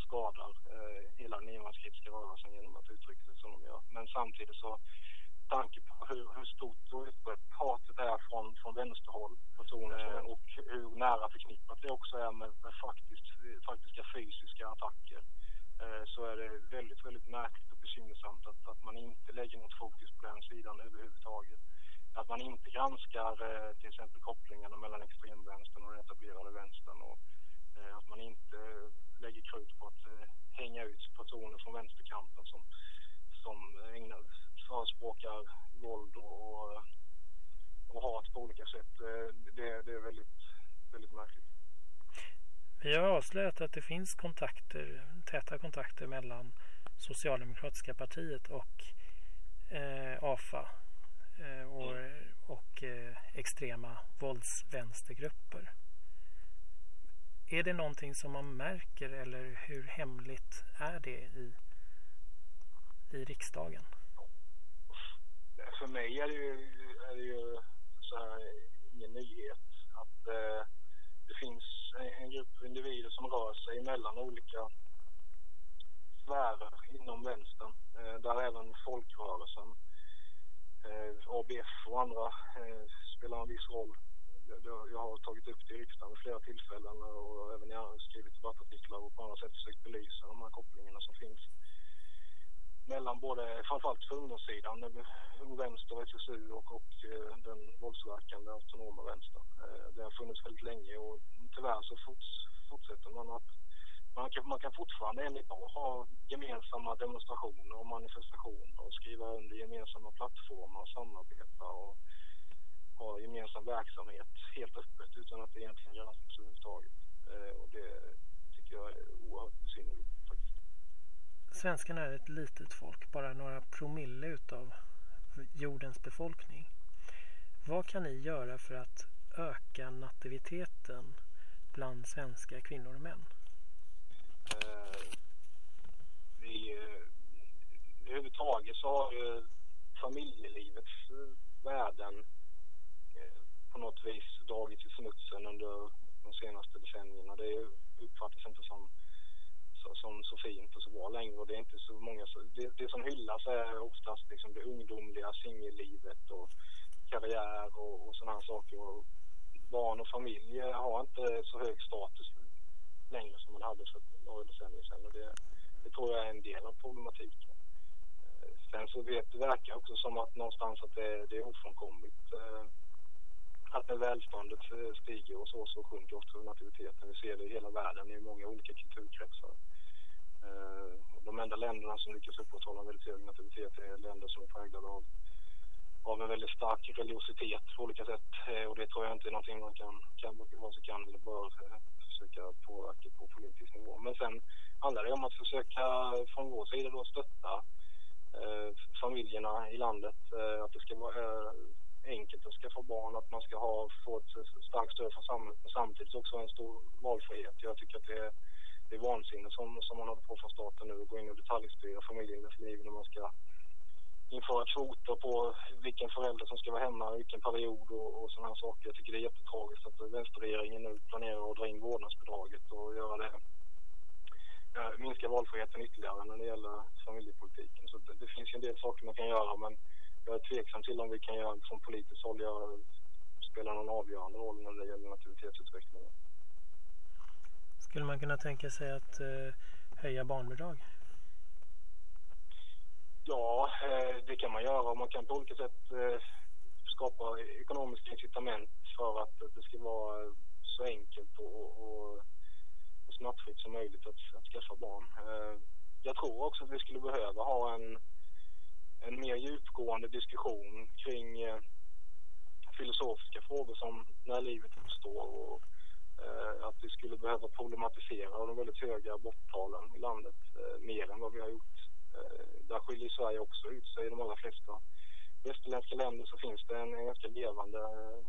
skadar eh, hela den invandringskritiska rörelsen genom att uttrycka sig som de gör. Men samtidigt så tanke på hur, hur stort och utbrett hatet är från, från vänsterhåll personer och hur nära förknippat det också är med, med faktiskt, faktiska fysiska attacker. eh, Eh, så är det väldigt, väldigt märkligt och bekymmersamt att, att man inte lägger något fokus på den sidan överhuvudtaget. Att man inte granskar eh, till exempel kopplingarna mellan extremvänstern och den etablerade vänstern och eh, att man inte lägger krut på att hänga ut personer från vänsterkanten som, som ägnar, förespråkar våld och, och, och hat på olika sätt. Det, det är väldigt, väldigt märkligt. Vi har avslöjat att det finns kontakter, täta kontakter mellan Socialdemokratiska partiet och eh, AFA eh, och, och eh, extrema våldsvänstergrupper. Är det någonting som man märker eller hur hemligt är det i, i riksdagen? För mig är det ju, är det ju så här, ingen nyhet att eh, det finns en, grupp individer som rör sig mellan olika sfärer inom vänstern. Eh, där även folkrörelsen, eh, ABF och andra eh, spelar en viss roll. Jag har tagit upp det i riksdagen vid flera tillfällen och även jag har skrivit debattartiklar och på andra sätt försökt belysa de här kopplingarna som finns mellan både, framförallt för ungdomssidan, Ung Vänster, SSU och, och eh, den våldsverkande autonoma vänstern. Eh, det har funnits väldigt länge och tyvärr så forts, fortsätter man att man kan, man kan fortfarande än idag ha gemensamma demonstrationer och manifestationer och skriva under gemensamma plattformar och samarbeta och ha gemensam verksamhet helt öppet utan att det egentligen granskas överhuvudtaget. Eh, och det tycker jag är oerhört besynnerligt. Svenskarna är ett litet folk, bara några promille utav jordens befolkning. Vad kan ni göra för att öka nativiteten bland svenska kvinnor och män? Eh, vi, eh, överhuvudtaget så har ju familjelivets eh, värden eh, på något vis dragits i smutsen under de senaste decennierna. Det uppfattas inte som som så fint och så bra längre och det är inte så många. Det, det som hyllas är oftast liksom det ungdomliga singellivet och karriär och, och sådana här saker. Och barn och familj har inte så hög status längre som man hade för några decennier sedan och det, det tror jag är en del av problematiken. Eh, sen så vet det verkar också som att någonstans att det, det är ofrånkomligt eh, att när välståndet stiger och så, så sjunker också nativiteten. Vi ser det i hela världen i många olika kulturkretsar. Eh, de enda länderna som lyckas upprätthålla en väldigt hög nativitet är länder som är präglade av, av en väldigt stark religiositet på olika sätt. Eh, och det tror jag inte är någonting man kan, kan vare sig kan eller bör eh, försöka påverka på politisk nivå. Men sen handlar det om att försöka från vår sida då stötta eh, familjerna i landet. Eh, att det ska vara eh, enkelt att skaffa barn, att man ska ha, få ett starkt stöd från samhället men samtidigt också en stor valfrihet. Jag tycker att det är det är vansinne som, som man håller på från staten nu. att Gå in och detaljstyra familjens liv när man ska införa kvoter på vilken förälder som ska vara hemma, vilken period och, och sådana här saker. Jag tycker det är jättetragiskt att vänsterregeringen nu planerar att dra in vårdnadsbidraget och göra det minska valfriheten ytterligare när det gäller familjepolitiken. Så det, det, finns ju en del saker man kan göra men jag är tveksam till om vi kan göra från politiskt håll göra, spela någon avgörande roll när det gäller nativitetsutvecklingen. Skulle man kunna tänka sig att eh, höja barnbidrag? Ja, eh, det kan man göra. Man kan på olika sätt eh, skapa ekonomiska incitament för att det ska vara så enkelt och, och, och smärtfritt som möjligt att, att skaffa barn. Eh, jag tror också att vi skulle behöva ha en, en mer djupgående diskussion kring eh, filosofiska frågor som när livet uppstår och eh, att vi skulle behöva problematisera de väldigt höga aborttalen i landet eh, mer än vad vi har gjort. Eh, där skiljer Sverige också ut sig i de allra flesta västerländska länder så finns det en, en ganska levande eh,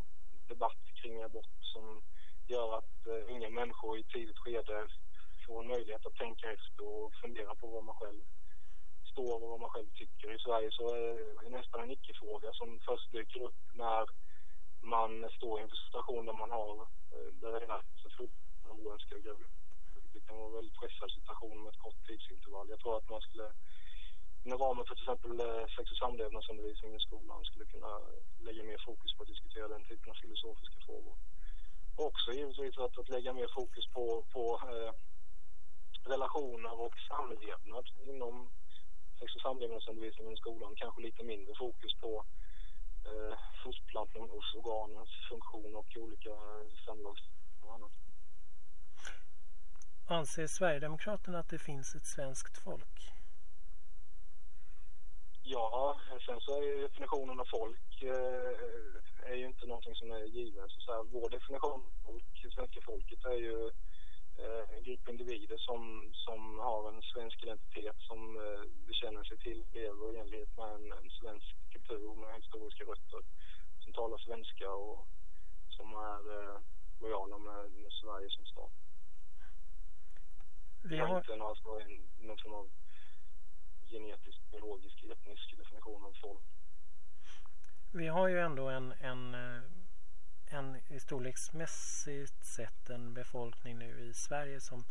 debatt kring abort som gör att uh, unga människor i tidigt skede får en möjlighet att tänka efter och fundera på vad man själv står och vad man själv tycker. I Sverige så är det nästan en icke-fråga som först dyker upp när man står inför en situation där man har eh, där det är så oönskad av oönskade graviditeter det kan vara en väldigt pressad situation med ett kort tidsintervall. Jag tror att man skulle inom ramen för till exempel eh, sex och samlevnadsundervisning i skolan skulle kunna lägga mer fokus på att diskutera den typen av filosofiska frågor. Och också givetvis att, att lägga mer fokus på, på eh, relationer och samlevnad inom sex och samlevnadsundervisningen i skolan. Kanske lite mindre fokus på eh, fortplantningsorganens funktion och olika samlags och annat. Anser Sverigedemokraterna att det finns ett svenskt folk? Ja, sen så är ju definitionen av folk eh, är ju inte någonting som är given. Så, så här, vår definition av folk, svenska folket är ju en grupp individer som, som har en svensk identitet som eh, bekänner sig till, lever i enlighet med en, en svensk kultur med historiska rötter, som talar svenska och som är eh, lojala med, med Sverige som stat. Vi har... Inte någon, alltså, någon form av genetisk, biologisk, etnisk definition av folk. Vi har ju ändå en, en, eh, en storleksmässigt sett en befolkning nu i Sverige som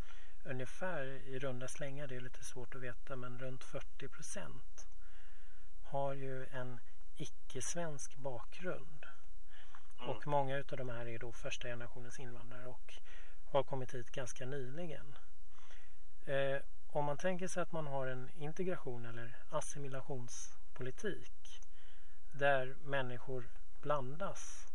ungefär i runda slängar, det är lite svårt att veta, men runt 40 procent har ju en icke-svensk bakgrund. Mm. Och många av de här är då första generationens invandrare och har kommit hit ganska nyligen. Eh, om man tänker sig att man har en integration eller assimilationspolitik där människor blandas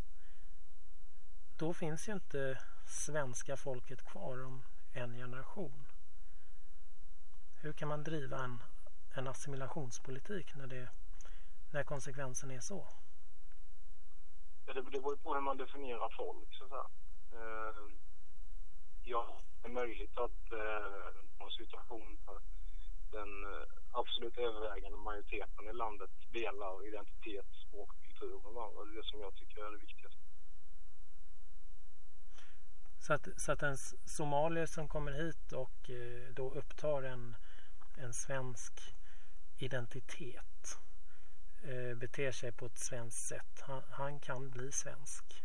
då finns ju inte svenska folket kvar om en generation. Hur kan man driva en, en assimilationspolitik när, det, när konsekvensen är så? Ja, det, det beror ju på hur man definierar folk. Så att säga. Eh, ja, det är möjligt att eh, en situation där den eh, absolut övervägande majoriteten i landet delar identitet, språk och kultur med varandra. Det är det som jag tycker är det viktiga. Så att, så att en somalier som kommer hit och eh, då upptar en, en svensk identitet eh, beter sig på ett svenskt sätt. Han, han, kan bli svensk.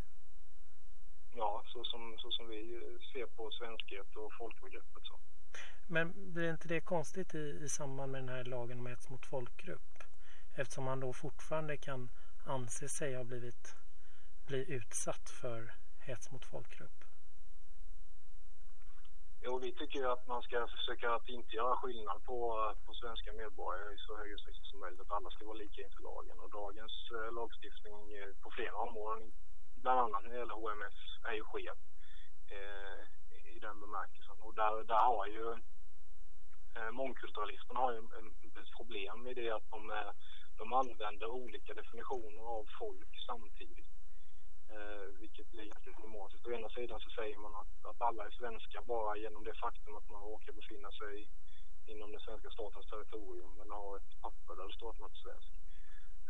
Ja, så som, så som vi ser på svenskhet och folkbegreppet. Så. Men blir inte det konstigt i, i samband med den här lagen om hets mot folkgrupp? Eftersom man då fortfarande kan anse sig ha blivit bli utsatt för hets mot folkgrupp. Jo, vi tycker ju att man ska försöka att inte göra skillnad på, eh, på svenska medborgare i så hög utsträckning som möjligt. Att alla ska vara lika inför lagen. Och dagens eh, lagstiftning eh, på flera områden, bland annat när det gäller HMS, är ju skev eh, i den bemärkelsen. Och där, där har ju eh, mångkulturalisterna har ju ett problem i det att de, de använder olika definitioner av folk samtidigt. Eh, vilket blir problematiskt. Å ena sidan så säger man att, att alla är svenskar bara genom det faktum att man råkar befinna sig inom den svenska statens territorium eller har ett papper där det står att man är svensk.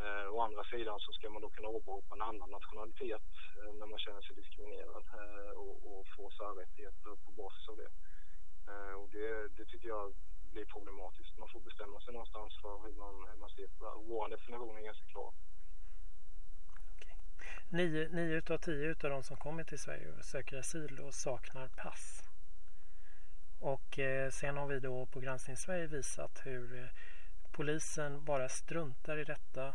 Eh, å andra sidan så ska man då kunna åberopa en annan nationalitet eh, när man känner sig diskriminerad eh, och, och få särrättigheter på basis av det. Eh, och det, det tycker jag blir problematiskt. Man får bestämma sig någonstans för hur man, hur man ser på det. Vår definition är ganska klar. Nio, nio utav tio utav de som kommer till Sverige och söker asyl och saknar pass. Och eh, sen har vi då på Granskning Sverige visat hur eh, polisen bara struntar i detta.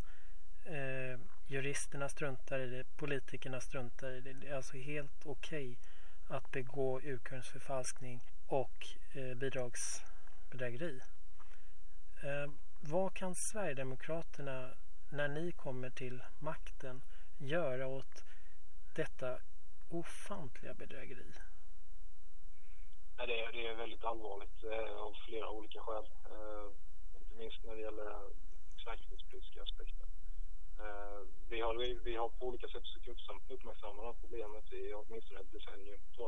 Eh, juristerna struntar i det, politikerna struntar i det. Det är alltså helt okej okay att begå urkundsförfalskning och eh, bidragsbedrägeri. Eh, vad kan Sverigedemokraterna när ni kommer till makten göra åt detta ofantliga bedrägeri? Ja, det, är, det är väldigt allvarligt eh, av flera olika skäl. Eh, inte minst när det gäller säkerhetspolitiska aspekter. Eh, vi, har, vi, vi, har på olika sätt försökt uppmärksamma det här problemet i åtminstone ett decennium. Så,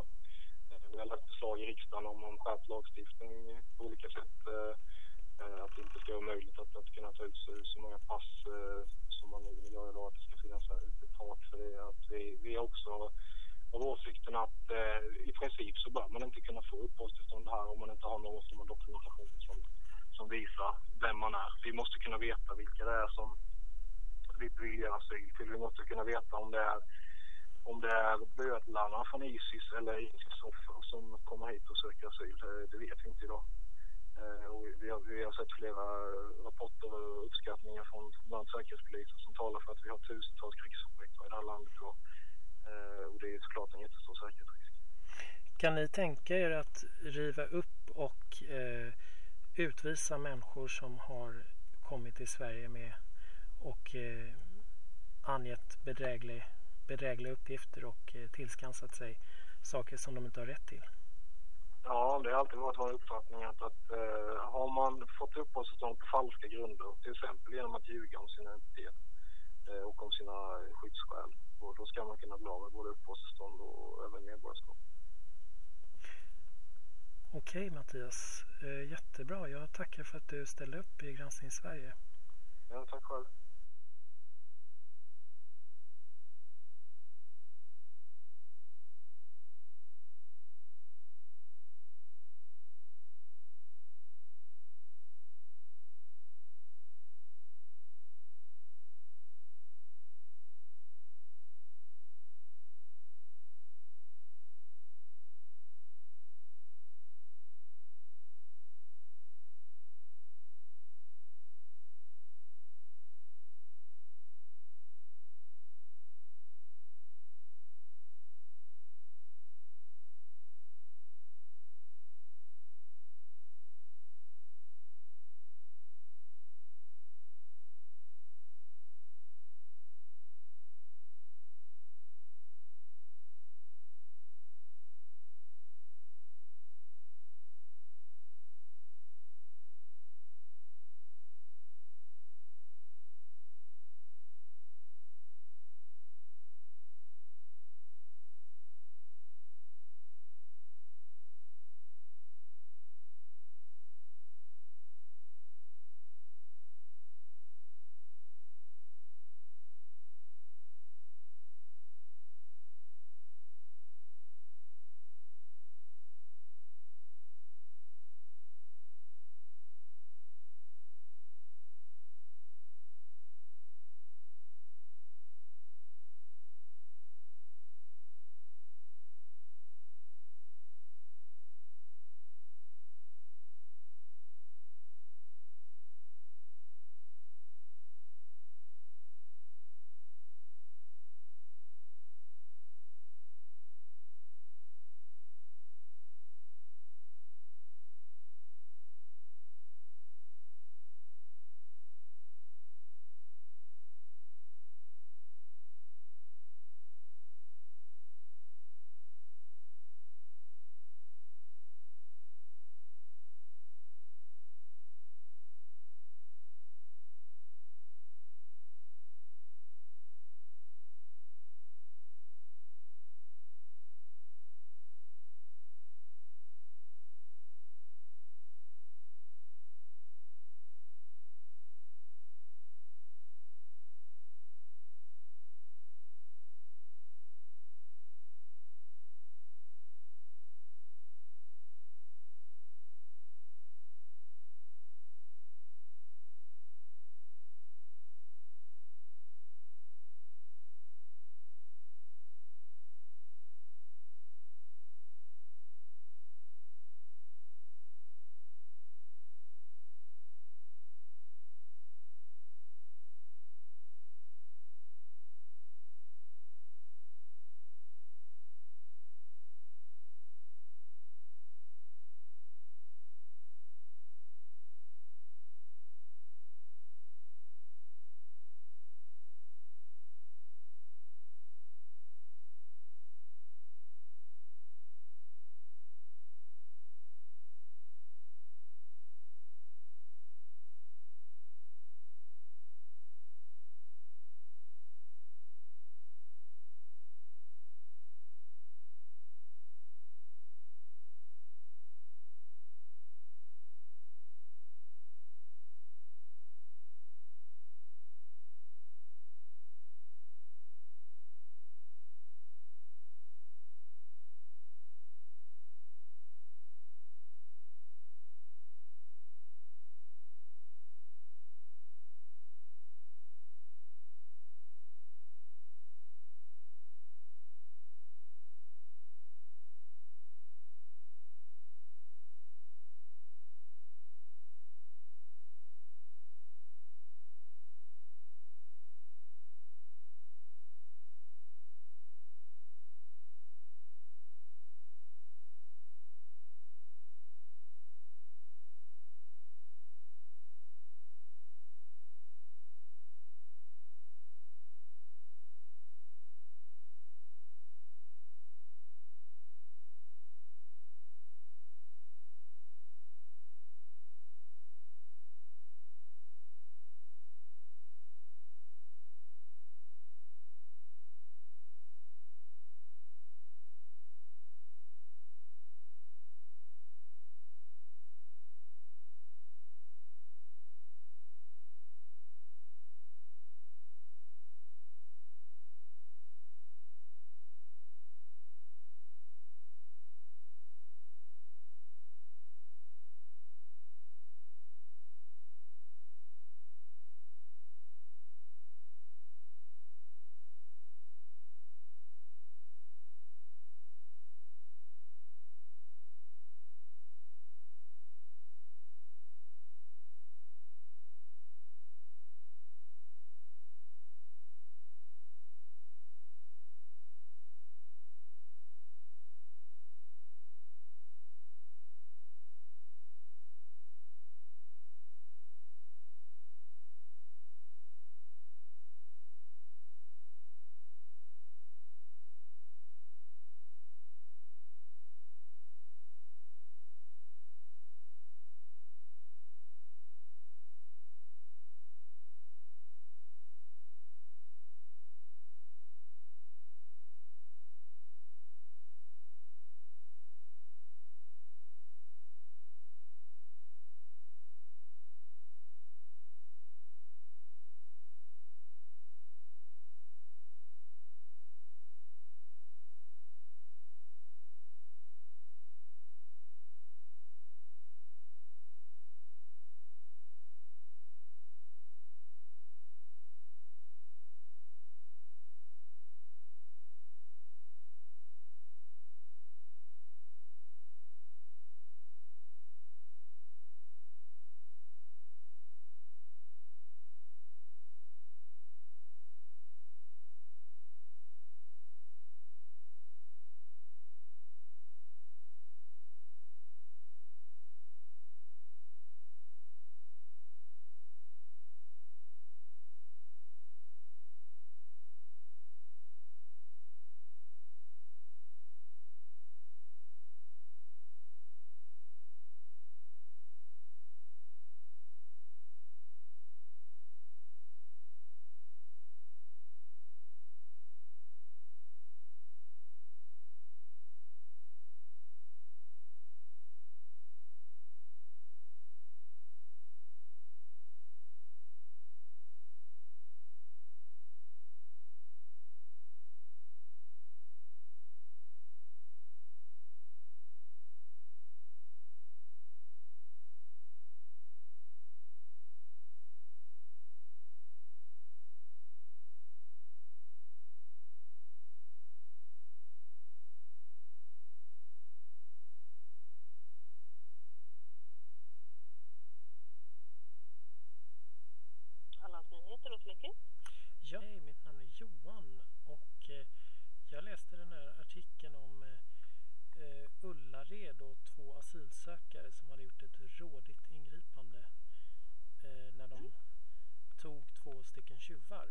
eh, vi har lagt förslag i riksdagen om, om skärpt lagstiftning på olika sätt. Eh, Eh, att det inte ska vara möjligt att, att kunna ta ut så, så många pass eh, som man gör idag. Att det ska finnas ett tak för det. Att vi, vi också av åsikten att eh, i princip så bör man inte kunna få uppehållstillstånd här om man inte har någon som har dokumentation som, som visar vem man är. Vi måste kunna veta vilka det är som vi beviljar asyl till. Vi måste kunna veta om det är om det är bödlarna från Isis eller Isis offer som kommer hit och söker asyl. Eh, det vet vi inte idag. Eh, och vi, har, vi har sett flera eh, rapporter och uppskattningar från bland Säkerhetspolisen som talar för att vi har tusentals krigsobjekt i det här landet idag. Eh, och det är såklart en jättestor säkerhetsrisk. Kan ni tänka er att riva upp och eh, utvisa människor som har kommit till Sverige med och eh, angett bedräglig, bedrägliga uppgifter och eh, tillskansat sig saker som de inte har rätt till? Ja, det har alltid varit vår uppfattning att, att eh, har man fått uppehållstillstånd på falska grunder, till exempel genom att ljuga om sin identitet eh, och om sina skyddsskäl, och då ska man kunna bli av med både uppehållstillstånd och även medborgarskap. Okej Mattias, eh, jättebra. Jag tackar för att du ställde upp i Granskning Sverige. Ja, tack själv.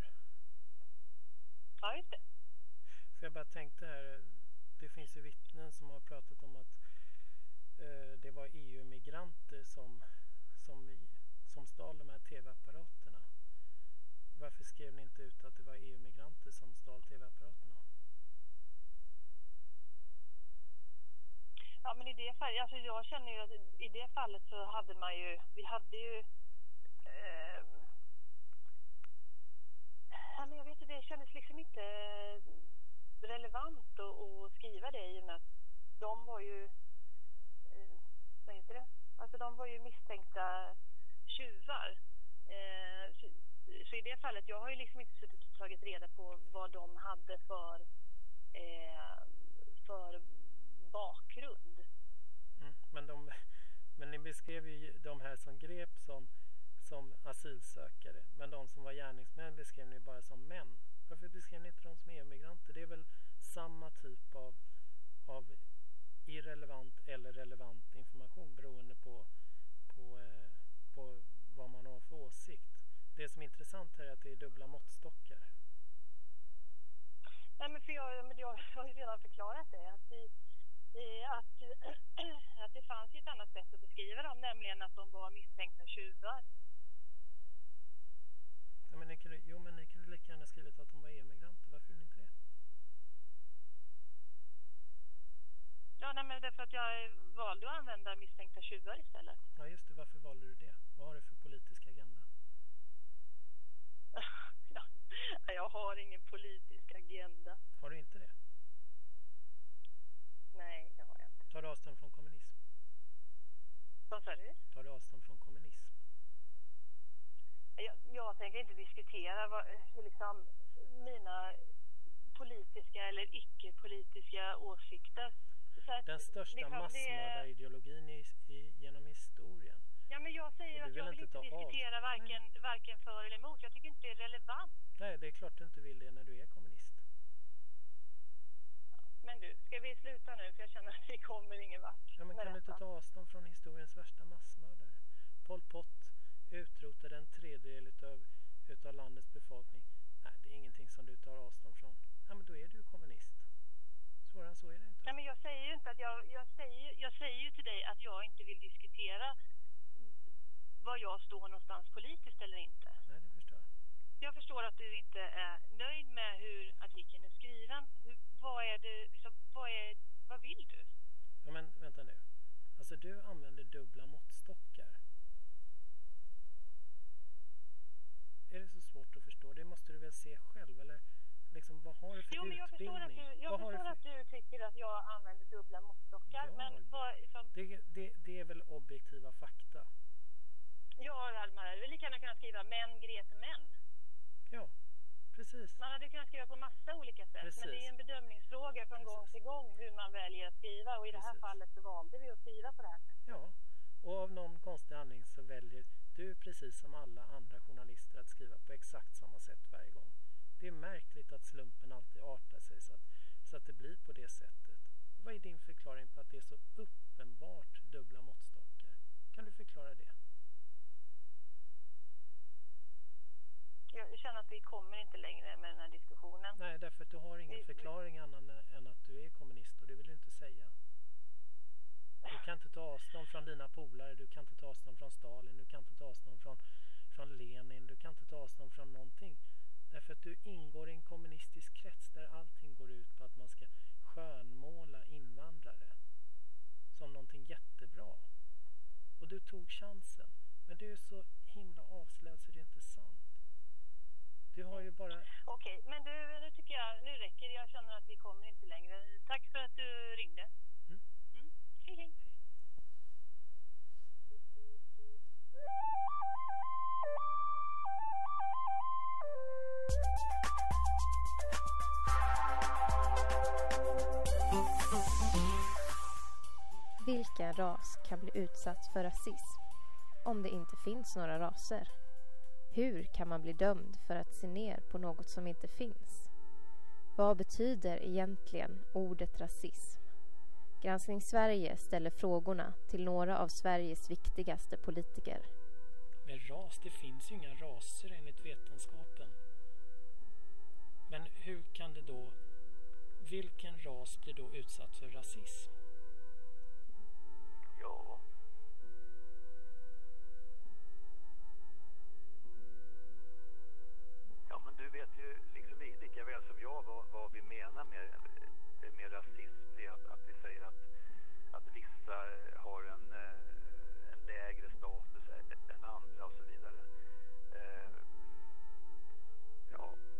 Tjuvar. Ja, just det. För jag bara tänkte här, det finns ju vittnen som har pratat om att eh, det var EU-migranter som, som, i- som stal de här tv-apparaterna. Varför skrev ni inte ut att det var EU-migranter som stal tv-apparaterna? Ja, men i det fallet, alltså jag känner ju att i det fallet så hade man ju, vi hade ju eh, ja, men jag vet inte, det kändes liksom inte eh, relevant att, att skriva det i och med att de var ju, eh, vad heter det, alltså de var ju misstänkta tjuvar. Eh, så, så i det fallet, jag har ju liksom inte suttit och tagit reda på vad de hade för, för bakgrund. Mm. Men, de, men ni beskrev ju de här som greps som, som asylsökare. Men de som var gärningsmän beskrev ni bara som män. Varför beskrev ni inte dem som EU-migranter? Det är väl samma typ av, av irrelevant eller relevant information beroende på, på, eh, på vad man har för åsikt. Det som är intressant här är att det är dubbla måttstockar. Nej, men för jag, men jag har ju redan förklarat det. Att, vi, att, att det fanns ju ett annat sätt att beskriva dem, nämligen att de var misstänkta tjuvar. Ja, men ni kunde, jo, men ni kunde lika gärna skrivit att de var EU-migranter. Varför gjorde ni inte det? Ja, nej, men därför att jag valde att använda misstänkta tjuvar istället. Ja, just det. Varför valde du det? Vad har du för politisk agenda? ja, jag har ingen politisk agenda. Har du inte det? Nej, det har jag inte. Tar du avstånd från kommunism? Vad sa du? Tar du avstånd från kommunism? Jag, jag tänker inte diskutera vad, hur liksom, mina politiska eller icke-politiska åsikter. Så att, Den största liksom, det- massmördarideologin i, i, genom historien. Ja, men jag säger att jag vill inte inte av- diskutera varken, varken för eller emot. Jag tycker inte det är relevant. Nej, det är klart du inte vill det när du är kommunist. Men du, ska vi sluta nu? För jag känner att vi kommer ingen vart. Ja, men kan du inte detta. ta avstånd från historiens värsta massmördare? Pol Pot utrotade en tredjedel utav, utav landets befolkning. Nej, det är ingenting som du tar avstånd från. Ja, men då är du ju kommunist. Svårare än så är det inte. Nej, men jag säger ju inte att jag, jag, säger, jag säger ju till dig att jag inte vill diskutera var jag står någonstans politiskt eller inte. Nej, det förstår jag. Jag förstår att du inte är nöjd med hur artikeln är skriven. Hur, vad är det, liksom, vad, är, vad vill du? Ja, men vänta nu. Alltså, du använder dubbla måttstockar. Är det så svårt att förstå? Det måste du väl se själv? Eller liksom, vad har du för Jo, men jag utbildning? förstår, att du, jag vad du förstår för... att du tycker att jag använder dubbla måttstockar. Ja. Men vad, liksom, det, det, det är väl objektiva fakta? ja, Almar, jag hade lika gärna kunnat skriva män grep män. Ja, precis. Man hade kunnat skriva på massa olika sätt. Precis. Men det är en bedömningsfråga från gång Precis. till gång hur man väljer att skriva. Och i det här Precis. fallet så valde vi att skriva på det här sättet. Ja, och av någon konstig anledning så väljer du precis som alla andra journalister att skriva på exakt samma sätt varje gång. Det är märkligt att slumpen alltid artar sig så att, så att det blir på det sättet. Vad är din förklaring på att det är så uppenbart dubbla måttstockar? Kan du förklara det? Jag känner att vi kommer inte längre med den här diskussionen. Nej, därför att du har ingen förklaring annan än att du är kommunist och det vill du inte säga. Du kan inte ta avstånd från dina polare, du kan inte ta avstånd från Stalin, du kan inte ta avstånd från, från Lenin, du kan inte ta avstånd från någonting. Därför att du ingår i en kommunistisk krets där allting går ut på att man ska skönmåla invandrare som någonting jättebra. Och du tog chansen. Men du är så himla avslöjad så det är inte sant. Du har ju bara... Okej, men du, nu tycker jag, nu räcker det. Jag känner att vi kommer inte längre. Tack för att du ringde. Mm. Hej, hej. Vilken ras kan bli utsatt för rasism om det inte finns några raser? Hur kan man bli dömd för att se ner på något som inte finns? Vad betyder egentligen ordet rasism? Granskning Sverige ställer frågorna till några av Sveriges viktigaste politiker. Med ras, det finns ju inga raser enligt vetenskapen. Men hur kan det då, vilken ras blir då utsatt för rasism? Ja. Ja, men du vet ju liksom lika väl som jag vad, vad vi menar med, med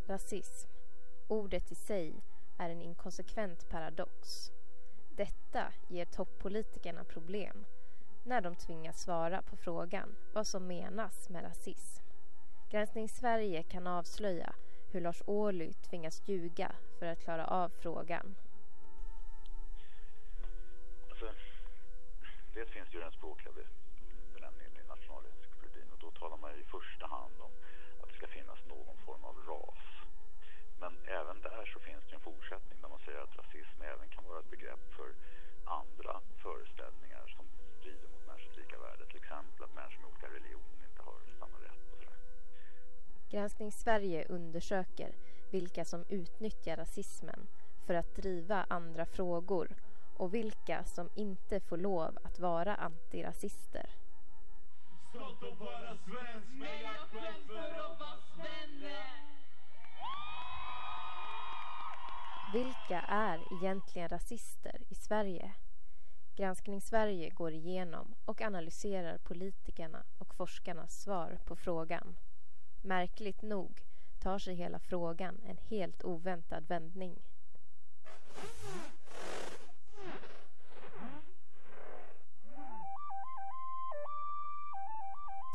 Rasism. Ordet i sig är en inkonsekvent paradox. Detta ger toppolitikerna problem när de tvingas svara på frågan vad som menas med rasism. Granskning Sverige kan avslöja hur Lars Ohly tvingas ljuga för att klara av frågan. Alltså, dels finns ju den språkliga benämningen i nationalencyklopedin och då talar man i första hand om Men även där så finns det en fortsättning där man säger att rasism även kan vara ett begrepp för andra föreställningar som strider mot människors lika värde. Till exempel att människor med olika religion inte har samma rätt och sådär. Granskning Sverige undersöker vilka som utnyttjar rasismen för att driva andra frågor och vilka som inte får lov att vara antirasister. Stolt att vara svensk, men jag skäms för att vara svenne. Vilka är egentligen rasister i Sverige? Granskning Sverige går igenom och analyserar politikerna och forskarnas svar på frågan. Märkligt nog tar sig hela frågan en helt oväntad vändning.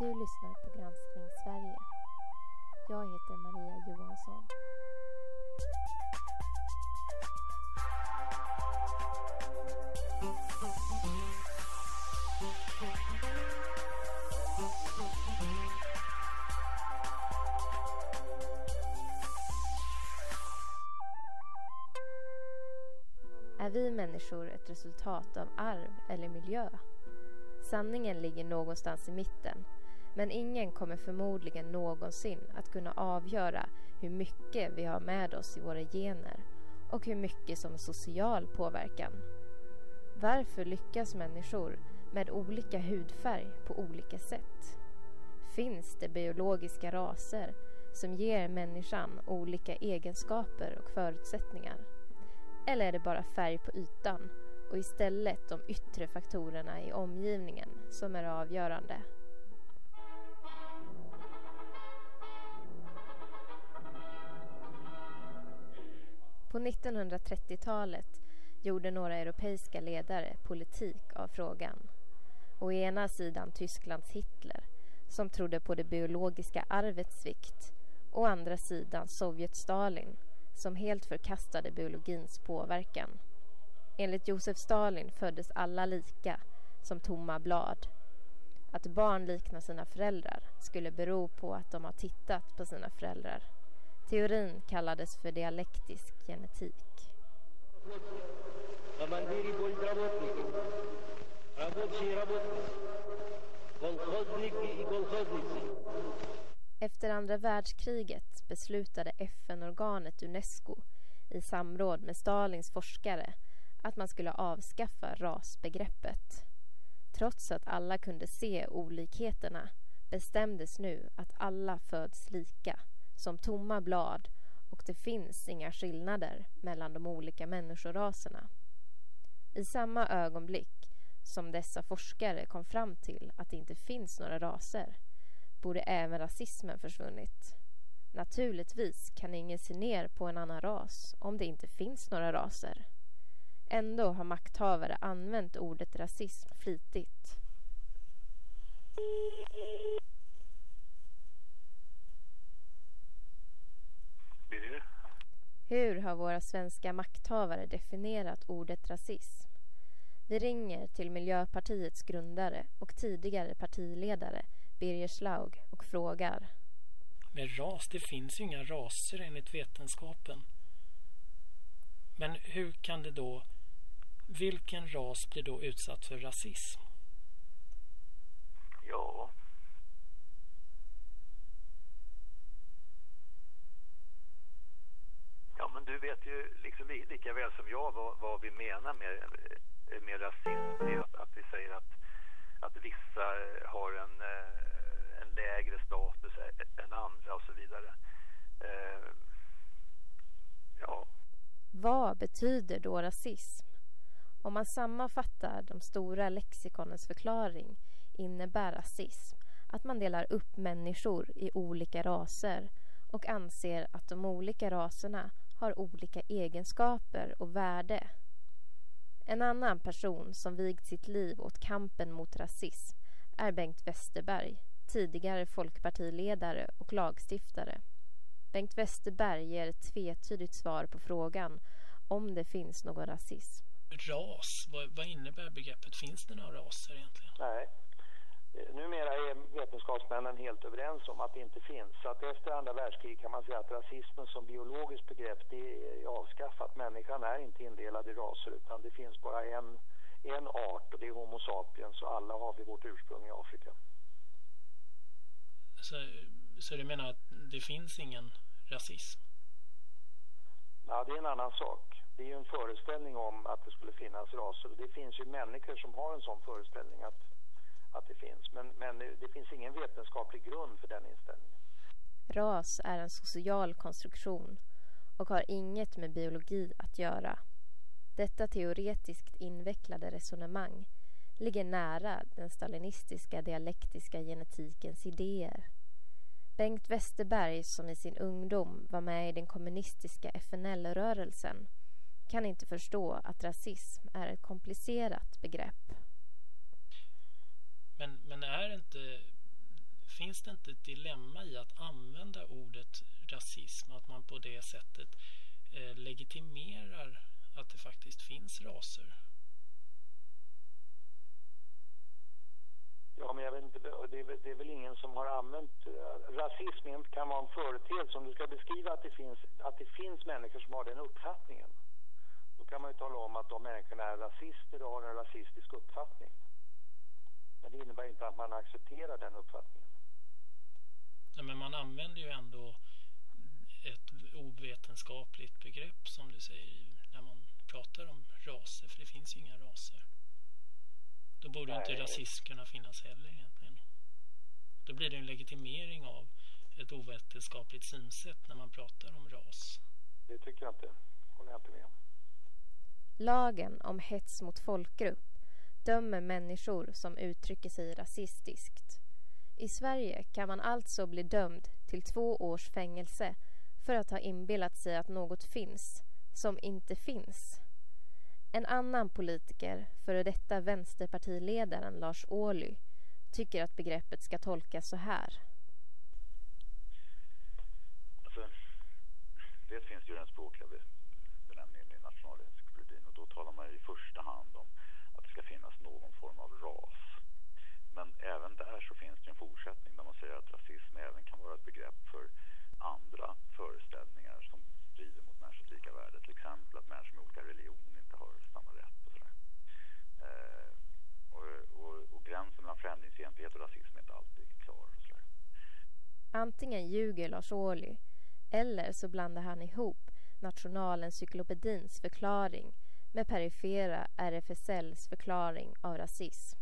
Du lyssnar på Granskning Sverige. Jag heter Maria Johansson. Är vi människor ett resultat av arv eller miljö? Sanningen ligger någonstans i mitten men ingen kommer förmodligen någonsin att kunna avgöra hur mycket vi har med oss i våra gener och hur mycket som är social påverkan. Varför lyckas människor med olika hudfärg på olika sätt? Finns det biologiska raser som ger människan olika egenskaper och förutsättningar? Eller är det bara färg på ytan och istället de yttre faktorerna i omgivningen som är avgörande? På 1930-talet gjorde några europeiska ledare politik av frågan. Å ena sidan Tysklands Hitler som trodde på det biologiska arvets vikt. Å andra sidan Sovjet Stalin som helt förkastade biologins påverkan. Enligt Josef Stalin föddes alla lika, som tomma blad. Att barn liknar sina föräldrar skulle bero på att de har tittat på sina föräldrar. Teorin kallades för dialektisk genetik. Efter andra världskriget beslutade FN-organet Unesco i samråd med Stalins forskare att man skulle avskaffa rasbegreppet. Trots att alla kunde se olikheterna bestämdes nu att alla föds lika, som tomma blad och det finns inga skillnader mellan de olika människoraserna. I samma ögonblick som dessa forskare kom fram till att det inte finns några raser borde även rasismen försvunnit. Naturligtvis kan ingen se ner på en annan ras om det inte finns några raser. Ändå har makthavare använt ordet rasism flitigt. Hur har våra svenska makthavare definierat ordet rasism? Vi ringer till Miljöpartiets grundare och tidigare partiledare Birger Schlaug och frågar. med ras. Det finns ju inga raser enligt vetenskapen. Men hur kan det då... Vilken ras blir då utsatt för rasism? Ja. Ja, men du vet ju liksom lika väl som jag vad, vad vi menar med, med rasism. Det är att, att vi säger att, att vissa eh, har en, eh, en lägre status än andra och så vidare. Eh, ja. Vad betyder då rasism? Om man sammanfattar de stora lexikonens förklaring innebär rasism att man delar upp människor i olika raser och anser att de olika raserna har olika egenskaper och värde. En annan person som vigt sitt liv åt kampen mot rasism är Bengt Westerberg, tidigare folkpartiledare och lagstiftare. Bengt Westerberg ger ett tvetydigt svar på frågan om det finns någon rasism. Ras, vad, vad innebär begreppet? Finns det några raser egentligen? Nej. Numera är vetenskapsmännen helt överens om att det inte finns. Så att efter andra världskriget kan man säga att rasismen som biologiskt begrepp det är avskaffat. Människan är inte indelad i raser utan det finns bara en, en art och det är Homo sapiens och alla har vi vårt ursprung i Afrika. Så, så du menar att det finns ingen rasism? Ja, det är en annan sak. Det är ju en föreställning om att det skulle finnas raser. Det finns ju människor som har en sån föreställning att att det finns. Men, men det finns ingen vetenskaplig grund för den inställningen. Ras är en social konstruktion och har inget med biologi att göra. Detta teoretiskt invecklade resonemang ligger nära den stalinistiska dialektiska genetikens idéer. Bengt Westerberg, som i sin ungdom var med i den kommunistiska FNL-rörelsen, kan inte förstå att rasism är ett komplicerat begrepp. Men, men är inte, finns det inte ett dilemma i att använda ordet rasism? Att man på det sättet eh, legitimerar att det faktiskt finns raser? Ja, men jag vet inte, det är, det är väl ingen som har använt... Eh, rasism kan vara en företeelse. Om du ska beskriva att det, finns, att det finns människor som har den uppfattningen då kan man ju tala om att de människorna är rasister och har en rasistisk uppfattning. Men det innebär inte att man accepterar den uppfattningen. Ja, men man använder ju ändå ett ovetenskapligt begrepp som du säger när man pratar om raser, för det finns ju inga raser. Då borde Nej. inte rasism kunna finnas heller egentligen. Då blir det en legitimering av ett ovetenskapligt synsätt när man pratar om ras. Det tycker jag inte. håller jag inte med om. Lagen om hets mot folkgrupp dömer människor som uttrycker sig rasistiskt. I Sverige kan man alltså bli dömd till två års fängelse för att ha inbillat sig att något finns som inte finns. En annan politiker, före detta vänsterpartiledaren Lars Ohly, tycker att begreppet ska tolkas så här. Alltså, dels finns ju den språkliga benämningen i nationalencyklopedin och då talar man i första hand om ska finnas någon form av ras. Men även där så finns det en fortsättning där man säger att rasism även kan vara ett begrepp för andra föreställningar som strider mot människors lika värde. Till exempel att människor med olika religion inte har samma rätt och sådär. Eh, och, och, och, gränsen mellan främlingsfientlighet och rasism är inte alltid klar. Och sådär. Antingen ljuger Lars Ohly eller så blandar han ihop Nationalencyklopedins förklaring med perifera RFSLs förklaring av rasism.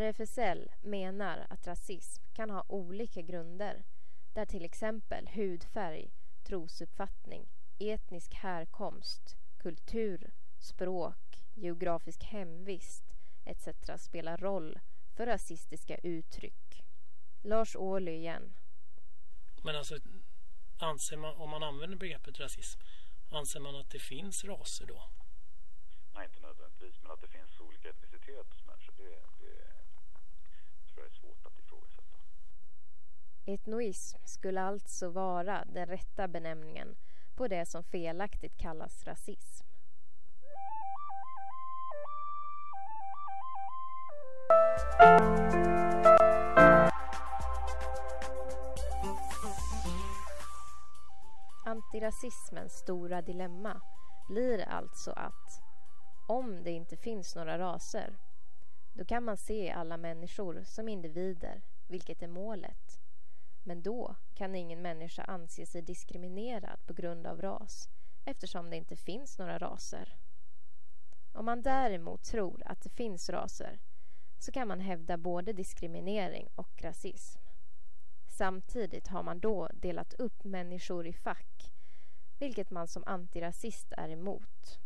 RFSL menar att rasism kan ha olika grunder där till exempel hudfärg, trosuppfattning, etnisk härkomst, kultur, språk, geografisk hemvist etc. spelar roll för rasistiska uttryck. Lars Ohly igen. Men alltså, anser man, om man använder begreppet rasism, Anser man att det finns raser då? Nej, inte nödvändigtvis. Men att det finns olika etnicitet hos människor, det, det tror jag är svårt att ifrågasätta. Etnoism skulle alltså vara den rätta benämningen på det som felaktigt kallas rasism. Antirasismens stora dilemma blir alltså att om det inte finns några raser då kan man se alla människor som individer, vilket är målet. Men då kan ingen människa anse sig diskriminerad på grund av ras eftersom det inte finns några raser. Om man däremot tror att det finns raser så kan man hävda både diskriminering och rasism. Samtidigt har man då delat upp människor i fack vilket man som antirasist är emot.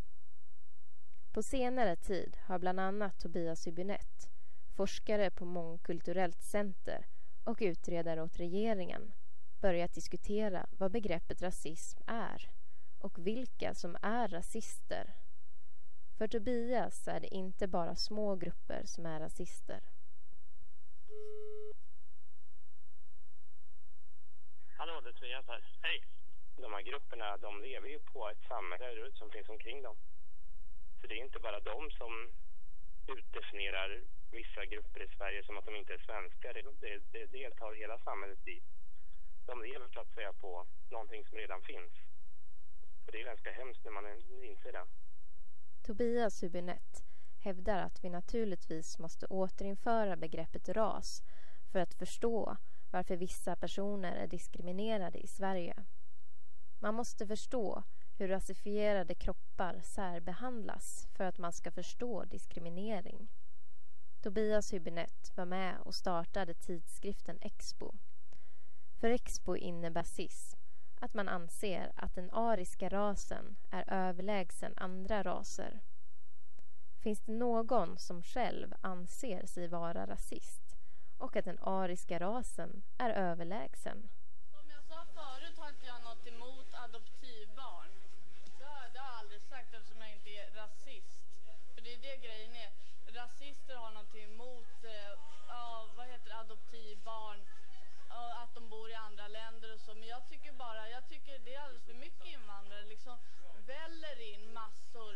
På senare tid har bland annat Tobias Hübinette, forskare på Mångkulturellt center och utredare åt regeringen börjat diskutera vad begreppet rasism är och vilka som är rasister. För Tobias är det inte bara små grupper som är rasister. Hallå, det är Tobias här. Hej! De här grupperna, de lever ju på ett samhälle som finns omkring dem. Så det är inte bara de som utdefinierar vissa grupper i Sverige som att de inte är svenskar. Det, det, deltar hela samhället i. De lever så att säga på någonting som redan finns. Och det är ganska hemskt när man inser det. Tobias Hübinette hävdar att vi naturligtvis måste återinföra begreppet ras för att förstå varför vissa personer är diskriminerade i Sverige. Man måste förstå hur rasifierade kroppar särbehandlas för att man ska förstå diskriminering. Tobias Hübinette var med och startade tidskriften Expo. För Expo innebär cis att man anser att den ariska rasen är överlägsen andra raser. Finns det någon som själv anser sig vara rasist och att den ariska rasen är överlägsen? Som jag sa förut har inte jag något emot adoptivbarn. Det har, det har jag aldrig sagt eftersom jag inte är rasist. För det är det grejen är. Rasister har någonting emot eh, ja, vad heter det, adoptivbarn och att de bor i andra länder och så. Men jag tycker bara, jag tycker det är alldeles för mycket invandrare. Liksom väller in massor.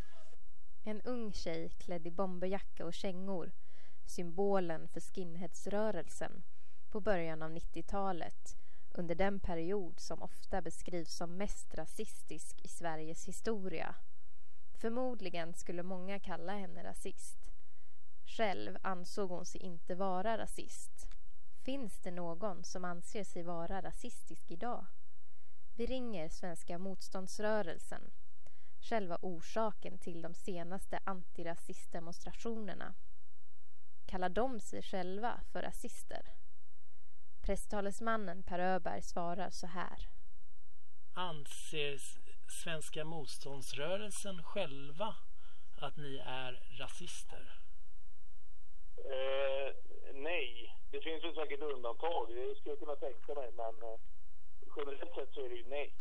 En ung tjej klädd i bomberjacka och kängor, symbolen för skinheadsrörelsen på början av 90-talet under den period som ofta beskrivs som mest rasistisk i Sveriges historia. Förmodligen skulle många kalla henne rasist. Själv ansåg hon sig inte vara rasist. Finns det någon som anser sig vara rasistisk idag? Vi ringer Svenska motståndsrörelsen, själva orsaken till de senaste antirasistdemonstrationerna. Kallar de sig själva för rasister? Presstalesmannen Per Öberg svarar så här. Anser Svenska motståndsrörelsen själva att ni är rasister? Eh, nej, det finns ju säkert undantag. Det skulle jag kunna tänka mig, men eh, generellt sett så är det ju nej.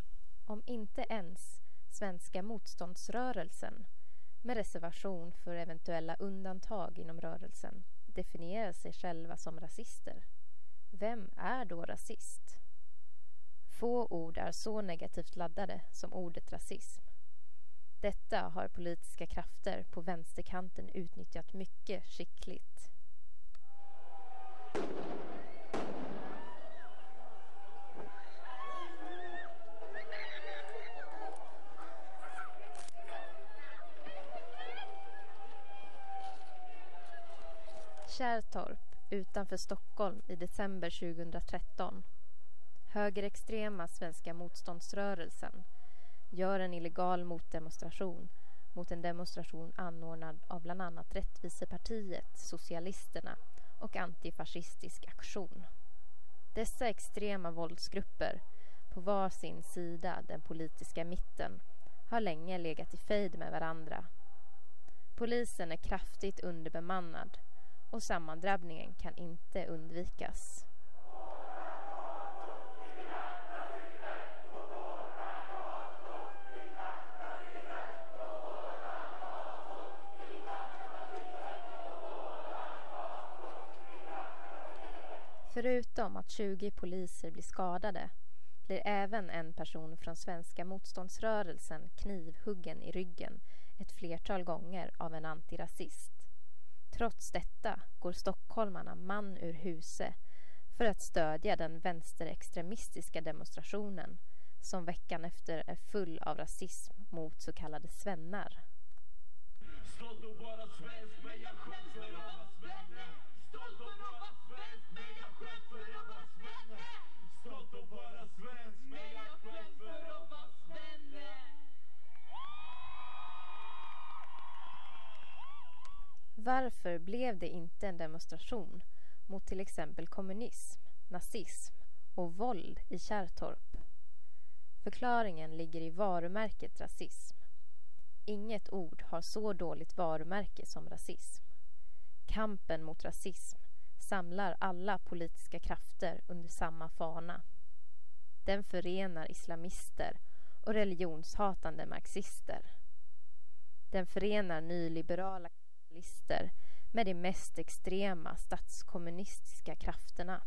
Om inte ens Svenska motståndsrörelsen med reservation för eventuella undantag inom rörelsen definierar sig själva som rasister. Vem är då rasist? Få ord är så negativt laddade som ordet rasism. Detta har politiska krafter på vänsterkanten utnyttjat mycket skickligt. Kärrtorp utanför Stockholm i december 2013. Högerextrema Svenska motståndsrörelsen gör en illegal motdemonstration mot en demonstration anordnad av bland annat Rättvisepartiet, Socialisterna och Antifascistisk aktion. Dessa extrema våldsgrupper på var sin sida den politiska mitten har länge legat i fejd med varandra. Polisen är kraftigt underbemannad och sammandrabbningen kan inte undvikas. Förutom att 20 poliser blir skadade blir även en person från svenska motståndsrörelsen knivhuggen i ryggen ett flertal gånger av en antirasist. Trots detta går stockholmarna man ur huse för att stödja den vänsterextremistiska demonstrationen som veckan efter är full av rasism mot så kallade svennar. Varför blev det inte en demonstration mot till exempel kommunism, nazism och våld i Kärrtorp? Förklaringen ligger i varumärket rasism. Inget ord har så dåligt varumärke som rasism. Kampen mot rasism samlar alla politiska krafter under samma fana. Den förenar islamister och religionshatande marxister. Den förenar nyliberala kapitalister med de mest extrema statskommunistiska krafterna.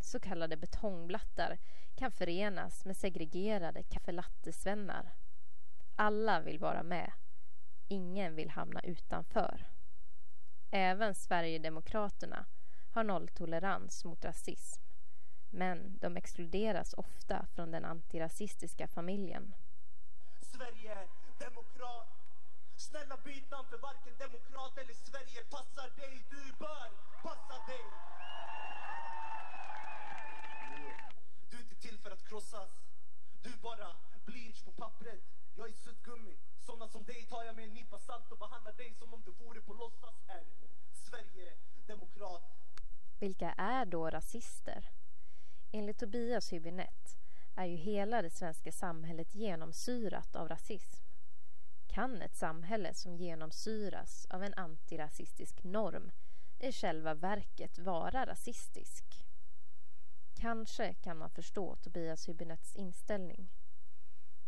Så kallade betongblattar kan förenas med segregerade kaffelattesvennar. Alla vill vara med. Ingen vill hamna utanför. Även Sverigedemokraterna har nolltolerans mot rasism. Men de exkluderas ofta från den antirasistiska familjen. Sverige, demokrat Snälla byt namn för varken demokrat eller Sverige passar dig. Du bör passa dig. Du är inte till för att krossas. Du är bara bleach på pappret. Jag är suddgummi Såna som dig tar jag med en nypa salt och behandlar dig som om du vore på låtsas Är Sverige demokrat. Vilka är då rasister? Enligt Tobias Hübinette är ju hela det svenska samhället genomsyrat av rasism. Kan ett samhälle som genomsyras av en antirasistisk norm i själva verket vara rasistisk? Kanske kan man förstå Tobias Hübinettes inställning.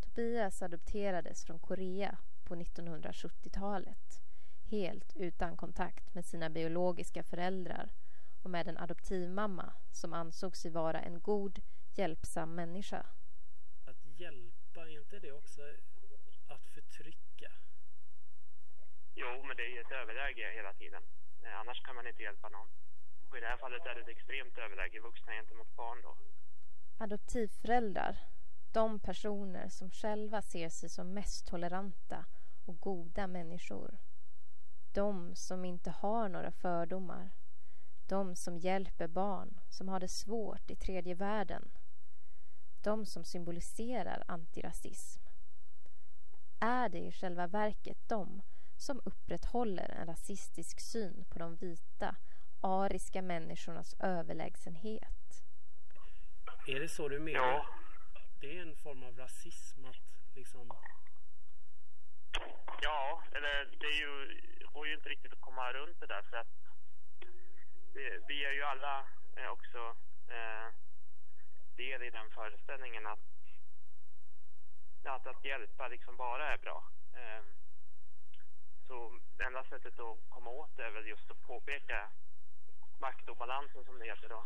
Tobias adopterades från Korea på 1970-talet helt utan kontakt med sina biologiska föräldrar och med en adoptivmamma som ansåg sig vara en god, hjälpsam människa. Att hjälpa, är inte det också att förtrycka? Jo, men det är ett överläge hela tiden. Eh, annars kan man inte hjälpa någon. Och i det här fallet är det ett extremt överläge, vuxna gentemot barn då. Adoptivföräldrar, de personer som själva ser sig som mest toleranta och goda människor. De som inte har några fördomar. De som hjälper barn som har det svårt i tredje världen. De som symboliserar antirasism. Är det i själva verket de som upprätthåller en rasistisk syn på de vita, ariska människornas överlägsenhet? Är det så du menar? Ja. Det är en form av rasism att liksom... Ja, eller det är ju, går ju inte riktigt att komma runt det där för att det, vi är ju alla eh, också eh, del i den föreställningen att, att, att hjälpa liksom bara är bra. Eh, så det enda sättet att komma åt det är väl just att påpeka maktobalansen som det heter då.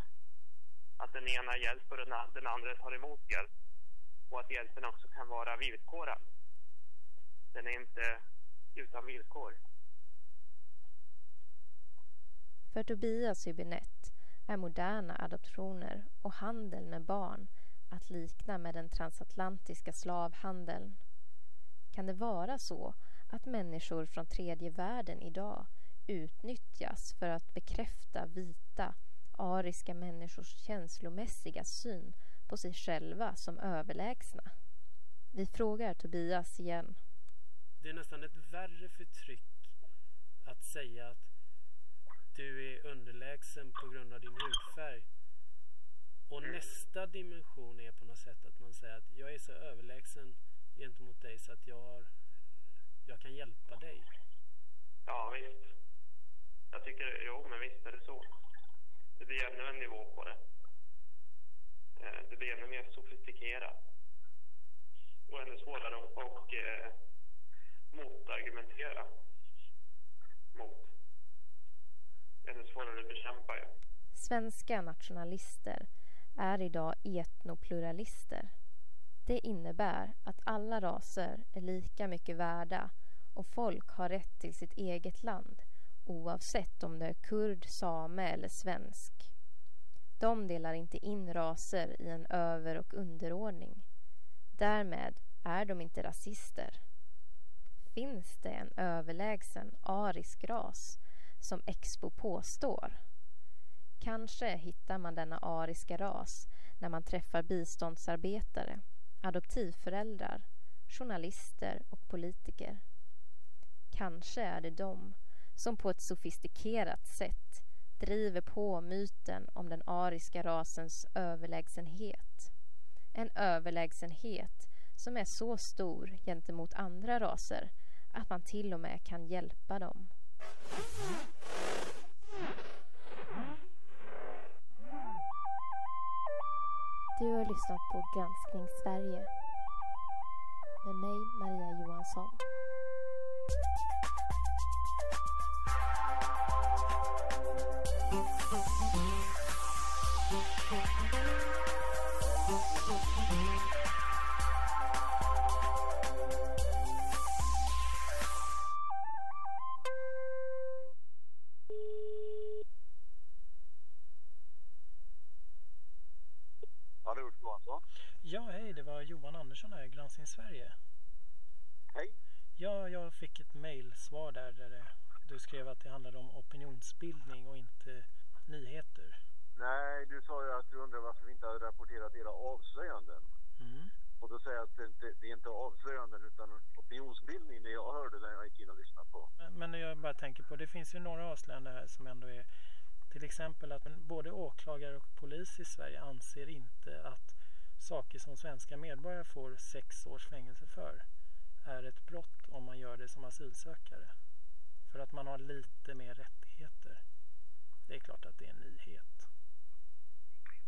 Att den ena hjälper och den den andra tar emot hjälp. Och att hjälpen också kan vara villkorad. Den är inte utan villkor. För Tobias Hübinette är moderna adoptioner och handel med barn att likna med den transatlantiska slavhandeln. Kan det vara så att människor från tredje världen idag utnyttjas för att bekräfta vita, ariska människors känslomässiga syn på sig själva som överlägsna? Vi frågar Tobias igen. Det är nästan ett värre förtryck att säga att du är underlägsen på grund av din hudfärg. Och nästa dimension är på något sätt att man säger att jag är så överlägsen gentemot dig så att jag, har, jag kan hjälpa dig. Ja, visst. Jag tycker, jo, men visst är det så. Det blir ännu en nivå på det. Eh, Det blir ännu mer sofistikerat. Och ännu svårare att och, eh, motargumentera mot. Ännu svårare att bekämpa ju. Svenska nationalister är idag etnopluralister. Det innebär att alla raser är lika mycket värda och folk har rätt till sitt eget land oavsett om det är kurd, same eller svensk. De delar inte in raser i en över och underordning. Därmed är de inte rasister. Finns det en överlägsen arisk ras som Expo påstår? Kanske hittar man denna ariska ras när man träffar biståndsarbetare, adoptivföräldrar, journalister och politiker. Kanske är det de som på ett sofistikerat sätt driver på myten om den ariska rasens överlägsenhet. En överlägsenhet som är så stor gentemot andra raser att man till och med kan hjälpa dem. Du har lyssnat på Granskning Sverige med mig, Maria Johansson. Johansson. Ja, hej, det var Johan Andersson här, Granskning Sverige. Hej. Ja, jag fick ett mejlsvar där, där du skrev att det handlade om opinionsbildning och inte nyheter. Nej, du sa ju att du undrar varför vi inte hade rapporterat era avslöjanden. Mm. Och då säger jag att det, inte, det är inte avslöjanden utan opinionsbildning det jag hörde när jag gick in och lyssnade på. Men, men jag bara tänker på, det finns ju några avslöjanden här som ändå är till exempel att både åklagare och polis i Sverige anser inte att saker som svenska medborgare får sex års fängelse för är ett brott om man gör det som asylsökare. För att man har lite mer rättigheter. Det är klart att det är en nyhet.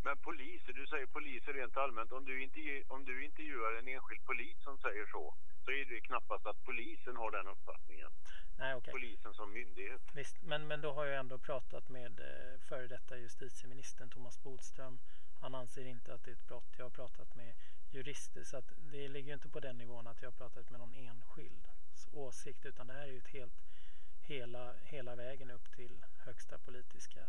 Men poliser, du säger poliser rent allmänt. Om du, intervju, om du intervjuar en enskild polis som säger så, så är det knappast att polisen har den uppfattningen. Nej, okej. Polisen som myndighet. Visst, men, men då har jag ändå pratat med eh, före detta justitieministern Thomas Bodström. Han anser inte att det är ett brott. Jag har pratat med jurister så att det ligger ju inte på den nivån att jag har pratat med någon enskild åsikt utan det här är ju ett helt hela, hela vägen upp till högsta politiska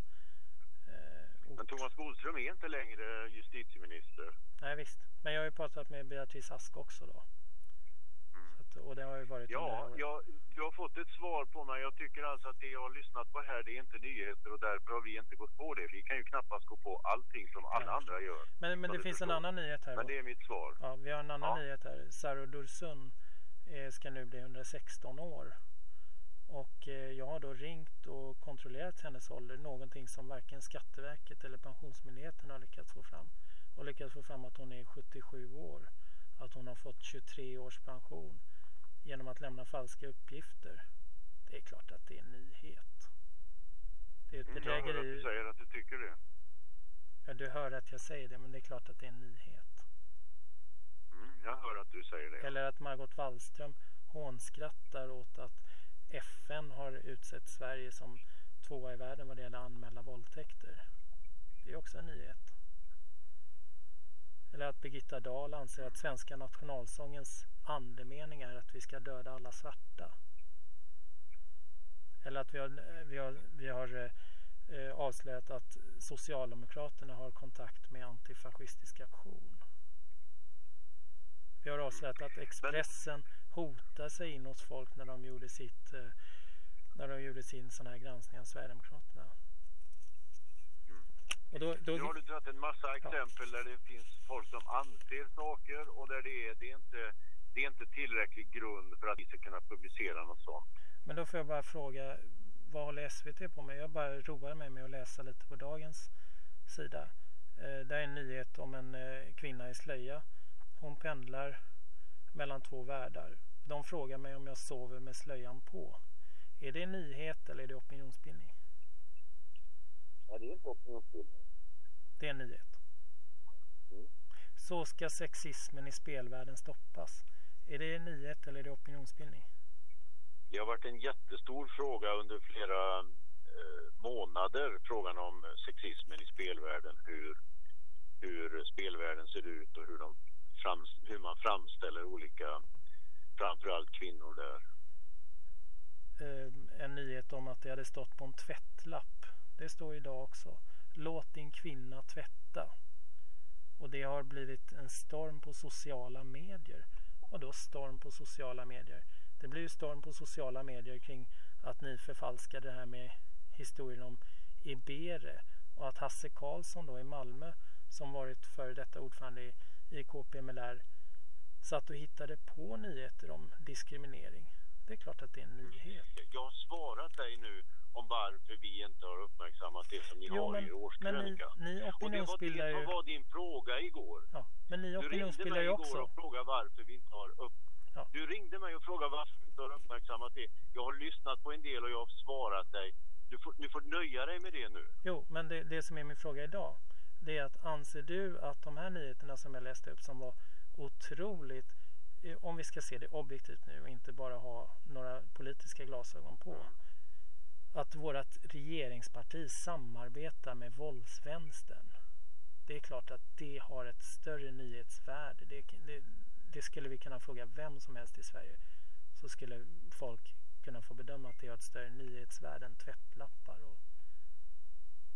eh, Men Thomas Bodström är inte längre justitieminister. Nej visst, men jag har ju pratat med Beatrice Ask också då. Och det har ju varit Ja, jag, du har fått ett svar på mig. Jag tycker alltså att det jag har lyssnat på här, det är inte nyheter och därför har vi inte gått på det. Vi kan ju knappast gå på allting som alla andra gör. Men, men det finns en annan nyhet här. Men då. det är mitt svar. Ja, vi har en annan Ja. nyhet här. Saro Dursun eh, ska nu bli 116 år. Och eh, jag har då ringt och kontrollerat hennes ålder. Någonting som varken Skatteverket eller Pensionsmyndigheten har lyckats få fram. Och lyckats få fram att hon är 77 år. Att hon har fått 23 års pension genom att lämna falska uppgifter. Det är klart att det är en nyhet. Det är ett Mm, jag hör att bedrägeri. du säger att du tycker det. Ja, du hör att jag säger det, men det är klart att det är en nyhet. Mm, jag hör att du säger det. Eller att Margot Wallström hånskrattar åt att FN har utsett Sverige som tvåa i världen vad det gäller anmälda våldtäkter. Det är också en nyhet. Eller att Birgitta Dahl anser att svenska nationalsångens andemening är att vi ska döda alla svarta. Eller att vi har, vi har, vi har eh, avslöjat att Socialdemokraterna har kontakt med antifascistisk aktion. Vi har avslöjat att Expressen hotar sig in hos folk när de gjorde sitt eh, när de gjorde sin sån här granskning av Sverigedemokraterna. Och då, då, Nu har du dragit en massa exempel där det finns folk som anser saker och där det är, det är, inte, det är inte tillräcklig grund för att vi ska kunna publicera något sånt. Men då får jag bara fråga, vad håller SVT på med? Jag bara roar mig med att läsa lite på dagens sida. Eh, det är en nyhet om en eh, kvinna i slöja. Hon pendlar mellan två världar. De frågar mig om jag sover med slöjan på. Är det en nyhet eller är det opinionsbildning? Ja, det är inte opinionsbildning. Det är en nyhet. Så ska sexismen i spelvärlden stoppas. Är det en nyhet eller är det opinionsbildning? Det har varit en jättestor fråga under flera eh, månader, frågan om sexismen i spelvärlden, hur, hur spelvärlden ser ut och hur, de frams, hur man framställer olika, framförallt kvinnor där. Eh, en nyhet om att det hade stått på en tvättlapp. Det står idag också. Låt din kvinna tvätta. Och det har blivit en storm på sociala medier. Och då storm på sociala medier? Det blir ju storm på sociala medier kring att ni förfalskade det här med historien om Ibere och att Hasse Karlsson då i Malmö som varit före detta ordförande i, i KPMLR satt och hittade på nyheter om diskriminering. Det är klart att det är en nyhet. Jag har svarat dig nu om varför vi inte har uppmärksammat det som ni Jo, har men- i er årskrönika. ni- ni Och det var, det var din fråga igår. Ja, men ni Du ringde mig igår också. och frågade varför vi inte har upp... Ja. Du ringde mig och frågade varför vi inte har uppmärksammat det. Jag har lyssnat på en del och jag har svarat dig. Du får, du får nöja dig med det nu. Jo, men det, det som är min fråga idag det är att anser du att de här nyheterna som jag läste upp som var otroligt, eh, om vi ska se det objektivt nu och inte bara ha några politiska glasögon på, att vårt regeringsparti samarbetar med våldsvänstern. Det är klart att det har ett större nyhetsvärde. Det, det, det skulle vi kunna fråga vem som helst i Sverige så skulle folk kunna få bedöma att det har ett större nyhetsvärde än tvättlappar och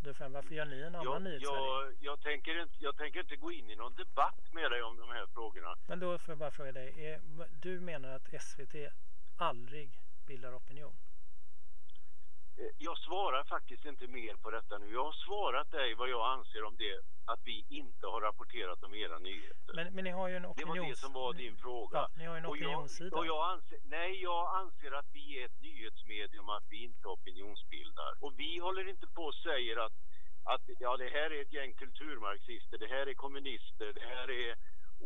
då frågar jag, varför gör ni en annan Jag, jag, jag, tänker inte, jag tänker inte gå in i någon debatt med dig om de här frågorna. Men då får jag bara fråga dig, är, du menar att SVT aldrig bildar opinion? Eh, Jag svarar faktiskt inte mer på detta nu. Jag har svarat dig vad jag anser om det, att vi inte har rapporterat om era nyheter. Men, men ni har ju en Det var opinions... det som var din fråga. Ja, ni har ju en Och jag- opinionssida. Och jag anser, nej, jag anser att vi är ett nyhetsmedium, att vi inte opinionsbildar. Och vi håller inte på och säger att, att ja, det här är ett gäng kulturmarxister, det här är kommunister, det här är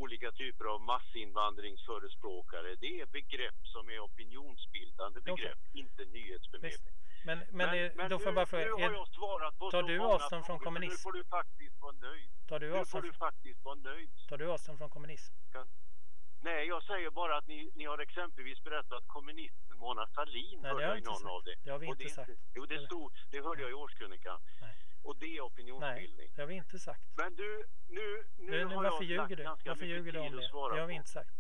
olika typer av massinvandringsförespråkare. Det är begrepp som är opinionsbildande begrepp, inte nyhetsförmedling. Men, men, är, då får jag bara fråga, nu har jag svarat på tar du avstånd från kommunism? Nu får du faktiskt vara nöjd. Tar du nu får avstånd du faktiskt vara nöjd. tar du avstånd från kommunism? Nej, jag säger bara att ni, ni har exempelvis berättat att kommunisten Mona Sahlin Nej, det hörde jag i någon sagt. av det. Det har vi inte är sagt. Jo, det, stod, det hörde jag i årskrönikan. Och det är Nej, opinionsbildning. det har vi inte sagt. Men du, nu, nu Nu, har varför jag ljuger du? ganska Varför mycket ljuger du tid om att det? svara Det har vi på. inte sagt.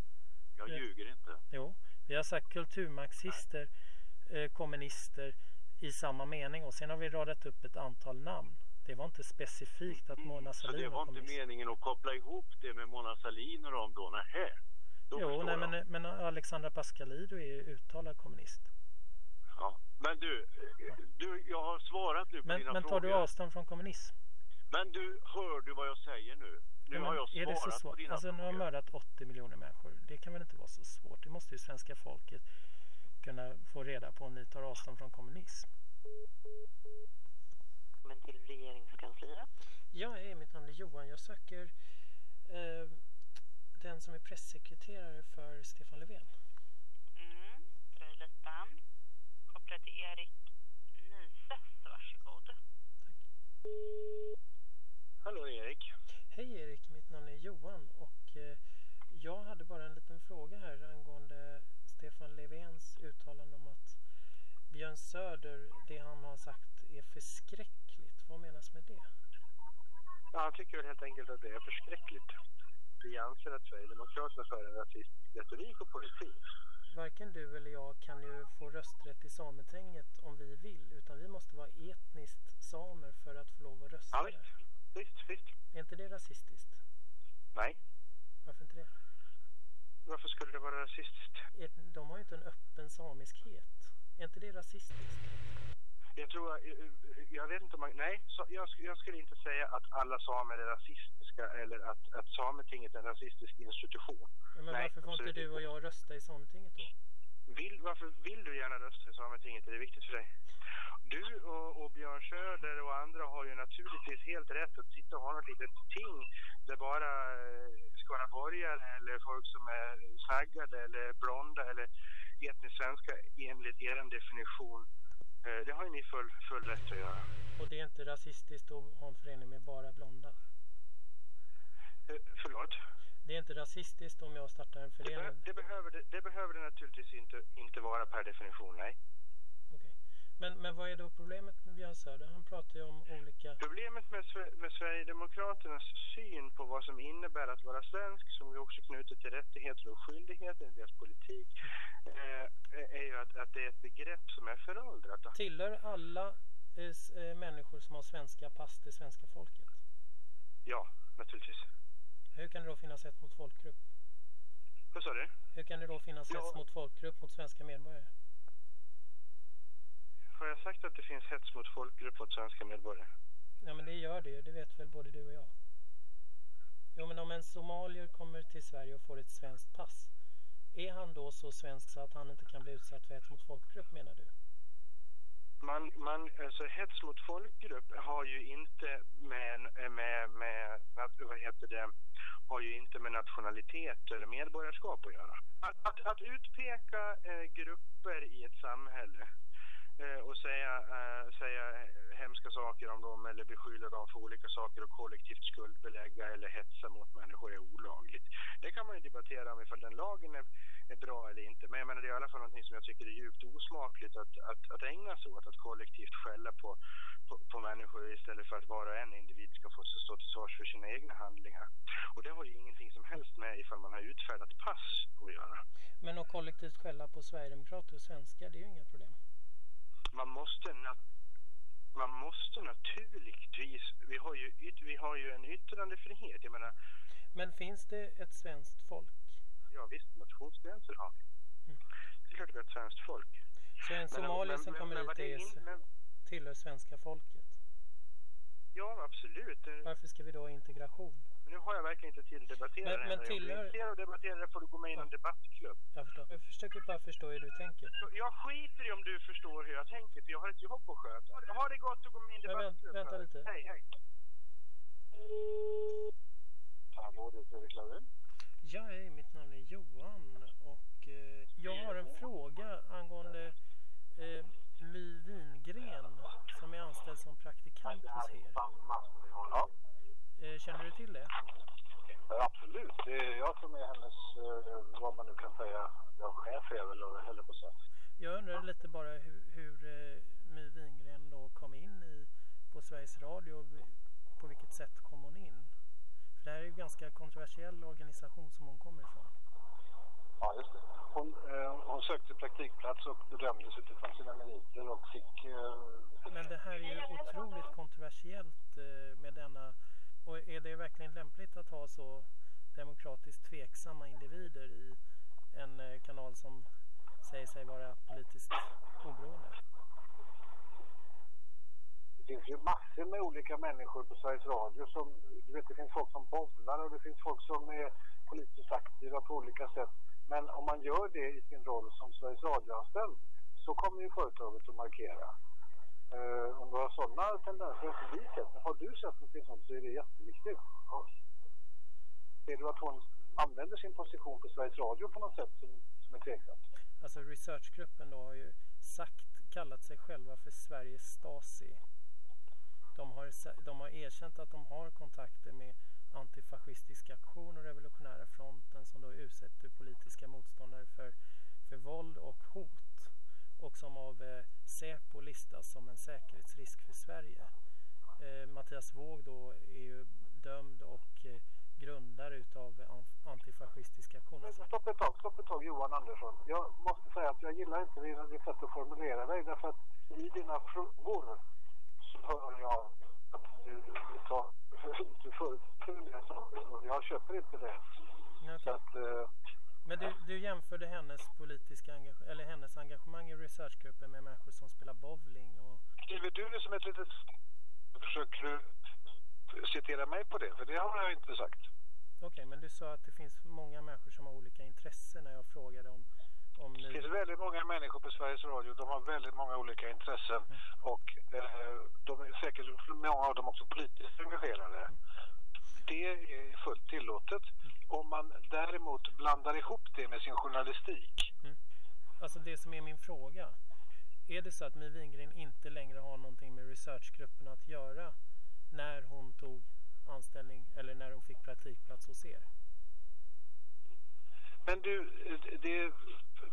Jag Det- ljuger inte. Jo, vi har sagt kulturmarxister, eh, kommunister i samma mening och sen har vi radat upp ett antal namn. Det var inte specifikt att Mona Mm, Så Sahlin det var inte kommunist. meningen att koppla ihop det med Mona Sahlin och dem då? Nähä. Då Jo, nej, men, men Alexandra Pascalidou är ju uttalad kommunist. Ja. Men du, du, jag har svarat nu på Men, dina men tar frågor. du avstånd från kommunism? Men du, hör du vad jag säger nu? Nu Ja, har men jag är det så svarat på svårt? dina Alltså nu har frågor. mördat 80 miljoner människor. Det kan väl inte vara så svårt? Det måste ju svenska folket kunna få reda på om ni tar avstånd från kommunism. Men till regeringskansliet. Ja, hej, mitt namn är Johan. Jag söker eh, den som är pressekreterare för Stefan Löfven. Mm, dröj till Erik Nises, varsågod. Hallå Erik. Hej Erik, mitt namn är Johan och eh, jag hade bara en liten fråga här angående Stefan Löfvens uttalande om att Björn Söder, det han har sagt är förskräckligt. Vad menas med det? Ja, han tycker väl helt enkelt att det är förskräckligt. Vi anser att Sverigedemokraterna för en rasistisk retorik och politik. Varken du eller jag kan ju få rösträtt i Sametinget om vi vill utan vi måste vara etniskt samer för att få lov att rösta Ja, där. visst. Visst, visst. Är inte det rasistiskt? Nej. Varför inte det? Varför skulle det vara rasistiskt? De har ju inte en öppen samiskhet. Är inte det rasistiskt? Jag tror, jag, jag vet inte om man, nej, jag, jag skulle inte säga att alla samer är rasistiska eller att, att Sametinget är en rasistisk institution. Ja, Men nej, varför får inte du och jag rösta i Sametinget då? Vill, varför vill du gärna rösta i Sametinget? Är det viktigt för dig? Du och, och Björn Söder och andra har ju naturligtvis helt rätt att sitta och ha något litet ting där bara eh, skaraborgare eller folk som är snaggade eller blonda eller etniskt svenska enligt er definition. Eh, det har ju ni full, full rätt att göra. Och det är inte rasistiskt att ha en förening med bara blonda? Eh, förlåt? Det är inte rasistiskt om jag startar en Det, be, förening? det, behöver, det, det behöver det naturligtvis inte, inte vara per definition, nej. Men, men vad är då problemet med Björn Söder? Han pratar ju om olika... Problemet med, med Sverigedemokraternas syn på vad som innebär att vara svensk, som är också knutet till rättigheter och skyldigheter i deras politik, eh, är ju att, att det är ett begrepp som är föråldrat. Tillhör alla eh, eh, människor som har svenska pass det svenska folket? Ja, naturligtvis. Hur kan det då finnas hets mot folkgrupp? Vad sa du? Hur kan det då finnas Ja. hets mot folkgrupp mot svenska medborgare? Har jag sagt att det finns hets mot folkgrupp mot svenska medborgare? Ja men det gör det ju, det vet väl både du och jag. Jo men om en somalier kommer till Sverige och får ett svenskt pass. Är han då så svensk så att han inte kan bli utsatt för hets mot folkgrupp menar du? Man, man, alltså hets mot folkgrupp har ju inte med, med, med, vad heter det, har ju inte med nationalitet eller medborgarskap att göra. Att, att, att utpeka eh, grupper i ett samhälle säga, äh, säga hemska saker om dem eller beskylla dem för olika saker och kollektivt skuldbelägga eller hetsa mot människor är olagligt. Det kan man ju debattera om ifall den lagen är, är bra eller inte. Men jag menar det är i alla fall någonting som jag tycker är djupt osmakligt att, att, att ägna sig åt. Att kollektivt skälla på, på, på människor istället för att var och en individ ska få stå till svars för sina egna handlingar. Och det har ju ingenting som helst med ifall man har utfärdat pass att göra. Men att kollektivt skälla på Sverigedemokrater och svenskar, det är ju inga problem man måste, man måste naturligtvis, vi har, ju vi har ju en yttrandefrihet, jag menar, Men finns det ett svenskt folk? ja visst nationsgränser har vi. Det är klart vi har ett svenskt folk. Så en somalier som kommer men hit är, in- men- tillhör svenska folket? Ja, absolut. Varför ska vi då ha integration? Men nu har jag verkligen inte tid att debattera Men- det här. men Om du är tillhör- att debattera det får du gå med i någon debattklubb. Jag, förstår. jag försöker bara förstå hur du tänker. Jag skiter i om du förstår hur jag tänker, för jag har ett jobb att sköta. Ha det gott och gå med i en Men debattklubb. vänta lite. Hej, hej. Hallå, det är Fredrik Laurin. Ja, hej, mitt namn är Johan och eh, jag har en fråga angående eh, My Wingren som är anställd som praktikant hos er. Ja, känner du till det? absolut. Det är jag som är hennes, eh, vad man nu kan säga, ja, chef är väl, höll på så. Jag undrar lite bara hur, hur eh, My Wingren då kom in i, på Sveriges Radio på vilket sätt kom hon in? För det här är ju en ganska kontroversiell organisation som hon kommer ifrån. Ja, just det. Hon, eh, hon sökte praktikplats och bedömdes utifrån sina meriter och fick... Eh, Men det här är ju otroligt kontroversiellt eh, med denna och är det verkligen lämpligt att ha så demokratiskt tveksamma individer i en eh, kanal som säger sig vara politiskt oberoende? det finns ju massor med olika människor på Sveriges Radio som... Du vet, det finns folk som bowlar och det finns folk som är politiskt aktiva på olika sätt. Men om man gör det i sin roll som Sveriges Radio-anställd så kommer ju företaget att markera. Eh, om du har sådana tendenser inte vi sett. Har du sett någonting sånt så är det jätteviktigt. Och Ser du att hon använder sin position på Sveriges Radio på något sätt som, som är tveksamt? Alltså researchgruppen då har ju sagt, kallat sig själva för Sveriges Stasi. De har, de har erkänt att de har kontakter med antifascistisk aktion och revolutionära fronten som då utsätter politiska motståndare för, för våld och hot och som av eh, Säpo listas som en säkerhetsrisk för Sverige. Eh, Mattias Våg då är ju dömd och eh, grundare utav an- antifascistisk aktion. Men Alltså, stopp ett tag, stopp ett tag Johan Andersson. Jag måste säga att jag gillar inte dina, ditt sätt att formulera dig därför att i dina frågor så hör jag att du, tar, du förutsätter saker jag köper inte det. Så att, eh, Men du, du jämförde hennes politiska engage- eller hennes engagemang i researchgruppen med människor som spelar bowling och skriver du det som ett litet... Försöker du citera mig på det? För det har jag inte sagt. Okej, men du sa att det finns många människor som har olika intressen när jag frågade om, Det finns väldigt många människor på Sveriges Radio. De har väldigt många olika intressen och eh, de är säkert många av dem också politiskt engagerade. Det är fullt tillåtet. Om man däremot blandar ihop det med sin journalistik. Alltså det som är min fråga. Är det så att My Wingren inte längre har någonting med researchgruppen att göra när hon tog anställning eller när hon fick praktikplats hos er? Men du, det,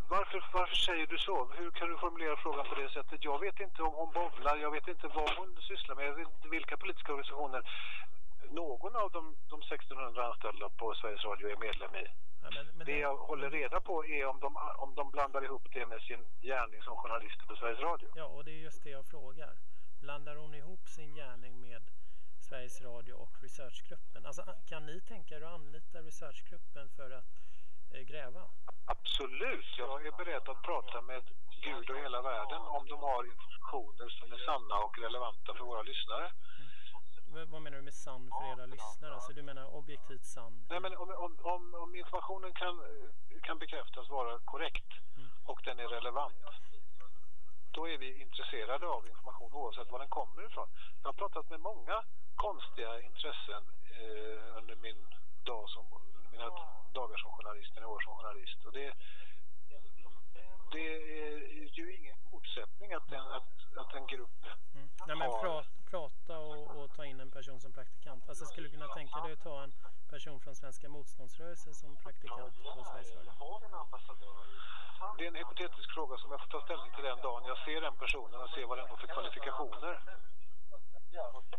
varför, varför säger du så? Hur kan du formulera frågan på det sättet? Jag vet inte om hon bowlar, jag vet inte vad hon sysslar med, jag vet inte vilka politiska organisationer någon av de, de 1600 anställda på Sveriges Radio är medlem i. det jag håller reda på är om de, om de blandar ihop det med sin gärning som journalister på Sveriges Radio. Ja, och det är just det jag frågar. Blandar hon ihop sin gärning med Sveriges Sveriges Radio och researchgruppen. Alltså, kan ni tänka er att anlita researchgruppen för att eh, gräva? Absolut, jag är beredd att prata med Gud och hela världen om de har informationer som är sanna och relevanta för våra lyssnare. Vad menar du med sann för era lyssnare? Alltså du menar objektivt sann? Nej, men om, om, om, informationen kan, kan bekräftas vara korrekt och den är relevant, då är vi intresserade av information oavsett var den kommer ifrån. Jag har pratat med många konstiga intressen eh, under min dag som, mina dagar som journalist, mina år som journalist. Och det, det är ju ingen motsättning att en, att, att en grupp Nej men har... pra, prata och, och ta in en person som praktikant. Alltså skulle du kunna tänka dig att ta en person från Svenska motståndsrörelsen som praktikant på Sveriges Radio? Det är en hypotetisk fråga som jag får ta ställning till den dagen jag ser den personen och ser vad den har för kvalifikationer.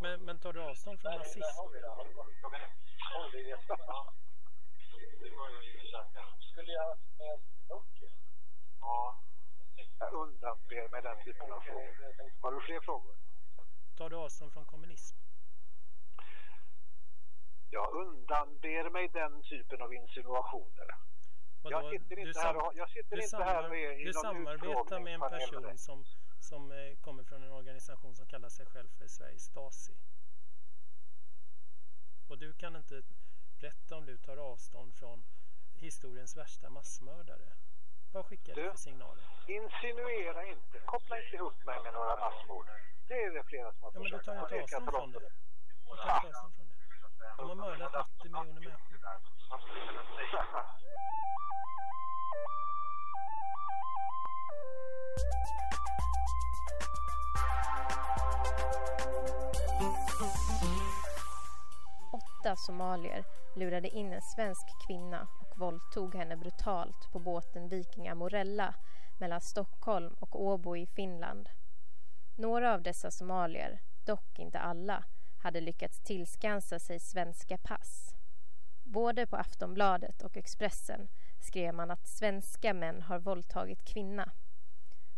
Men, men tar du avstånd från nazism? Jag undanber mig den typen av frågor. Har du fler frågor? Tar du avstånd från kommunism? Jag undanber mig den typen av insinuationer. Vadå? Jag sitter inte här och, jag sitter inte här och är i Du samarbetar med en person som, som eh, kommer från en organisation som kallar sig själv för Sveriges Stasi. Och du kan inte berätta om du tar avstånd från historiens värsta massmördare. Vad skickar du för signaler? Insinuera inte. Koppla inte ihop mig med några massmord. Det är det flera som har Ja, men du försökt. tar Och inte jag avstånd från det. dig. Du tar inte avstånd från det. De har mördat 80 miljoner människor. Åtta somalier lurade in en svensk kvinna och våldtog henne brutalt på båten Vikinga Morella mellan Stockholm och Åbo i Finland. Några av dessa somalier, dock inte alla, hade lyckats tillskansa sig svenska pass. Både på Aftonbladet och Expressen skrev man att svenska män har våldtagit kvinna.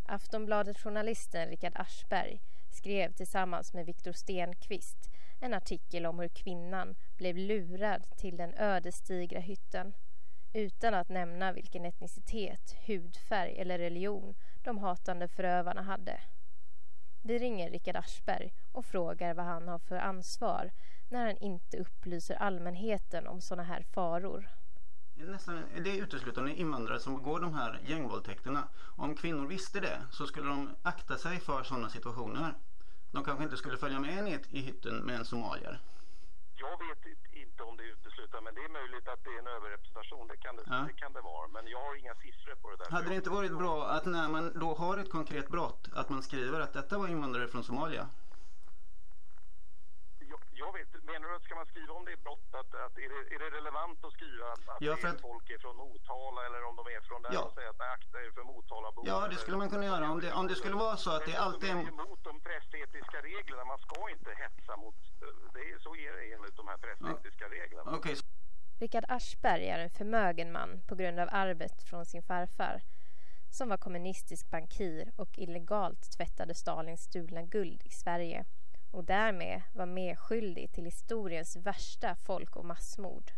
Aftonbladet-journalisten Richard Aschberg skrev tillsammans med Viktor Stenqvist en artikel om hur kvinnan blev lurad till den ödesdigra hytten utan att nämna vilken etnicitet, hudfärg eller religion de hatande förövarna hade. Vi ringer Richard Aschberg och frågar vad han har för ansvar när han inte upplyser allmänheten om sådana här faror. Nästan, det är uteslutande invandrare som begår de här gängvåldtäkterna. Om kvinnor visste det så skulle de akta sig för sådana situationer. De kanske inte skulle följa med ner i hytten med en somalier. Jag vet inte om det är uteslutet, men det är möjligt att det är en överrepresentation. Det kan det, Ja. det, kan det vara. Men jag har inga siffror på det där. Hade det inte varit bra att när man då har ett konkret brott att man skriver att detta var invandrare från Somalia? Jag, vet, menar du att ska man skriva om det är brott? Att, att är, det, är det relevant att skriva att, att, Ja, för att- folk är från Motala eller om de är från där Ja. och säga att akta er för Motalabor? Ja, det skulle man kunna göra om det, om det skulle vara så att det alltid är är... emot de pressetiska reglerna. Man ska inte hetsa mot... Det är, så är det enligt de här pressetiska reglerna. Okej, Richard Aschberg är en förmögen man på grund av arvet från sin farfar som var kommunistisk bankir och illegalt tvättade Stalins stulna guld i Sverige och därmed var medskyldig till historiens värsta folk och massmord.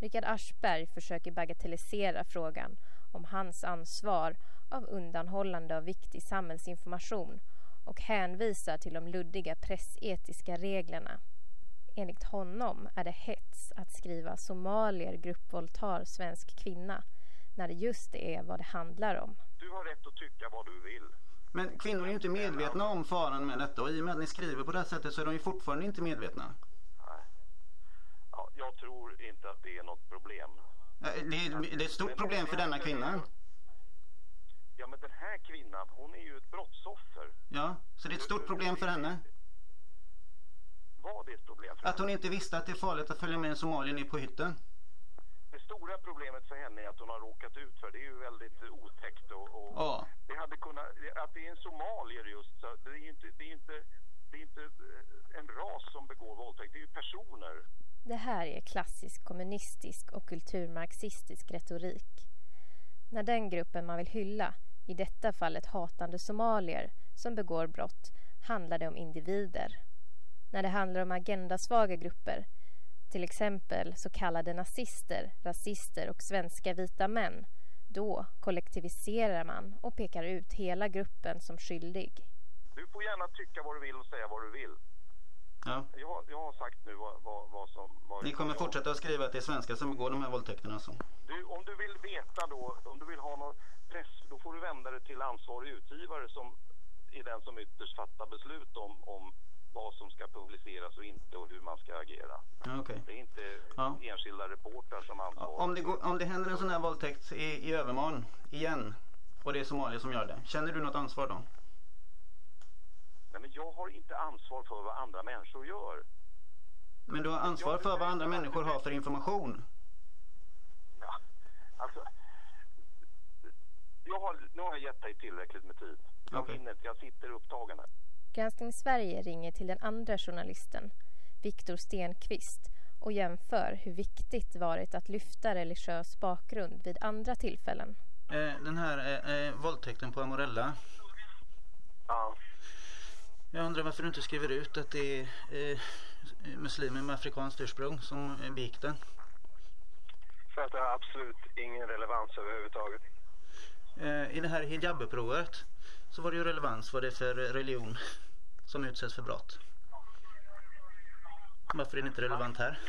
Richard Aschberg försöker bagatellisera frågan om hans ansvar av undanhållande av viktig samhällsinformation och hänvisar till de luddiga pressetiska reglerna. Enligt honom är det hets att skriva somalier gruppvåldtar svensk kvinna när det just är vad det handlar om. Du har rätt att tycka vad du vill. Men kvinnor är ju inte medvetna om faran med detta och i och med att ni skriver på det här sättet så är de ju fortfarande inte medvetna. Ja, jag tror inte att det är något problem. Det är, det är ett stort problem för denna kvinna. Ja, men den här kvinnan, hon är ju ett brottsoffer. Ja, så det är ett stort problem för henne. Vad är ett problem för Att hon inte visste att det är farligt att följa med en somalier ner på hytten. Det stora problemet för henne är att hon har råkat ut för det är ju väldigt eh, otäckt och, och Ja. det hade kunnat, att det är en somalier just, så det är inte, det är inte, det är inte eh, en ras som begår våldtäkt, det är ju personer. Det här är klassisk kommunistisk och kulturmarxistisk retorik. När den gruppen man vill hylla, i detta fallet hatande somalier, som begår brott, handlar det om individer. När det handlar om agendasvaga grupper, till exempel så kallade nazister, rasister och svenska vita män, då kollektiviserar man och pekar ut hela gruppen som skyldig. Du får gärna tycka vad du vill och säga vad du vill. Ja. Jag, jag har sagt nu vad, vad, vad som... Vad Ni kommer jag- fortsätta att skriva att det är svenskar som begår de här våldtäkterna alltså? Du, om du vill veta då, om du vill ha någon press, då får du vända dig till ansvarig utgivare som är den som ytterst fattar beslut om, om vad som ska publiceras och inte och hur man ska agera. Okej. Det är inte Ja. enskilda reportrar som ansvarar. Om det, går, om det händer en sån här våldtäkt i, i övermorgon, igen, och det är somalier som gör det, känner du något ansvar då? Nej, men jag har inte ansvar för vad andra människor gör. Men du har ansvar för vad andra människor har för information. Ja, alltså, jag har, nu har jag gett dig tillräckligt med tid. Jag, Okej. hinner inte, jag sitter upptagen här. Granskning Sverige ringer till den andra journalisten, Viktor Stenqvist, och jämför hur viktigt varit att lyfta religiös bakgrund vid andra tillfällen. Eh, den här eh, eh, våldtäkten på Amorella. Ja. Jag undrar varför du inte skriver ut att det är eh, muslimer med afrikanskt ursprung som eh, begick den. För att det har absolut ingen relevans överhuvudtaget. Eh, I det här hijab-upproret så var det ju relevans vad det är för religion som utsätts för brott. Varför är det inte relevant här?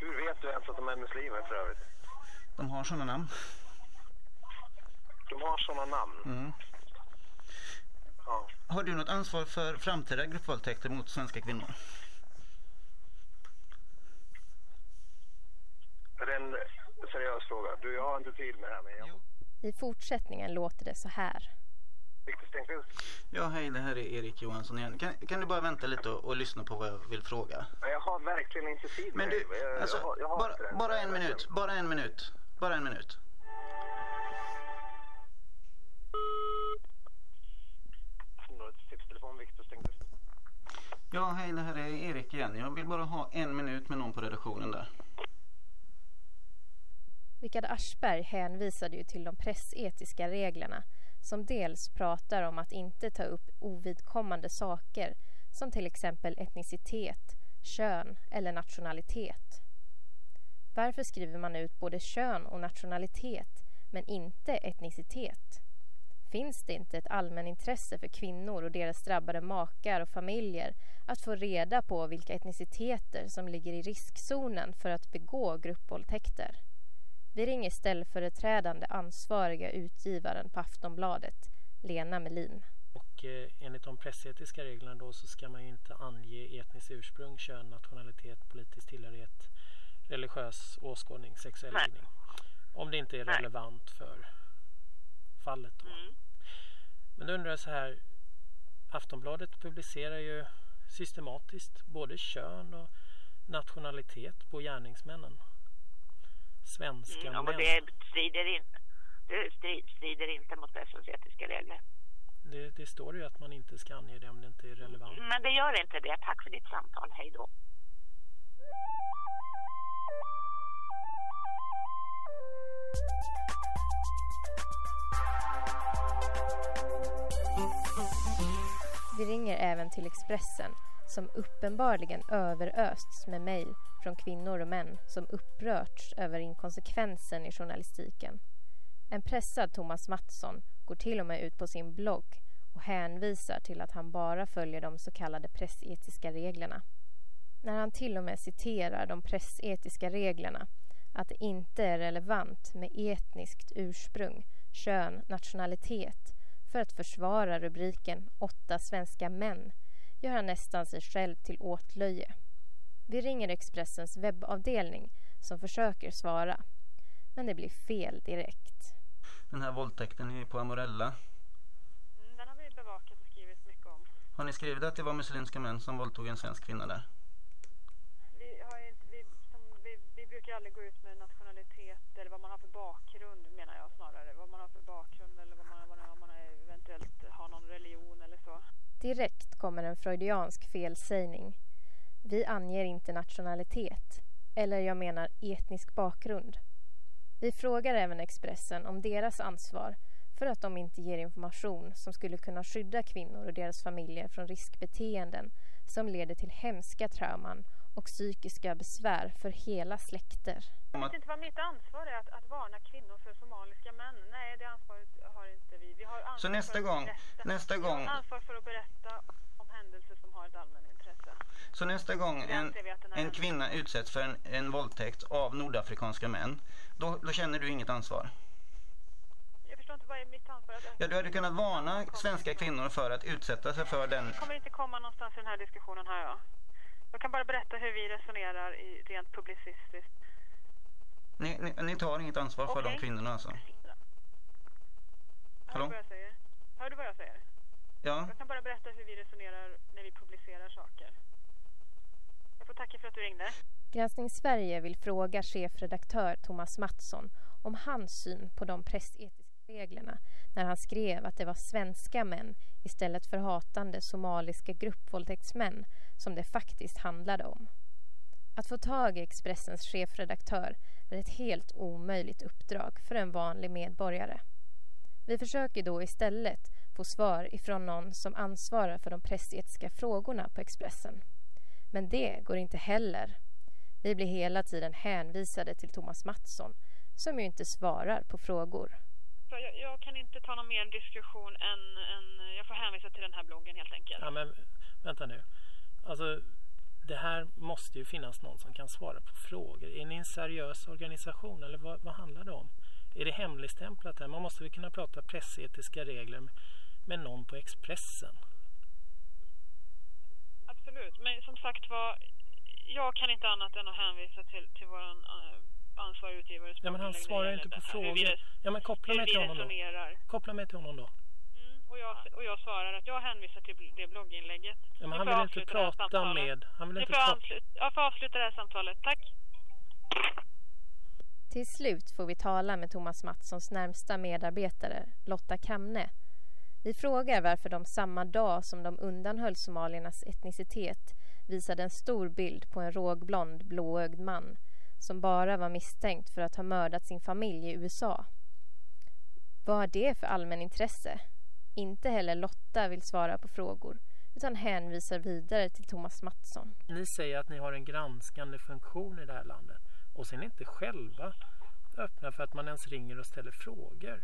Hur vet du ens att de är muslimer för övrigt? De har sådana namn. De har sådana namn. Mm. Ja. Har du något ansvar för framtida gruppvåldtäkter mot svenska kvinnor? Är det en seriös fråga? Du, jag har inte tid med det här men jag... I fortsättningen låter det så här. Ja, hej, det här är Erik Johansson igen. Kan, kan du bara vänta lite och, och lyssna på vad jag vill fråga? Jag har verkligen inte tid Men du. Jag, alltså, jag, har- jag har bara, bara en minut, bara en minut, bara en minut. Ja, hej, det här är Erik igen. Jag vill bara ha en minut med någon på redaktionen där. Richard Aschberg hänvisade ju till de pressetiska reglerna som dels pratar om att inte ta upp ovidkommande saker som till exempel etnicitet, kön eller nationalitet. Varför skriver man ut både kön och nationalitet men inte etnicitet? Finns det inte ett allmänintresse för kvinnor och deras drabbade makar och familjer att få reda på vilka etniciteter som ligger i riskzonen för att begå gruppvåldtäkter? Vi ringer ställföreträdande ansvariga utgivaren på Aftonbladet, Lena Melin. Och eh, enligt de pressetiska reglerna då så ska man ju inte ange etniskt ursprung, kön, nationalitet, politisk tillhörighet, religiös åskådning, sexuell Nej. läggning. Om det inte är Nej. relevant för fallet då. Mm. Men då undrar jag så här. Aftonbladet publicerar ju systematiskt både kön och nationalitet på gärningsmännen. Svenska Mm, män. det strider, in, det stri- strider inte mot pressens etiska regler. Det, det står ju att man inte ska ange det om det inte är relevant. Men det gör inte det. Tack för ditt samtal. Hej då. Vi ringer även till Expressen som uppenbarligen överösts med mejl från kvinnor och män som upprörts över inkonsekvensen i journalistiken. En pressad Thomas Mattsson går till och med ut på sin blogg och hänvisar till att han bara följer de så kallade pressetiska reglerna. När han till och med citerar de pressetiska reglerna att det inte är relevant med etniskt ursprung, kön, nationalitet för att försvara rubriken Åtta svenska män gör han nästan sig själv till åtlöje. Vi ringer Expressens webbavdelning som försöker svara. Men det blir fel direkt. Den här våldtäkten är på Amorella. Mm, Den har vi bevakat och skrivit mycket om. Har ni skrivit att det var muslimska män som våldtog en svensk kvinna där? Vi, har inte, vi, som, vi, vi brukar aldrig gå ut med nationalitet eller vad man har för bakgrund menar jag snarare. Vad man har för bakgrund eller vad man, vad man, om man eventuellt har någon religion eller så. Direkt kommer en freudiansk felsägning. Vi anger inte nationalitet, eller jag menar etnisk bakgrund. Vi frågar även Expressen om deras ansvar för att de inte ger information som skulle kunna skydda kvinnor och deras familjer från riskbeteenden som leder till hemska trauman och psykiska besvär för hela släkter. Jag vet inte vad mitt ansvar är att, att varna kvinnor för somaliska män. Nej, det ansvaret har inte vi. Vi har ansvar Så nästa för att gång- berätta. nästa Vi gång- har ansvar för att berätta om händelser som har ett allmänintresse. Så nästa gång en, vi att en kvinna utsätts för en, en våldtäkt av nordafrikanska män, då, då känner du inget ansvar? Jag förstår inte vad är mitt ansvar. Att, Ja, du hade kunnat varna svenska kvinnor för att utsätta sig för den... Vi kommer inte komma någonstans i den här diskussionen här jag. Jag kan bara berätta hur vi resonerar i rent publicistiskt. Ni, ni, ni tar inget ansvar för de kvinnorna alltså? Hör Hallå? du vad jag säger? Hör du vad jag säger? Ja? Jag kan bara berätta hur vi resonerar när vi publicerar saker. Jag får tacka för att du ringde. Granskning Sverige vill fråga chefredaktör Thomas Mattsson om hans syn på de pressetiska reglerna när han skrev att det var svenska män istället för hatande somaliska gruppvåldtäktsmän som det faktiskt handlade om. Att få tag i Expressens chefredaktör är ett helt omöjligt uppdrag för en vanlig medborgare. Vi försöker då istället få svar ifrån någon som ansvarar för de pressetiska frågorna på Expressen. Men det går inte heller. Vi blir hela tiden hänvisade till Thomas Mattsson som ju inte svarar på frågor. Jag, jag kan inte ta någon mer diskussion än, än... Jag får hänvisa till den här bloggen helt enkelt. Ja, men vänta nu. Alltså, det här måste ju finnas någon som kan svara på frågor. Är ni en seriös organisation eller vad, vad handlar det om? Är det hemligstämplat här? Man måste väl kunna prata pressetiska regler med, med någon på Expressen? Absolut, men som sagt var, jag kan inte annat än att hänvisa till, till vår uh, ansvariga utgivare. Ja, men han svarar ju inte på frågor. Ja, men koppla mig till honom då. Koppla mig till honom då. Och, jag, och jag svarar att jag hänvisar till det blogginlägget. Ja, han vill inte prata med... Han vill inte får avsluta, jag får avsluta det här samtalet. Tack. Till slut får vi tala med Thomas Mattssons närmsta medarbetare, Lotta Kamne. Vi frågar varför de samma dag som de undanhöll somaliernas etnicitet visade en stor bild på en rågblond, blåögd man som bara var misstänkt för att ha mördat sin familj i USA. Vad har det för allmänintresse? Inte heller Lotta vill svara på frågor utan hänvisar vidare till Thomas Mattsson. Ni säger att ni har en granskande funktion i det här landet och sen inte själva öppna för att man ens ringer och ställer frågor.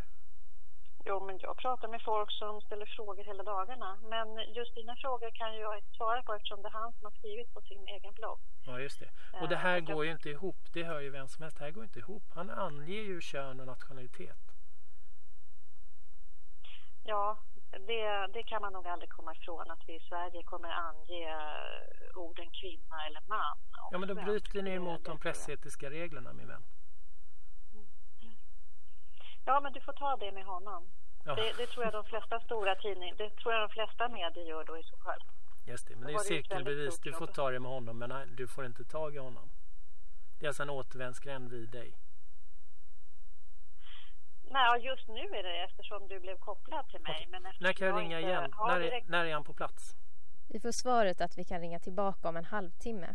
Jo, men jag pratar med folk som ställer frågor hela dagarna. Men just dina frågor kan ju jag inte svara på eftersom det är han som har skrivit på sin egen blogg. Ja, just det. Och det här går ju inte ihop. Det hör ju vem som helst. Det här går inte ihop. Han anger ju kön och nationalitet. Ja, det, det kan man nog aldrig komma ifrån att vi i Sverige kommer ange eh, orden kvinna eller man. Ja, men då bryter ni emot de pressetiska reglerna, min vän. Ja, men du får ta det med honom. Ja. Det, det tror jag de flesta stora tidningar, det tror jag de flesta medier gör då i så fall. Just det, men det är cirkelbevis. Du får ta det med honom, men du får inte tag i honom. Det är alltså en återvändsgränd vid dig. Nej, just nu är det eftersom du blev kopplad till mig. Men När kan jag jag ringa inte igen? har När, är- direkt- när är han på plats? Vi får svaret att vi kan ringa tillbaka om en halvtimme.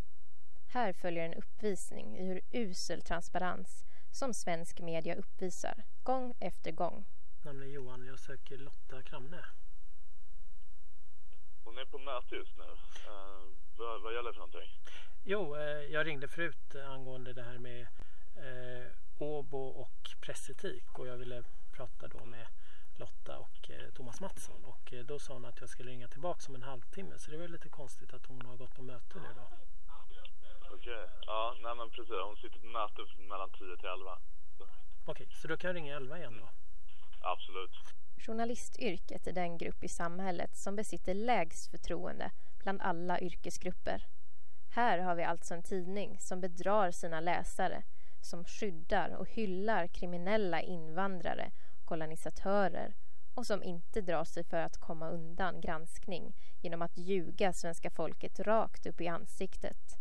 Här följer en uppvisning i hur usel transparens som svensk media uppvisar, gång efter gång. Namnet Johan, jag söker Lotta Kramne. Hon är på möte just nu. Eh, vad, vad gäller det för någonting? Jo, eh, jag ringde förut angående det här med eh, Åbo och pressetik och jag ville prata då med Lotta och eh, Thomas Mattsson och eh, då sa hon att jag skulle ringa tillbaka om en halvtimme så det var lite konstigt att hon har gått på möte nu då. Okej. Ja, nej men precis. Hon sitter på möte mellan 10 till 11. Okej, så då kan jag ringa 11 igen då. Absolut. Journalistyrket är den grupp i samhället som besitter lägst förtroende bland alla yrkesgrupper. Här har vi alltså en tidning som bedrar sina läsare, som skyddar och hyllar kriminella invandrare, kolonisatörer och som inte drar sig för att komma undan granskning genom att ljuga svenska folket rakt upp i ansiktet.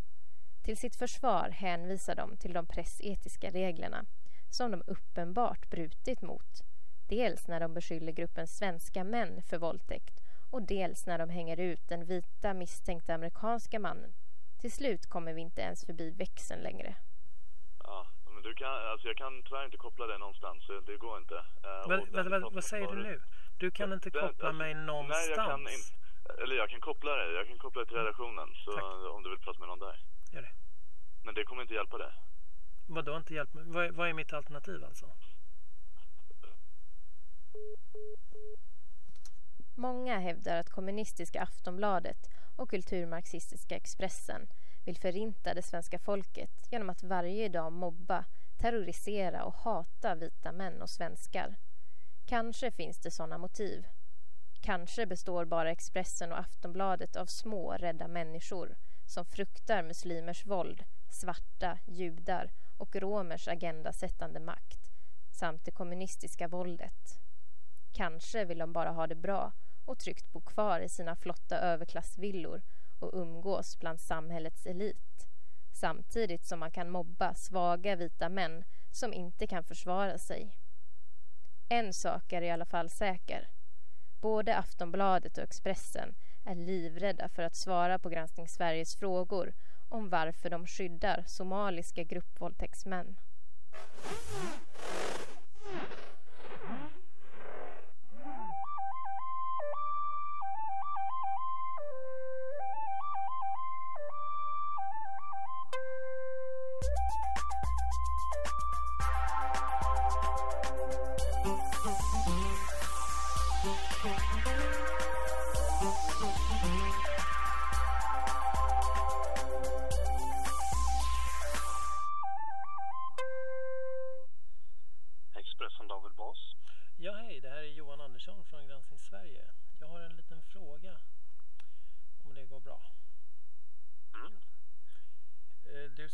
Till sitt försvar hänvisar de till de pressetiska reglerna som de uppenbart brutit mot. Dels när de beskyller gruppen svenska män för våldtäkt och dels när de hänger ut den vita misstänkta amerikanska mannen. Till slut kommer vi inte ens förbi växeln längre. Ja, men du kan, alltså jag kan tyvärr inte koppla det någonstans. så Det går inte. Och Vad, den vad, säger du nu? Du kan inte Den- koppla alltså, mig någonstans? Nej, jag kan inte. Eller jag kan koppla det. Jag kan koppla det till redaktionen. Så om du vill prata med någon där. Gör det. Men det kommer inte hjälpa dig. Vad då inte hjälp mig? Vad, är- vad är mitt alternativ alltså? Många hävdar att kommunistiska Aftonbladet och kulturmarxistiska Expressen vill förinta det svenska folket genom att varje dag mobba, terrorisera och hata vita män och svenskar. Kanske finns det sådana motiv. Kanske består bara Expressen och Aftonbladet av små, rädda människor som fruktar muslimers våld, svarta, judar och romers agendasättande makt samt det kommunistiska våldet. Kanske vill de bara ha det bra och tryggt bo kvar i sina flotta överklassvillor och umgås bland samhällets elit samtidigt som man kan mobba svaga vita män som inte kan försvara sig. En sak är i alla fall säker. Både Aftonbladet och Expressen är livrädda för att svara på Granskning Sveriges frågor om varför de skyddar somaliska gruppvåldtäktsmän.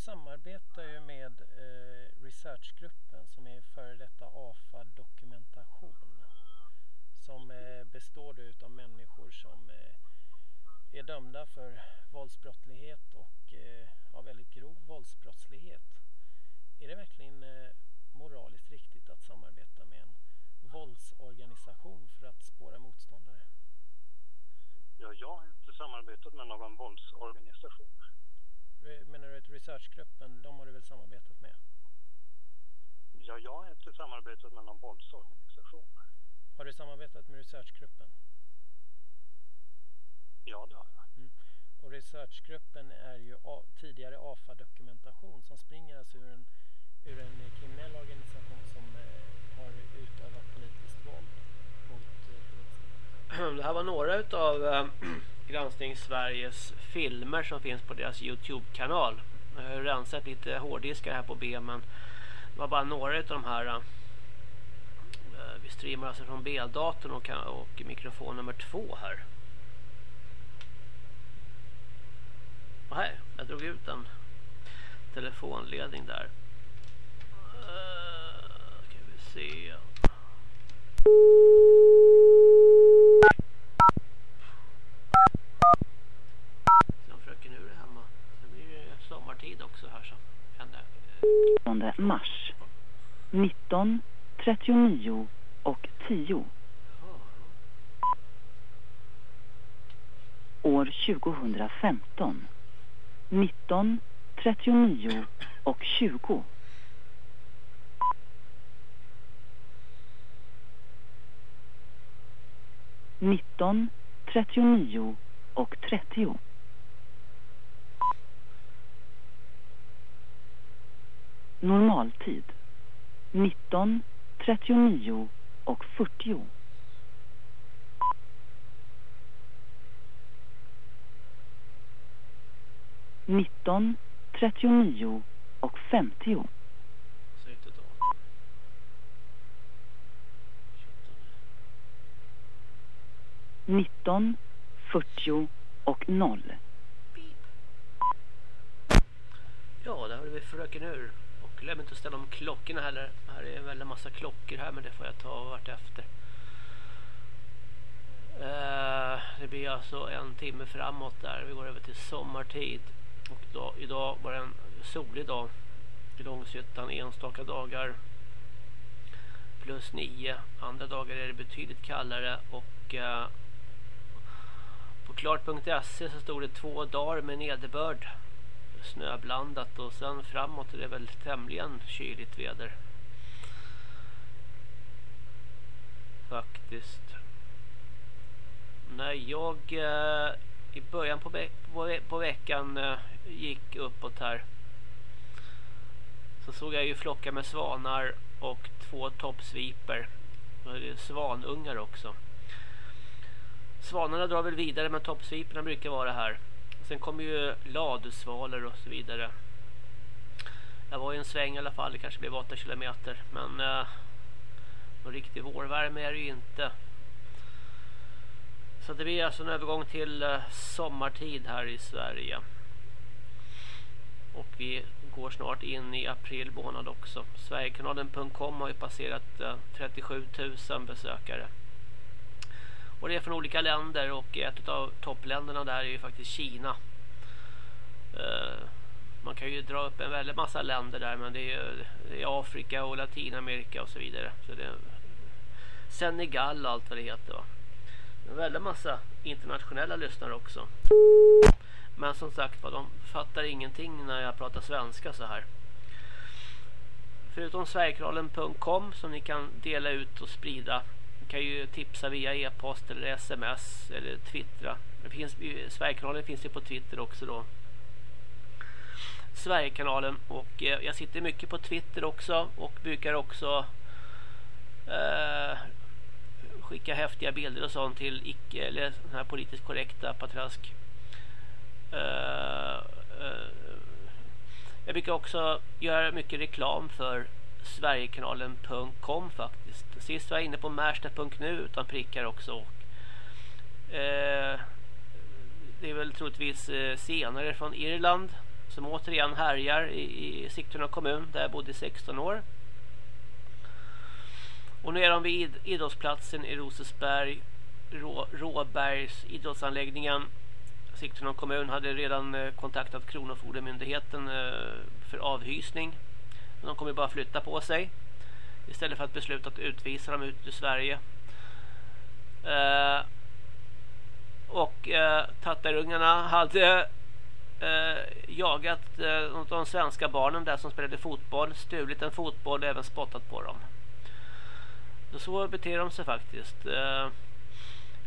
Samarbetar ju med eh, researchgruppen som är före detta AFA Dokumentation. Som eh, består då utav människor som eh, är dömda för våldsbrottslighet och eh, ja, väldigt grov våldsbrottslighet. Är det verkligen eh, moraliskt riktigt att samarbeta med en våldsorganisation för att spåra motståndare? Ja, jag har inte samarbetat med någon våldsorganisation. Re- Menar du att researchgruppen, de har du väl samarbetat med? Ja, jag har inte samarbetat med någon våldsorganisation. Har du samarbetat med researchgruppen? Ja, det har jag. Och researchgruppen är ju A- tidigare AFA-dokumentation som springer alltså ur en, ur en eh, kriminell organisation som eh, har utövat politiskt våld eh, Det här var några utav eh, Granskning Sveriges filmer som finns på deras Youtube-kanal. Jag har rensat lite hårddiskar här på B men det var bara några utav de här. Ehm, eh, vi streamar alltså från B-datorn och, och mikrofon nummer två här. Och här, jag drog ut en telefonledning där. Uh, ska vi se. Fröken Ur är hemma. Det blir ju sommartid också här så. 19 mars 19, 39 och 10. År 2015 19, 39 och 20. 19, 39 och 30. Normaltid 19, 39 och 40. Nitton, trettionio och femtio. 19, 40 och 0. Ja, där har vi Fröken Ur. Och glöm inte att ställa om klockorna heller. Här är väl en massa klockor här, men det får jag ta vart efter. Det blir alltså en timme framåt där. Vi går över till sommartid. Och då, idag var det en solig dag. I Långshyttan enstaka dagar. Plus nio. Andra dagar är det betydligt kallare. Och på klart.se så stod det två dagar med nederbörd. snöblandat och sen framåt är det väl tämligen kyligt väder. Faktiskt. När jag eh, i början på, ve på, på veckan eh, gick uppåt här så såg jag ju flockar med svanar och två toppsviper. Och det är svanungar också. Svanarna drar väl vidare men toppsviperna brukar vara här. Sen kommer ju ladusvalor och så vidare. Jag var i en sväng i alla fall, det kanske blev 8 kilometer. Men eh, någon riktig vårvärme är det ju inte. Så det blir alltså en övergång till eh, sommartid här i Sverige. Och vi går snart in i april månad också. Sverigekanalen.com har ju passerat eh, 37 000 besökare. Och det är från olika länder och ett av toppländerna där är ju faktiskt Kina. Eh, man kan ju dra upp en väldigt massa länder där men det är, ju, det är Afrika och Latinamerika och så vidare. Så det är Senegal och allt vad det heter va. En väldigt massa internationella lyssnare också. Men som sagt vad de fattar ingenting när jag pratar svenska så här. Förutom sverigekanalen.com som ni kan dela ut och sprida kan ju tipsa via e-post eller sms eller twittra. Det finns, Sverigekanalen finns ju på Twitter också då. Sverigekanalen och eh, jag sitter mycket på Twitter också och brukar också eh, skicka häftiga bilder och sånt till icke eller den här politiskt korrekta patrask. Eh, eh, jag brukar också göra mycket reklam för Sverigekanalen.com faktiskt. Sist var jag inne på Märsta.nu utan prickar också. Eh, det är väl troligtvis eh, senare från Irland som återigen härjar i, i Sigtuna kommun där jag bodde i 16 år. Och nu är de vid idrottsplatsen i Rosesberg, Rå, Råbergs idrottsanläggningen. Sigtuna kommun hade redan eh, kontaktat Kronofogdemyndigheten eh, för avhysning. De kommer bara flytta på sig. Istället för att besluta att utvisa dem ut ur Sverige. Eh, och eh, tattarungarna hade eh, jagat eh, de svenska barnen där som spelade fotboll. Stulit en fotboll och även spottat på dem. Så beter de sig faktiskt. Eh,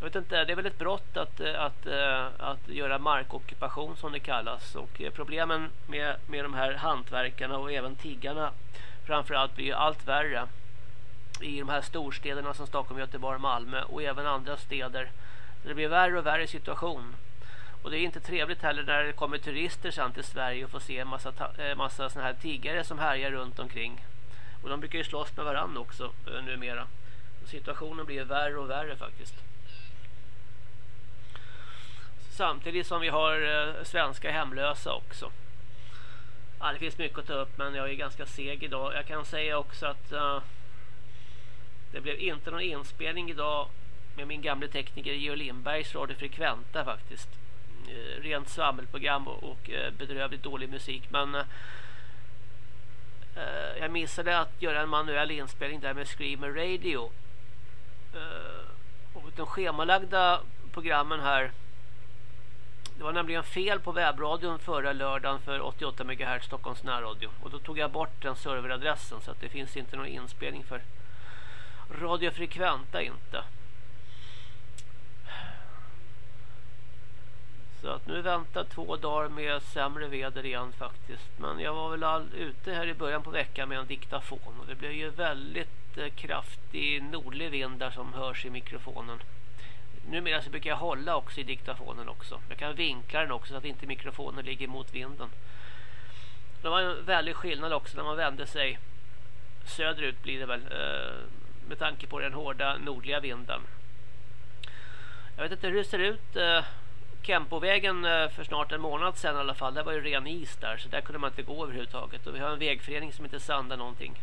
jag vet inte, det är väl ett brott att, eh, att, eh, att göra markockupation som det kallas. Och eh, problemen med, med de här hantverkarna och även tiggarna framförallt blir ju allt värre i de här storstäderna som Stockholm, Göteborg, Malmö och även andra städer. Det blir värre och värre situation. Och det är inte trevligt heller när det kommer turister sen till Sverige och får se en massa, massa såna här tiggare som härjar runt omkring. Och de brukar ju slåss med varandra också numera. Situationen blir värre och värre faktiskt. Samtidigt som vi har eh, svenska hemlösa också. Ja, det finns mycket att ta upp men jag är ganska seg idag. Jag kan säga också att uh, det blev inte någon inspelning idag med min gamle tekniker Geo Lindbergs Radio Frekventa faktiskt. Uh, rent samhällsprogram och, och uh, bedrövligt dålig musik men jag missade att göra en manuell inspelning där med Screamer Radio. och de schemalagda programmen här det var nämligen fel på webbradion förra lördagen för 88 MHz Stockholms närradio. Och då tog jag bort den serveradressen så att det finns inte någon inspelning för radiofrekventa. Inte. Så att nu väntar två dagar med sämre väder igen faktiskt. Men jag var väl all ute här i början på veckan med en diktafon. Och det blev ju väldigt eh, kraftig nordlig vind där som hörs i mikrofonen numera så brukar jag hålla också i diktafonen också. Jag kan vinkla den också så att inte mikrofonen ligger mot vinden. Det var en väldig skillnad också när man vände sig söderut blir det väl eh, med tanke på den hårda nordliga vinden. Jag vet inte hur det ser ut eh, Kempovägen eh, för snart en månad sedan i alla fall. Det var ju ren is där så där kunde man inte gå överhuvudtaget. Och vi har en vägförening som inte sandar någonting.